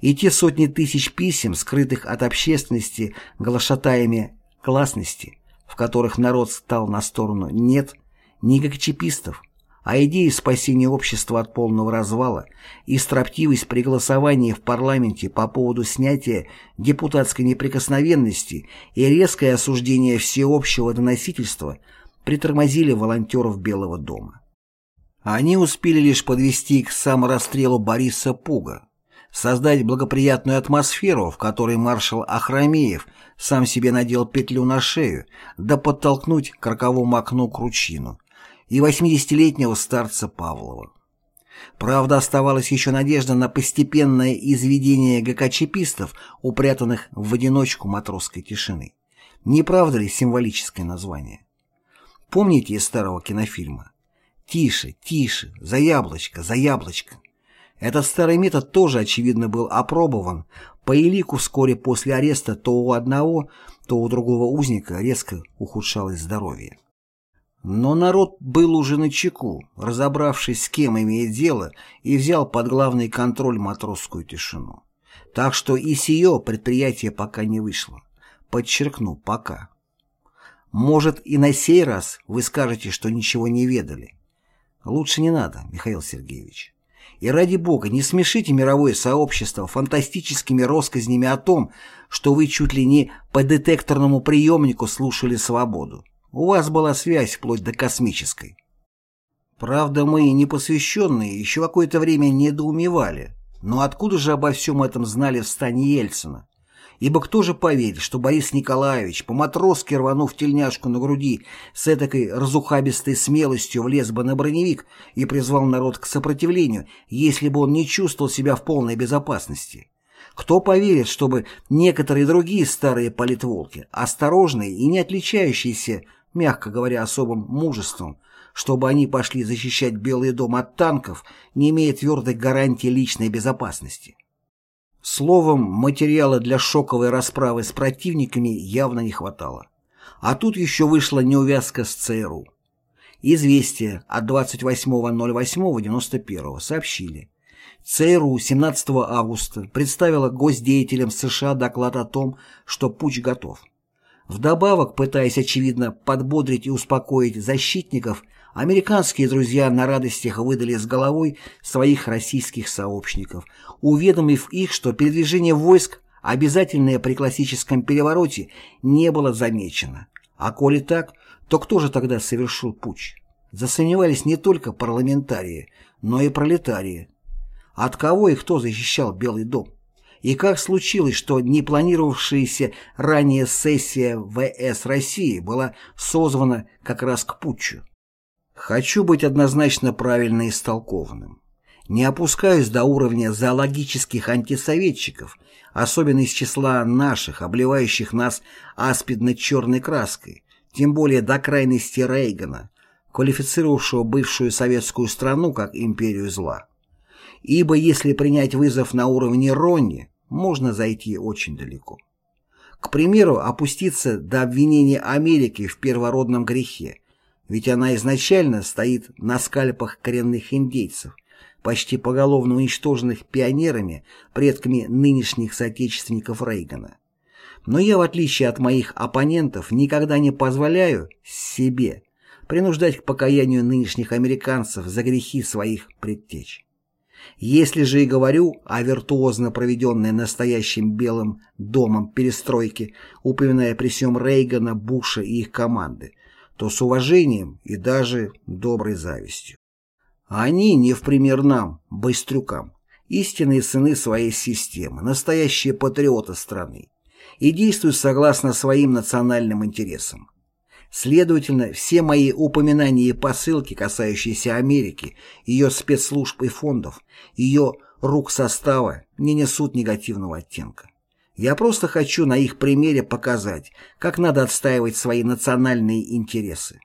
И те сотни тысяч писем, скрытых от общественности глашатаями классности, в которых народ стал на сторону «нет», ни как чипистов, а идеи спасения общества от полного развала и строптивость при голосовании в парламенте по поводу снятия депутатской неприкосновенности и резкое осуждение всеобщего доносительства притормозили волонтеров Белого дома. Они успели лишь подвести к саморасстрелу Бориса Пуга, создать благоприятную атмосферу, в которой маршал Ахрамеев сам себе надел петлю на шею, да подтолкнуть к роковому окну Кручину – и 80-летнего старца Павлова. Правда, оставалась еще надежда на постепенное изведение ГКЧПистов, упрятанных в одиночку матросской тишины. Не правда ли символическое название? Помните из старого кинофильма? «Тише, тише, за яблочко, за яблочко». Этот старый метод тоже, очевидно, был опробован. По элику вскоре после ареста то у одного, то у другого узника резко ухудшалось здоровье. Но народ был уже на чеку, разобравшись, с кем имеет дело, и взял под главный контроль матросскую тишину. Так что и сие предприятие пока не вышло. Подчеркну, пока. Может, и на сей раз вы скажете, что ничего не ведали. Лучше не надо, Михаил Сергеевич. И ради бога, не смешите мировое сообщество фантастическими россказнями о том, что вы чуть ли не по детекторному приемнику слушали свободу. У вас была связь вплоть до космической. Правда, мы, непосвященные, еще какое-то время недоумевали. Но откуда же обо всем этом знали в стане Ельцина? Ибо кто же поверит, что Борис Николаевич, по-матросски рванув тельняшку на груди, с этакой разухабистой смелостью влез бы на броневик и призвал народ к сопротивлению, если бы он не чувствовал себя в полной безопасности? Кто поверит, чтобы некоторые другие старые политволки, осторожные и не отличающиеся мягко говоря, особым мужеством, чтобы они пошли защищать Белый дом от танков, не имея твердой гарантии личной безопасности. Словом, материала для шоковой расправы с противниками явно не хватало. А тут еще вышла неувязка с ЦРУ. Известие от 28.08.91 сообщили. ЦРУ 17 августа представила госдеятелям США доклад о том, что путч готов. Вдобавок, пытаясь, очевидно, подбодрить и успокоить защитников, американские друзья на радостях выдали с головой своих российских сообщников, уведомив их, что передвижение войск, обязательное при классическом перевороте, не было замечено. А коли так, то кто же тогда совершил путч? Засомневались не только парламентарии, но и пролетарии. От кого и кто защищал Белый дом? И как случилось, что не планировавшаяся ранее сессия ВС России была созвана как раз к путчу? Хочу быть однозначно правильно истолкованным. Не опускаюсь до уровня зоологических антисоветчиков, особенно из числа наших, обливающих нас аспидно-черной краской, тем более до крайности Рейгана, квалифицировавшего бывшую советскую страну как империю зла. Ибо если принять вызов на уровне Ронни, можно зайти очень далеко. К примеру, опуститься до обвинения Америки в первородном грехе, ведь она изначально стоит на скальпах коренных индейцев, почти поголовно уничтоженных пионерами, предками нынешних соотечественников Рейгана. Но я, в отличие от моих оппонентов, никогда не позволяю себе принуждать к покаянию нынешних американцев за грехи своих предтеч. Если же и говорю о виртуозно проведенной настоящим Белым домом перестройке, упоминая при всем Рейгана, Буша и их команды, то с уважением и даже доброй завистью. Они не в пример нам, быстрюкам, истинные сыны своей системы, настоящие патриоты страны, и действуют согласно своим национальным интересам. Следовательно, все мои упоминания и посылки, касающиеся Америки, ее спецслужб и фондов, ее рук состава, не несут негативного оттенка. Я просто хочу на их примере показать, как надо отстаивать свои национальные интересы.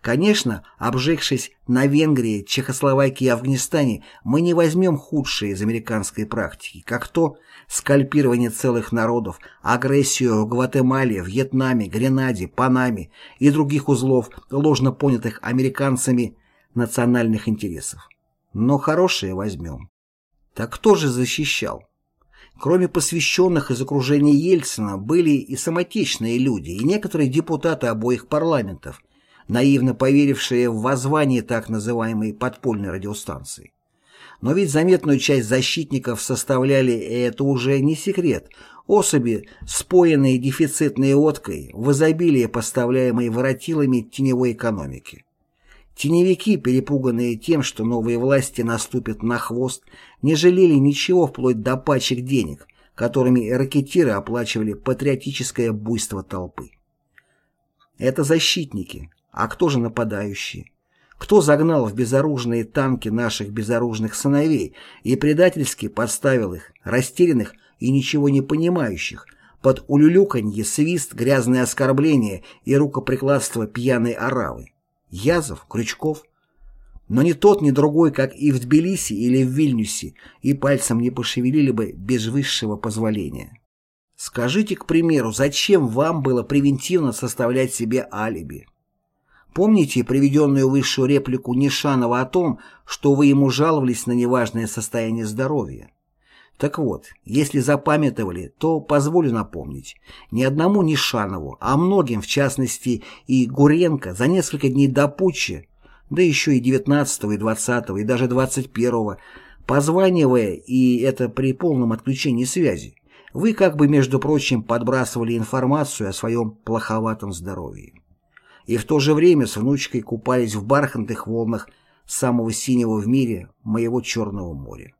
Конечно, обжегшись на Венгрии, Чехословакии и Афганистане, мы не возьмем худшее из американской практики, как то скальпирование целых народов, агрессию в Гватемале, Вьетнаме, Гренаде, Панаме и других узлов, ложно понятых американцами национальных интересов. Но хорошее возьмем. Так кто же защищал? Кроме посвященных из окружения Ельцина были и самотечные люди, и некоторые депутаты обоих парламентов – наивно поверившие в воззвание так называемой подпольной радиостанции. Но ведь заметную часть защитников составляли, и это уже не секрет, особи, споенные дефицитной водкой, в изобилии поставляемой воротилами теневой экономики. Теневики, перепуганные тем, что новые власти наступят на хвост, не жалели ничего вплоть до пачек денег, которыми ракетиры оплачивали патриотическое буйство толпы. Это защитники, а кто же нападающие? Кто загнал в безоружные танки наших безоружных сыновей и предательски подставил их, растерянных и ничего не понимающих, под улюлюканье, свист, грязные оскорбления и рукоприкладство пьяной оравы? Язов? Крючков? Но ни тот, ни другой, как и в Тбилиси или в Вильнюсе, и пальцем не пошевелили бы без высшего позволения. Скажите, к примеру, зачем вам было превентивно составлять себе алиби? Помните приведенную высшую реплику Нишанова о том, что вы ему жаловались на неважное состояние здоровья? Так вот, если запамятовали, то позволю напомнить. Ни одному Нишанову, а многим, в частности и Гуренко, за несколько дней до путча, да еще и 19 и 20 и даже 21 позванивая, и это при полном отключении связи, вы как бы, между прочим, подбрасывали информацию о своем плоховатом здоровье и в то же время с внучкой купались в бархатных волнах самого синего в мире моего Черного моря.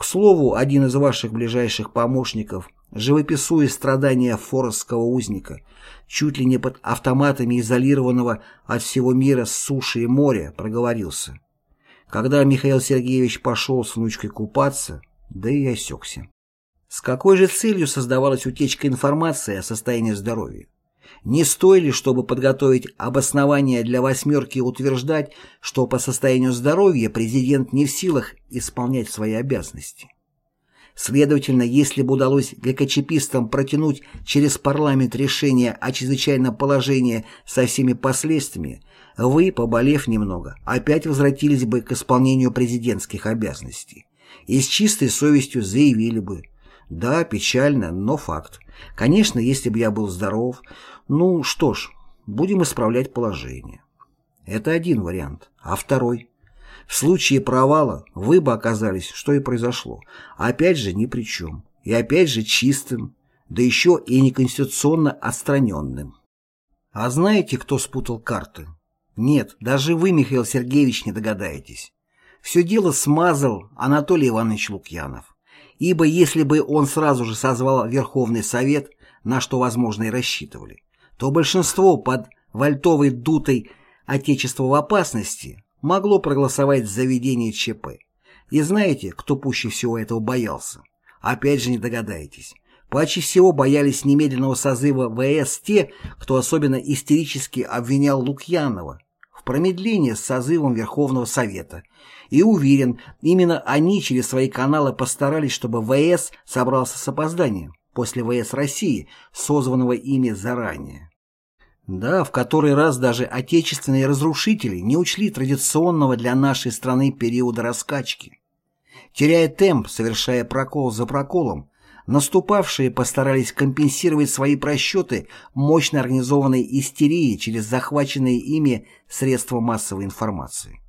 К слову, один из ваших ближайших помощников, живописуя страдания форестского узника, чуть ли не под автоматами изолированного от всего мира с суши и моря, проговорился. Когда Михаил Сергеевич пошел с внучкой купаться, да и осекся. С какой же целью создавалась утечка информации о состоянии здоровья? Не стоили, чтобы подготовить обоснование для «восьмерки» утверждать, что по состоянию здоровья президент не в силах исполнять свои обязанности. Следовательно, если бы удалось ГКЧПистам протянуть через парламент решение о чрезвычайном положении со всеми последствиями, вы, поболев немного, опять возвратились бы к исполнению президентских обязанностей и с чистой совестью заявили бы «Да, печально, но факт. Конечно, если бы я был здоров, ну что ж, будем исправлять положение». Это один вариант. А второй? В случае провала вы бы оказались, что и произошло, опять же ни при чем, и опять же чистым, да еще и неконституционно отстраненным. А знаете, кто спутал карты? Нет, даже вы, Михаил Сергеевич, не догадаетесь. Все дело смазал Анатолий Иванович Лукьянов. Ибо если бы он сразу же созвал Верховный Совет, на что, возможно, и рассчитывали, то большинство под вальтовой дутой «Отечество в опасности» могло проголосовать за введение ЧП. И знаете, кто пуще всего этого боялся? Опять же не догадаетесь. Паче всего боялись немедленного созыва ВС те, кто особенно истерически обвинял Лукьянова в промедлении с созывом Верховного Совета. И уверен, именно они через свои каналы постарались, чтобы ВС собрался с опозданием после ВС России, созванного ими заранее. Да, в который раз даже отечественные разрушители не учли традиционного для нашей страны периода раскачки. Теряя темп, совершая прокол за проколом, наступавшие постарались компенсировать свои просчеты мощно организованной истерией через захваченные ими средства массовой информации.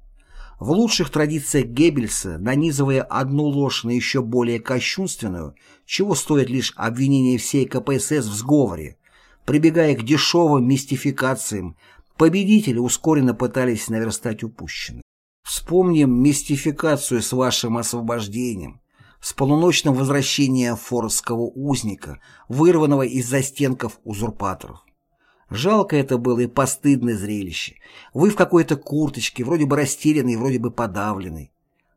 В лучших традициях Геббельса, нанизывая одну ложь на еще более кощунственную, чего стоит лишь обвинение всей КПСС в сговоре, Прибегая к дешевым мистификациям, победители ускоренно пытались наверстать упущенное. Вспомним мистификацию с вашим освобождением, с полуночным возвращением форского узника, вырванного из застенков узурпаторов. Жалко это было и постыдное зрелище. Вы в какой-то курточке, вроде бы растерянный, вроде бы подавленный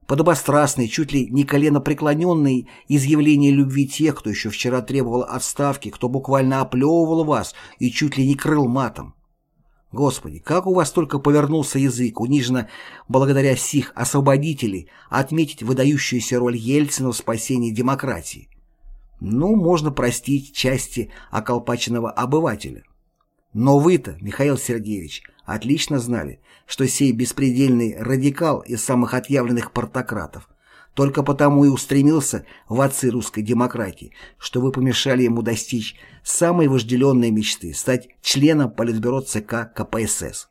подобострастные, чуть ли не коленопреклоненные изъявления любви тех, кто еще вчера требовал отставки, кто буквально оплевывал вас и чуть ли не крыл матом. Господи, как у вас только повернулся язык, униженно благодаря сих освободителей, отметить выдающуюся роль Ельцина в спасении демократии. Ну, можно простить части околпаченного обывателя. Но вы-то, Михаил Сергеевич, отлично знали, что сей беспредельный радикал из самых отъявленных портократов только потому и устремился в отцы русской демократии, что вы помешали ему достичь самой вожделенной мечты – стать членом Политбюро ЦК КПСС.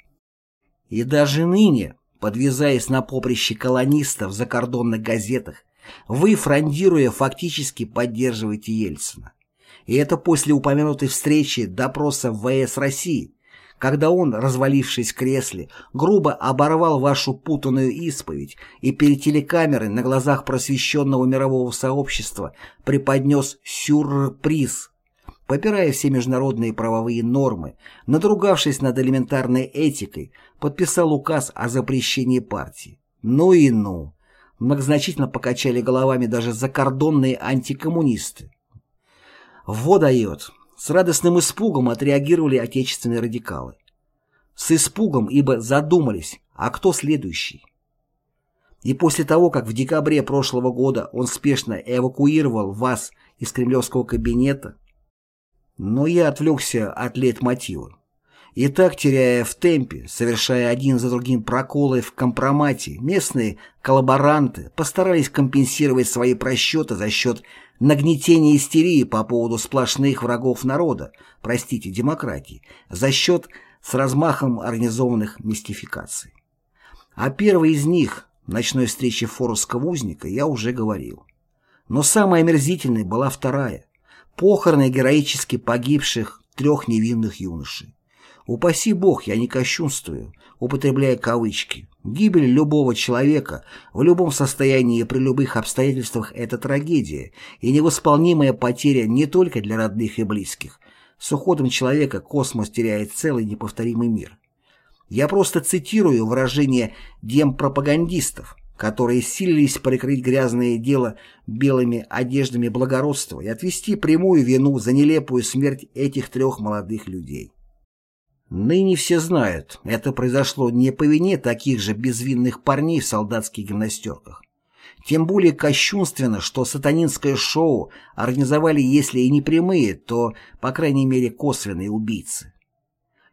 И даже ныне, подвязаясь на поприще колонистов в закордонных газетах, вы, фрондируя, фактически поддерживаете Ельцина. И это после упомянутой встречи допроса ВС России, когда он, развалившись в кресле, грубо оборвал вашу путанную исповедь и перед телекамерой на глазах просвещенного мирового сообщества преподнес сюрприз, попирая все международные правовые нормы, надругавшись над элементарной этикой, подписал указ о запрещении партии. Ну и ну! Многозначительно покачали головами даже закордонные антикоммунисты. Во дает. С радостным испугом отреагировали отечественные радикалы. С испугом, ибо задумались, а кто следующий? И после того, как в декабре прошлого года он спешно эвакуировал вас из кремлевского кабинета, но я отвлекся от лейтмотива. И так, теряя в темпе, совершая один за другим проколы в компромате, местные коллаборанты постарались компенсировать свои просчеты за счет нагнетения истерии по поводу сплошных врагов народа, простите, демократии, за счет с размахом организованных мистификаций. О первой из них, ночной встрече форусского узника, я уже говорил. Но самой омерзительной была вторая – похороны героически погибших трех невинных юношей. Упаси бог, я не кощунствую, употребляя кавычки. Гибель любого человека в любом состоянии и при любых обстоятельствах – это трагедия и невосполнимая потеря не только для родных и близких. С уходом человека космос теряет целый неповторимый мир. Я просто цитирую выражение демпропагандистов, которые силились прикрыть грязное дело белыми одеждами благородства и отвести прямую вину за нелепую смерть этих трех молодых людей. Ныне все знают, это произошло не по вине таких же безвинных парней в солдатских гимнастерках. Тем более кощунственно, что сатанинское шоу организовали, если и не прямые, то, по крайней мере, косвенные убийцы.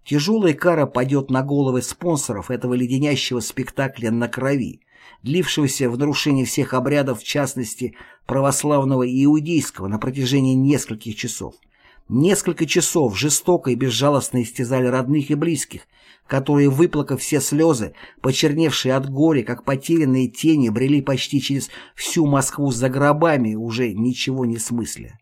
Тяжелая кара падет на головы спонсоров этого леденящего спектакля на крови, длившегося в нарушении всех обрядов, в частности, православного и иудейского, на протяжении нескольких часов. Несколько часов жестоко и безжалостно истязали родных и близких, которые, выплакав все слезы, почерневшие от горя, как потерянные тени, брели почти через всю Москву за гробами, уже ничего не смысля.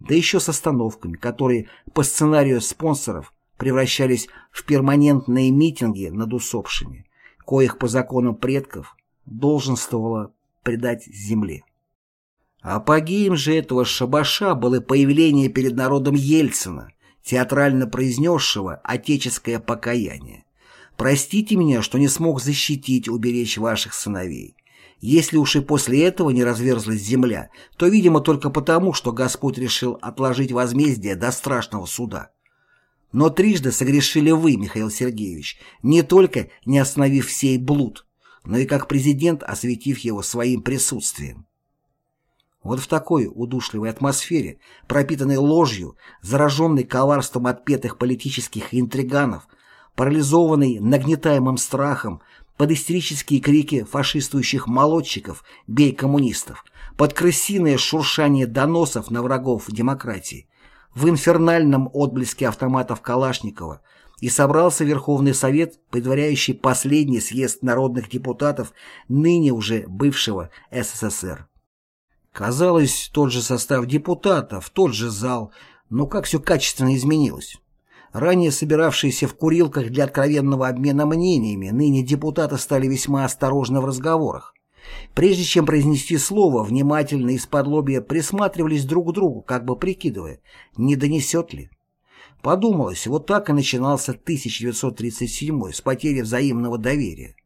Да еще с остановками, которые по сценарию спонсоров превращались в перманентные митинги над усопшими, коих по законам предков долженствовало предать земле. Апогеем же этого шабаша было появление перед народом Ельцина, театрально произнесшего отеческое покаяние. «Простите меня, что не смог защитить, уберечь ваших сыновей. Если уж и после этого не разверзлась земля, то, видимо, только потому, что Господь решил отложить возмездие до страшного суда. Но трижды согрешили вы, Михаил Сергеевич, не только не остановив сей блуд, но и как президент осветив его своим присутствием. Вот в такой удушливой атмосфере, пропитанной ложью, зараженной коварством отпетых политических интриганов, парализованной нагнетаемым страхом, под истерические крики фашистующих молодчиков «бей коммунистов», под крысиное шуршание доносов на врагов демократии, в инфернальном отблеске автоматов Калашникова и собрался Верховный Совет, предваряющий последний съезд народных депутатов ныне уже бывшего СССР. Казалось, тот же состав депутатов, тот же зал, но как все качественно изменилось. Ранее собиравшиеся в курилках для откровенного обмена мнениями, ныне депутаты стали весьма осторожны в разговорах. Прежде чем произнести слово, внимательно из-под лобья присматривались друг к другу, как бы прикидывая, не донесет ли. Подумалось, вот так и начинался 1937 с потери взаимного доверия.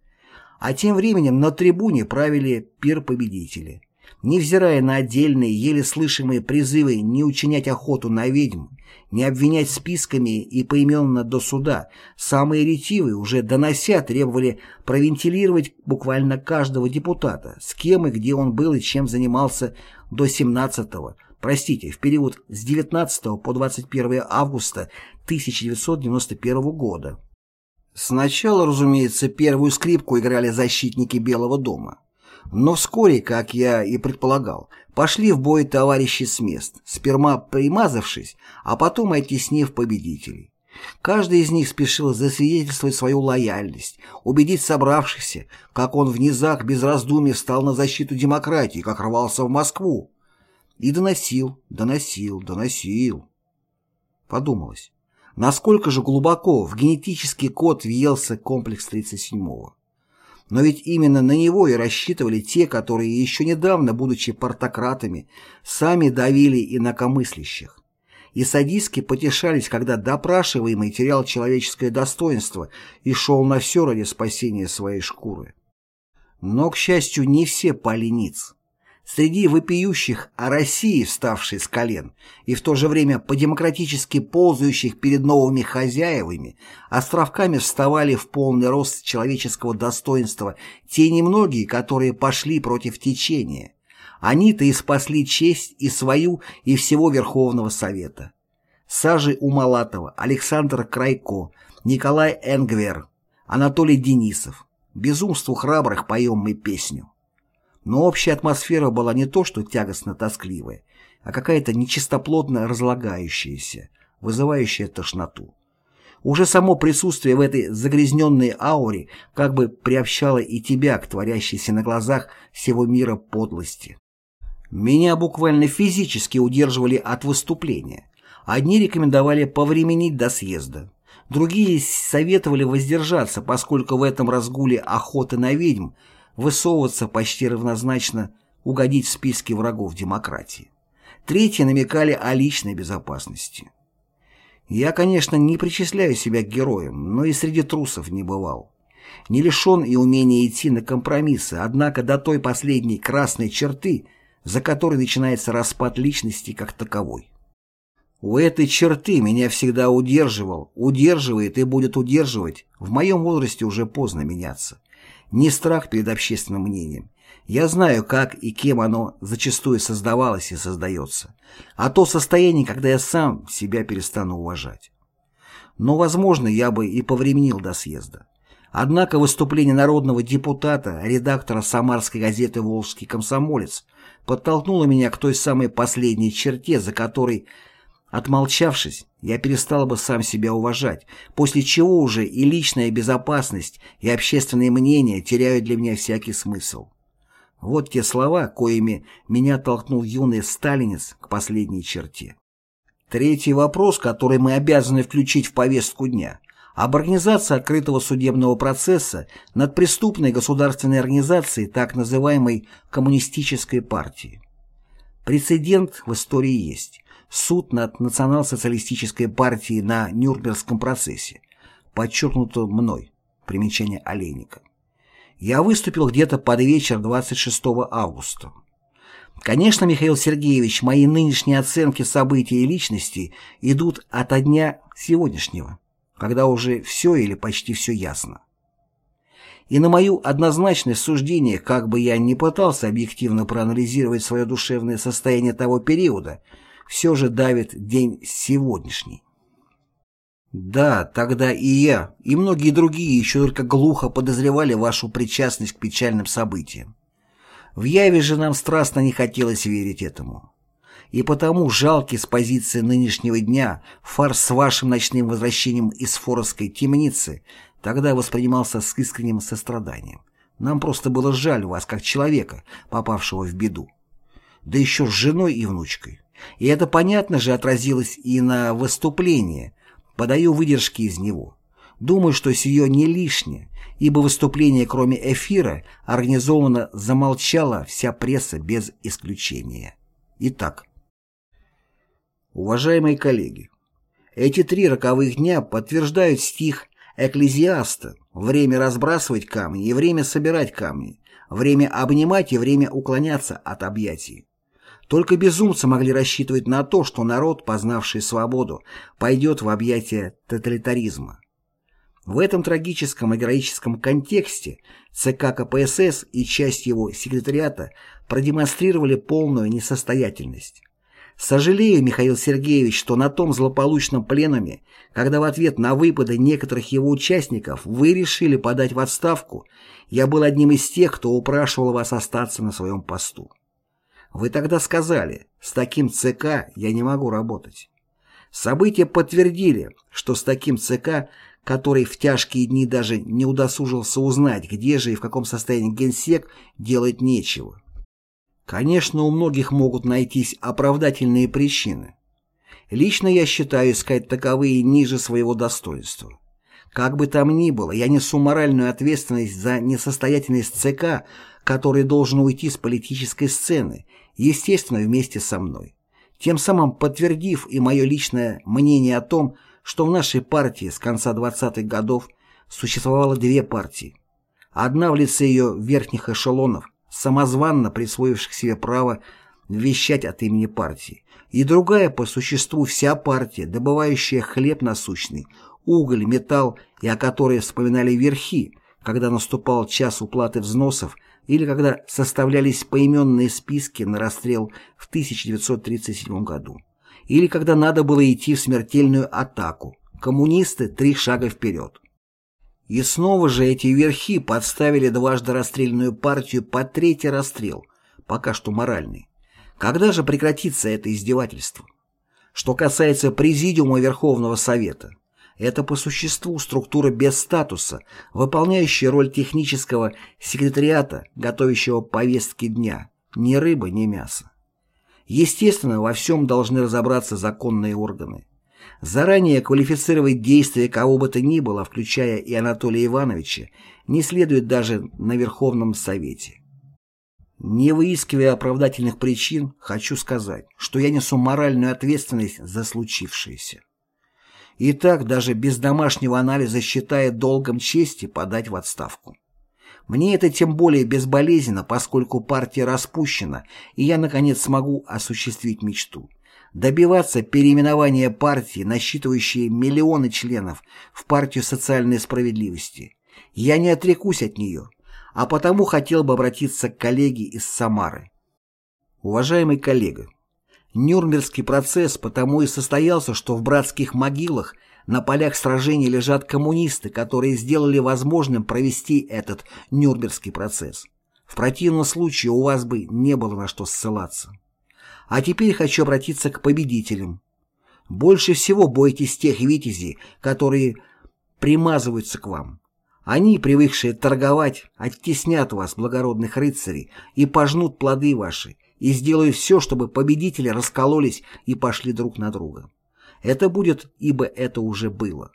А тем временем на трибуне правили пир-победители. Невзирая на отдельные, еле слышимые призывы не учинять охоту на ведьм, не обвинять списками и поименно до суда, самые ретивые, уже донося, требовали провентилировать буквально каждого депутата, с кем и где он был и чем занимался до 17-го, простите, в период с 19 по 21 августа 1991 года. Сначала, разумеется, первую скрипку играли защитники Белого дома. Но вскоре, как я и предполагал, пошли в бой товарищи с мест, сперма примазавшись, а потом оттеснив победителей. Каждый из них спешил засвидетельствовать свою лояльность, убедить собравшихся, как он в низах без раздумий встал на защиту демократии, как рвался в Москву. И доносил, доносил, доносил. Подумалось, насколько же глубоко в генетический код въелся комплекс 37-го. Но ведь именно на него и рассчитывали те, которые еще недавно, будучи портократами, сами давили инакомыслящих. И садистски потешались, когда допрашиваемый терял человеческое достоинство и шел на все ради спасения своей шкуры. Но, к счастью, не все пали ниц. Среди вопиющих о России, вставшей с колен, и в то же время по-демократически ползающих перед новыми хозяевами, островками вставали в полный рост человеческого достоинства те немногие, которые пошли против течения. Они-то и спасли честь и свою, и всего Верховного Совета. Сажи Умалатова, Александр Крайко, Николай Энгвер, Анатолий Денисов. Безумству храбрых поем мы песню. Но общая атмосфера была не то что тягостно-тоскливая, а какая-то нечистоплотно разлагающаяся, вызывающая тошноту. Уже само присутствие в этой загрязненной ауре как бы приобщало и тебя к творящейся на глазах всего мира подлости. Меня буквально физически удерживали от выступления. Одни рекомендовали повременить до съезда. Другие советовали воздержаться, поскольку в этом разгуле охоты на ведьм высовываться почти равнозначно угодить в списки врагов демократии. Третьи намекали о личной безопасности. Я, конечно, не причисляю себя к героям, но и среди трусов не бывал. Не лишен и умения идти на компромиссы, однако до той последней красной черты, за которой начинается распад личности как таковой. У этой черты меня всегда удерживал, удерживает и будет удерживать, в моем возрасте уже поздно меняться, не страх перед общественным мнением, Я знаю, как и кем оно зачастую создавалось и создается, а то состояние, когда я сам себя перестану уважать. Но, возможно, я бы и повременил до съезда. Однако выступление народного депутата, редактора самарской газеты «Волжский комсомолец» подтолкнуло меня к той самой последней черте, за которой, отмолчавшись, я перестал бы сам себя уважать, после чего уже и личная безопасность, и общественное мнение теряют для меня всякий смысл. Вот те слова, коими меня толкнул юный сталинец к последней черте. Третий вопрос, который мы обязаны включить в повестку дня – об организации открытого судебного процесса над преступной государственной организацией так называемой коммунистической партии. Прецедент в истории есть. Суд над национал-социалистической партией на Нюрнбергском процессе. Подчеркнуто мной. Примечание Олейника. Я выступил где-то под вечер 26 августа. Конечно, Михаил Сергеевич, мои нынешние оценки событий и личности идут от дня сегодняшнего, когда уже все или почти все ясно. И на мою однозначность суждение, как бы я ни пытался объективно проанализировать свое душевное состояние того периода, все же давит день сегодняшний. Да, тогда и я, и многие другие еще только глухо подозревали вашу причастность к печальным событиям. В Яве же нам страстно не хотелось верить этому. И потому жалкий с позиции нынешнего дня фарс с вашим ночным возвращением из форовской темницы тогда воспринимался с искренним состраданием. Нам просто было жаль вас, как человека, попавшего в беду. Да еще с женой и внучкой. И это, понятно же, отразилось и на выступлении, Подаю выдержки из него. Думаю, что сие не лишнее, ибо выступление, кроме эфира, организованно замолчала вся пресса без исключения. Итак. Уважаемые коллеги, эти три роковых дня подтверждают стих Экклезиаста «Время разбрасывать камни и время собирать камни, время обнимать и время уклоняться от объятий». Только безумцы могли рассчитывать на то, что народ, познавший свободу, пойдет в объятия тоталитаризма. В этом трагическом и героическом контексте ЦК КПСС и часть его секретариата продемонстрировали полную несостоятельность. Сожалею, Михаил Сергеевич, что на том злополучном пленуме, когда в ответ на выпады некоторых его участников вы решили подать в отставку, я был одним из тех, кто упрашивал вас остаться на своем посту. Вы тогда сказали, с таким ЦК я не могу работать. События подтвердили, что с таким ЦК, который в тяжкие дни даже не удосужился узнать, где же и в каком состоянии генсек, делать нечего. Конечно, у многих могут найтись оправдательные причины. Лично я считаю искать таковые ниже своего достоинства. Как бы там ни было, я несу моральную ответственность за несостоятельность ЦК, который должен уйти с политической сцены естественно, вместе со мной, тем самым подтвердив и мое личное мнение о том, что в нашей партии с конца 20-х годов существовало две партии. Одна в лице ее верхних эшелонов, самозванно присвоивших себе право вещать от имени партии, и другая по существу вся партия, добывающая хлеб насущный, уголь, металл, и о которой вспоминали верхи, когда наступал час уплаты взносов или когда составлялись поименные списки на расстрел в 1937 году, или когда надо было идти в смертельную атаку. Коммунисты три шага вперед. И снова же эти верхи подставили дважды расстрельную партию по третий расстрел, пока что моральный. Когда же прекратится это издевательство? Что касается Президиума Верховного Совета, это по существу структура без статуса, выполняющая роль технического секретариата, готовящего повестки дня. Ни рыба, ни мясо. Естественно, во всем должны разобраться законные органы. Заранее квалифицировать действия кого бы то ни было, включая и Анатолия Ивановича, не следует даже на Верховном Совете. Не выискивая оправдательных причин, хочу сказать, что я несу моральную ответственность за случившееся и так даже без домашнего анализа считает долгом чести подать в отставку. Мне это тем более безболезненно, поскольку партия распущена, и я, наконец, смогу осуществить мечту. Добиваться переименования партии, насчитывающей миллионы членов, в партию социальной справедливости. Я не отрекусь от нее. а потому хотел бы обратиться к коллеге из Самары. Уважаемый коллега, Нюрнбергский процесс потому и состоялся, что в братских могилах на полях сражений лежат коммунисты, которые сделали возможным провести этот Нюрнбергский процесс. В противном случае у вас бы не было на что ссылаться. А теперь хочу обратиться к победителям. Больше всего бойтесь тех витязей, которые примазываются к вам. Они, привыкшие торговать, оттеснят вас, благородных рыцарей, и пожнут плоды ваши, и сделают все, чтобы победители раскололись и пошли друг на друга. Это будет, ибо это уже было.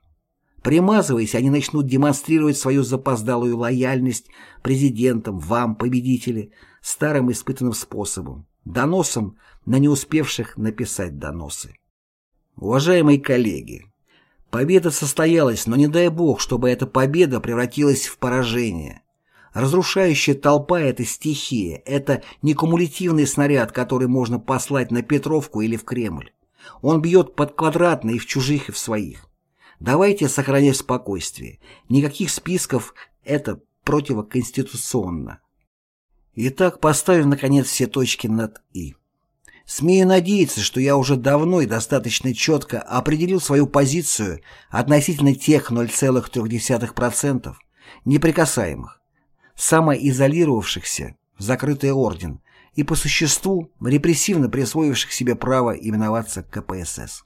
Примазываясь, они начнут демонстрировать свою запоздалую лояльность президентам, вам, победители, старым испытанным способом, доносом на не успевших написать доносы. Уважаемые коллеги, победа состоялась, но не дай бог, чтобы эта победа превратилась в поражение. Разрушающая толпа – это стихия, это не кумулятивный снаряд, который можно послать на Петровку или в Кремль. Он бьет под квадратно и в чужих, и в своих. Давайте сохранять спокойствие. Никаких списков – это противоконституционно. Итак, поставим, наконец, все точки над «и». Смею надеяться, что я уже давно и достаточно четко определил свою позицию относительно тех 0,3% неприкасаемых, самоизолировавшихся в закрытый орден и по существу репрессивно присвоивших себе право именоваться КПСС.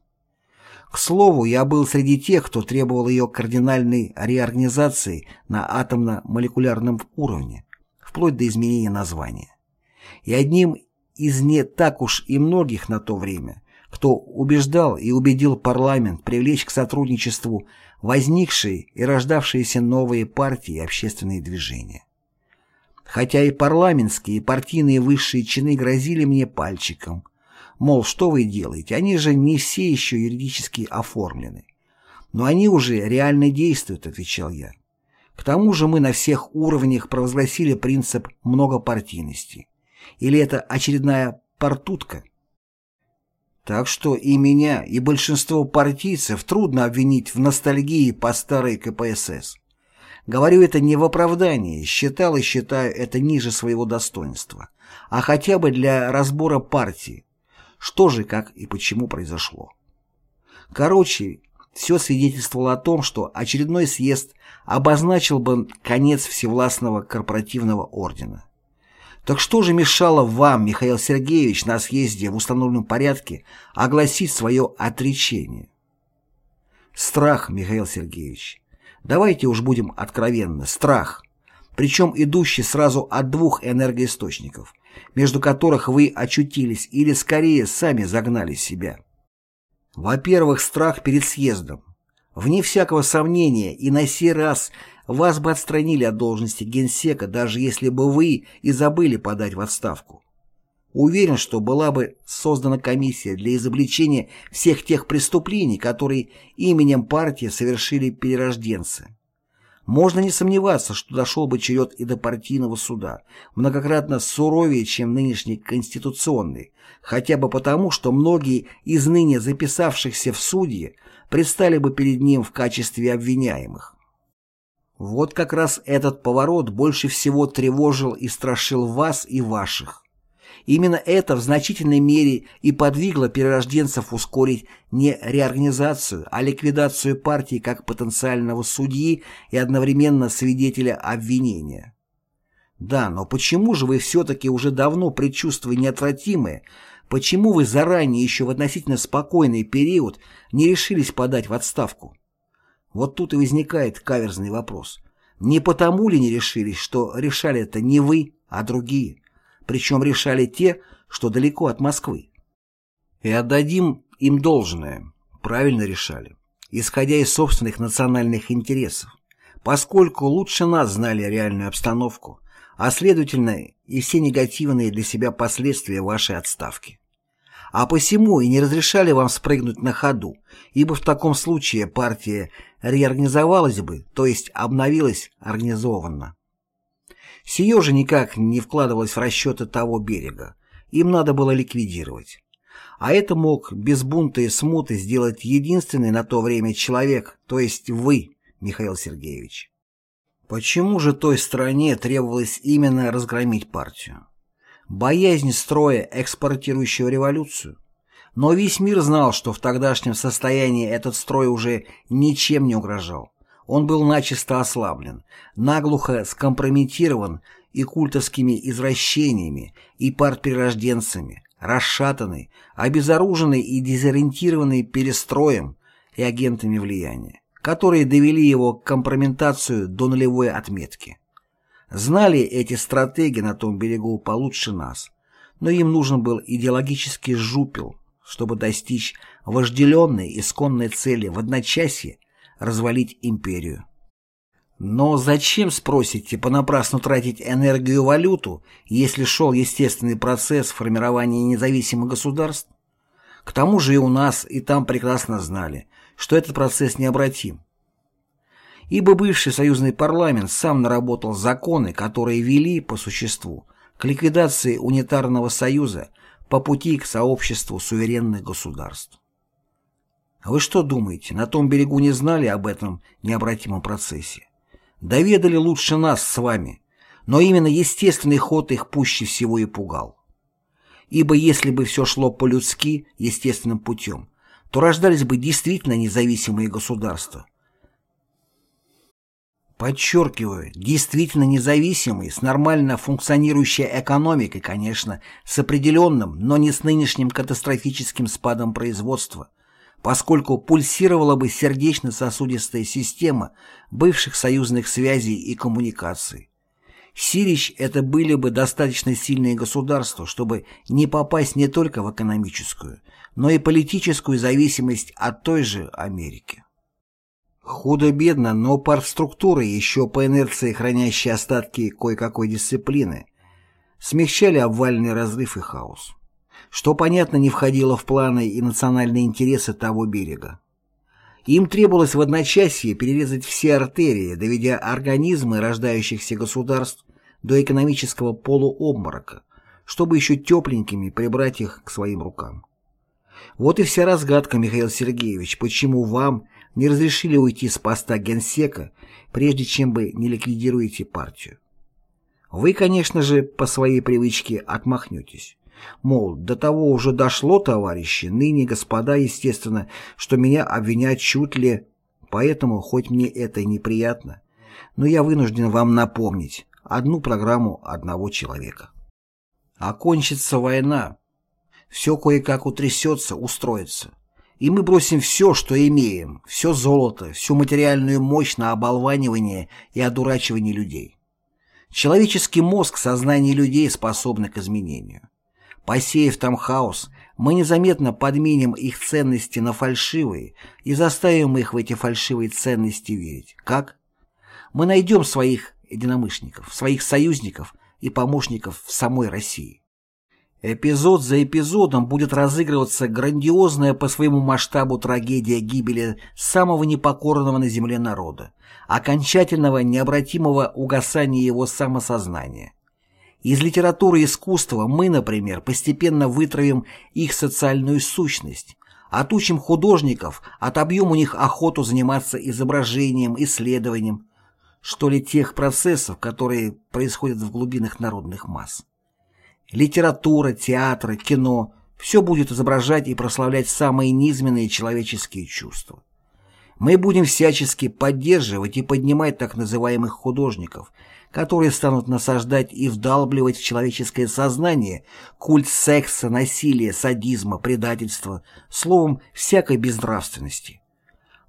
К слову, я был среди тех, кто требовал ее кардинальной реорганизации на атомно-молекулярном уровне, вплоть до изменения названия. И одним из не так уж и многих на то время, кто убеждал и убедил парламент привлечь к сотрудничеству возникшие и рождавшиеся новые партии и общественные движения. Хотя и парламентские, и партийные высшие чины грозили мне пальчиком, мол, что вы делаете, они же не все еще юридически оформлены. Но они уже реально действуют, отвечал я. К тому же мы на всех уровнях провозгласили принцип многопартийности. Или это очередная портутка? Так что и меня, и большинство партийцев трудно обвинить в ностальгии по старой КПСС. Говорю это не в оправдании, считал и считаю это ниже своего достоинства, а хотя бы для разбора партии, что же, как и почему произошло. Короче, все свидетельствовало о том, что очередной съезд обозначил бы конец всевластного корпоративного ордена. Так что же мешало вам, Михаил Сергеевич, на съезде в установленном порядке огласить свое отречение? Страх, Михаил Сергеевич. Давайте уж будем откровенны. Страх. Причем идущий сразу от двух энергоисточников, между которых вы очутились или скорее сами загнали себя. Во-первых, страх перед съездом. Вне всякого сомнения, и на сей раз вас бы отстранили от должности генсека, даже если бы вы и забыли подать в отставку. Уверен, что была бы создана комиссия для изобличения всех тех преступлений, которые именем партии совершили перерожденцы. Можно не сомневаться, что дошел бы черед и до партийного суда, многократно суровее, чем нынешний конституционный, хотя бы потому, что многие из ныне записавшихся в судьи предстали бы перед ним в качестве обвиняемых. Вот как раз этот поворот больше всего тревожил и страшил вас и ваших. Именно это в значительной мере и подвигло перерожденцев ускорить не реорганизацию, а ликвидацию партии как потенциального судьи и одновременно свидетеля обвинения. Да, но почему же вы все-таки уже давно предчувствуя неотвратимое, почему вы заранее еще в относительно спокойный период не решились подать в отставку? Вот тут и возникает каверзный вопрос. Не потому ли не решились, что решали это не вы, а другие? Причем решали те, что далеко от Москвы. И отдадим им должное. Правильно решали. Исходя из собственных национальных интересов. Поскольку лучше нас знали реальную обстановку, а следовательно и все негативные для себя последствия вашей отставки а посему и не разрешали вам спрыгнуть на ходу, ибо в таком случае партия реорганизовалась бы, то есть обновилась организованно. Сие же никак не вкладывалось в расчеты того берега, им надо было ликвидировать. А это мог без бунта и смуты сделать единственный на то время человек, то есть вы, Михаил Сергеевич. Почему же той стране требовалось именно разгромить партию? Боязнь строя, экспортирующего революцию? Но весь мир знал, что в тогдашнем состоянии этот строй уже ничем не угрожал. Он был начисто ослаблен, наглухо скомпрометирован и культовскими извращениями, и партперерожденцами, расшатанный, обезоруженный и дезориентированный перестроем и агентами влияния, которые довели его к компрометацию до нулевой отметки. Знали эти стратеги на том берегу получше нас, но им нужен был идеологический жупел, чтобы достичь вожделенной исконной цели в одночасье развалить империю. Но зачем, спросите, понапрасну тратить энергию и валюту, если шел естественный процесс формирования независимых государств? К тому же и у нас, и там прекрасно знали, что этот процесс необратим. Ибо бывший союзный парламент сам наработал законы, которые вели, по существу, к ликвидации унитарного союза по пути к сообществу суверенных государств. А вы что думаете, на том берегу не знали об этом необратимом процессе? Доведали лучше нас с вами, но именно естественный ход их пуще всего и пугал. Ибо если бы все шло по-людски, естественным путем, то рождались бы действительно независимые государства. Подчеркиваю, действительно независимые, с нормально функционирующей экономикой, конечно, с определенным, но не с нынешним катастрофическим спадом производства, поскольку пульсировала бы сердечно-сосудистая система бывших союзных связей и коммуникаций. Сирич это были бы достаточно сильные государства, чтобы не попасть не только в экономическую, но и политическую зависимость от той же Америки. Худо-бедно, но партструктуры, еще по инерции хранящие остатки кое-какой дисциплины, смягчали обвальный разрыв и хаос что, понятно, не входило в планы и национальные интересы того берега. Им требовалось в одночасье перерезать все артерии, доведя организмы рождающихся государств до экономического полуобморока, чтобы еще тепленькими прибрать их к своим рукам. Вот и вся разгадка, Михаил Сергеевич, почему вам не разрешили уйти с поста генсека, прежде чем вы не ликвидируете партию. Вы, конечно же, по своей привычке отмахнетесь. Мол, до того уже дошло, товарищи, ныне, господа, естественно, что меня обвинять чуть ли, поэтому, хоть мне это и неприятно, но я вынужден вам напомнить одну программу одного человека. Окончится война, все кое-как утрясется, устроится, и мы бросим все, что имеем, все золото, всю материальную мощь на оболванивание и одурачивание людей. Человеческий мозг, сознание людей способны к изменению. Посеяв там хаос, мы незаметно подменим их ценности на фальшивые и заставим их в эти фальшивые ценности верить. Как? Мы найдем своих единомышленников, своих союзников и помощников в самой России. Эпизод за эпизодом будет разыгрываться грандиозная по своему масштабу трагедия гибели самого непокорного на земле народа, окончательного необратимого угасания его самосознания. Из литературы и искусства мы, например, постепенно вытравим их социальную сущность, отучим художников, отобьем у них охоту заниматься изображением, исследованием, что ли тех процессов, которые происходят в глубинах народных масс. Литература, театр, кино – все будет изображать и прославлять самые низменные человеческие чувства. Мы будем всячески поддерживать и поднимать так называемых художников – которые станут насаждать и вдалбливать в человеческое сознание культ секса, насилия, садизма, предательства, словом, всякой безнравственности.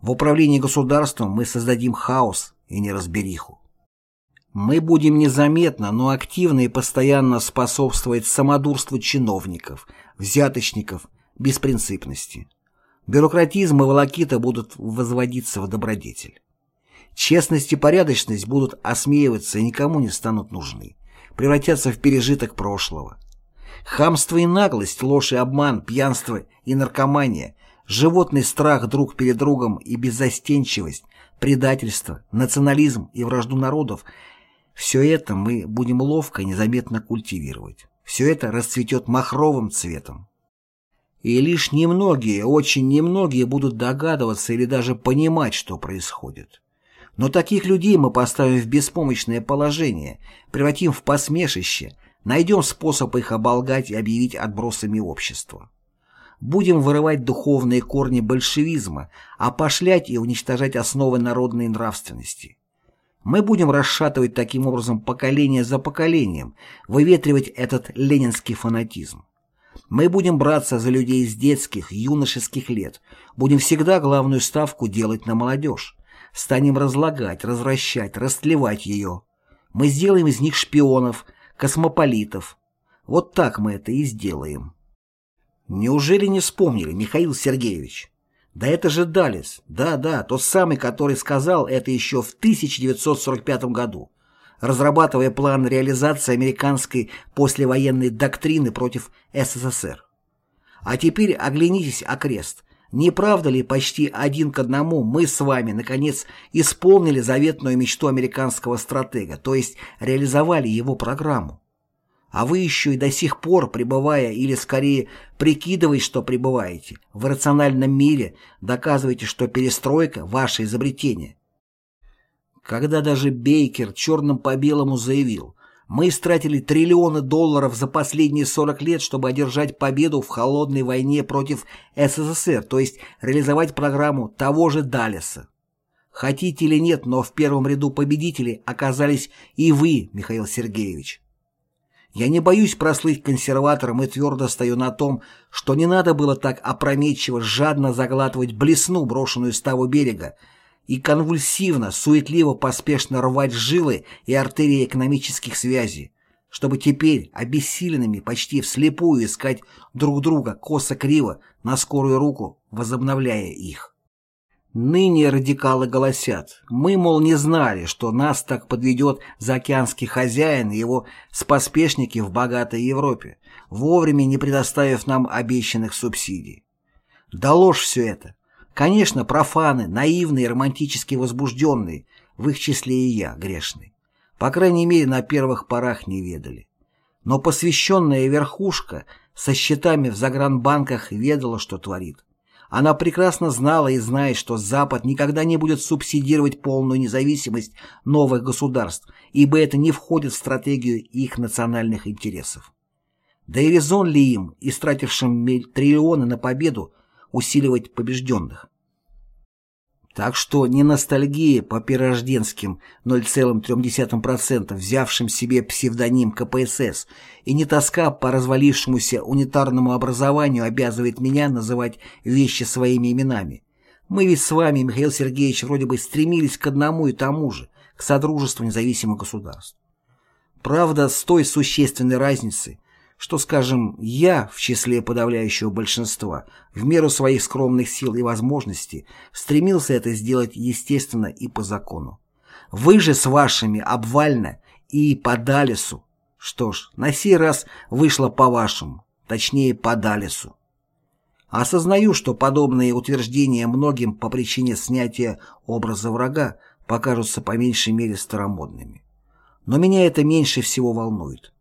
В управлении государством мы создадим хаос и неразбериху. Мы будем незаметно, но активно и постоянно способствовать самодурству чиновников, взяточников, беспринципности. Бюрократизм и волокита будут возводиться в добродетель. Честность и порядочность будут осмеиваться и никому не станут нужны, превратятся в пережиток прошлого. Хамство и наглость, ложь и обман, пьянство и наркомания, животный страх друг перед другом и беззастенчивость, предательство, национализм и вражду народов – все это мы будем ловко и незаметно культивировать. Все это расцветет махровым цветом. И лишь немногие, очень немногие будут догадываться или даже понимать, что происходит. Но таких людей мы поставим в беспомощное положение, превратим в посмешище, найдем способ их оболгать и объявить отбросами общества. Будем вырывать духовные корни большевизма, опошлять и уничтожать основы народной нравственности. Мы будем расшатывать таким образом поколение за поколением, выветривать этот ленинский фанатизм. Мы будем браться за людей с детских, юношеских лет, будем всегда главную ставку делать на молодежь, станем разлагать, развращать, растлевать ее. Мы сделаем из них шпионов, космополитов. Вот так мы это и сделаем. Неужели не вспомнили, Михаил Сергеевич? Да это же Далис, да-да, тот самый, который сказал это еще в 1945 году, разрабатывая план реализации американской послевоенной доктрины против СССР. А теперь оглянитесь окрест. Не правда ли почти один к одному мы с вами, наконец, исполнили заветную мечту американского стратега, то есть реализовали его программу? А вы еще и до сих пор, пребывая, или скорее прикидываясь, что пребываете, в рациональном мире, доказываете, что перестройка – ваше изобретение. Когда даже Бейкер черным по белому заявил, мы истратили триллионы долларов за последние 40 лет, чтобы одержать победу в холодной войне против СССР, то есть реализовать программу того же Даллеса. Хотите или нет, но в первом ряду победителей оказались и вы, Михаил Сергеевич. Я не боюсь прослыть консерватором и твердо стою на том, что не надо было так опрометчиво жадно заглатывать блесну, брошенную с того берега, и конвульсивно, суетливо, поспешно рвать жилы и артерии экономических связей, чтобы теперь, обессиленными, почти вслепую искать друг друга косо-криво, на скорую руку, возобновляя их. Ныне радикалы голосят. Мы, мол, не знали, что нас так подведет заокеанский хозяин и его споспешники в богатой Европе, вовремя не предоставив нам обещанных субсидий. Да ложь все это. Конечно, профаны, наивные романтически возбужденные, в их числе и я, грешный. По крайней мере, на первых порах не ведали. Но посвященная верхушка со счетами в загранбанках ведала, что творит. Она прекрасно знала и знает, что Запад никогда не будет субсидировать полную независимость новых государств, ибо это не входит в стратегию их национальных интересов. Да и резон ли им, истратившим триллионы на победу, усиливать побежденных? Так что не ностальгия по пирожденским 0,3%, взявшим себе псевдоним КПСС, и не тоска по развалившемуся унитарному образованию обязывает меня называть вещи своими именами. Мы ведь с вами, Михаил Сергеевич, вроде бы стремились к одному и тому же, к содружеству независимых государств. Правда, с той существенной разницей, что, скажем, я, в числе подавляющего большинства, в меру своих скромных сил и возможностей, стремился это сделать естественно и по закону. Вы же с вашими обвально и по Далису. Что ж, на сей раз вышло по-вашему, точнее по Далису. Осознаю, что подобные утверждения многим по причине снятия образа врага покажутся по меньшей мере старомодными. Но меня это меньше всего волнует.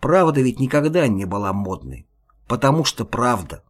Правда ведь никогда не была модной. Потому что правда.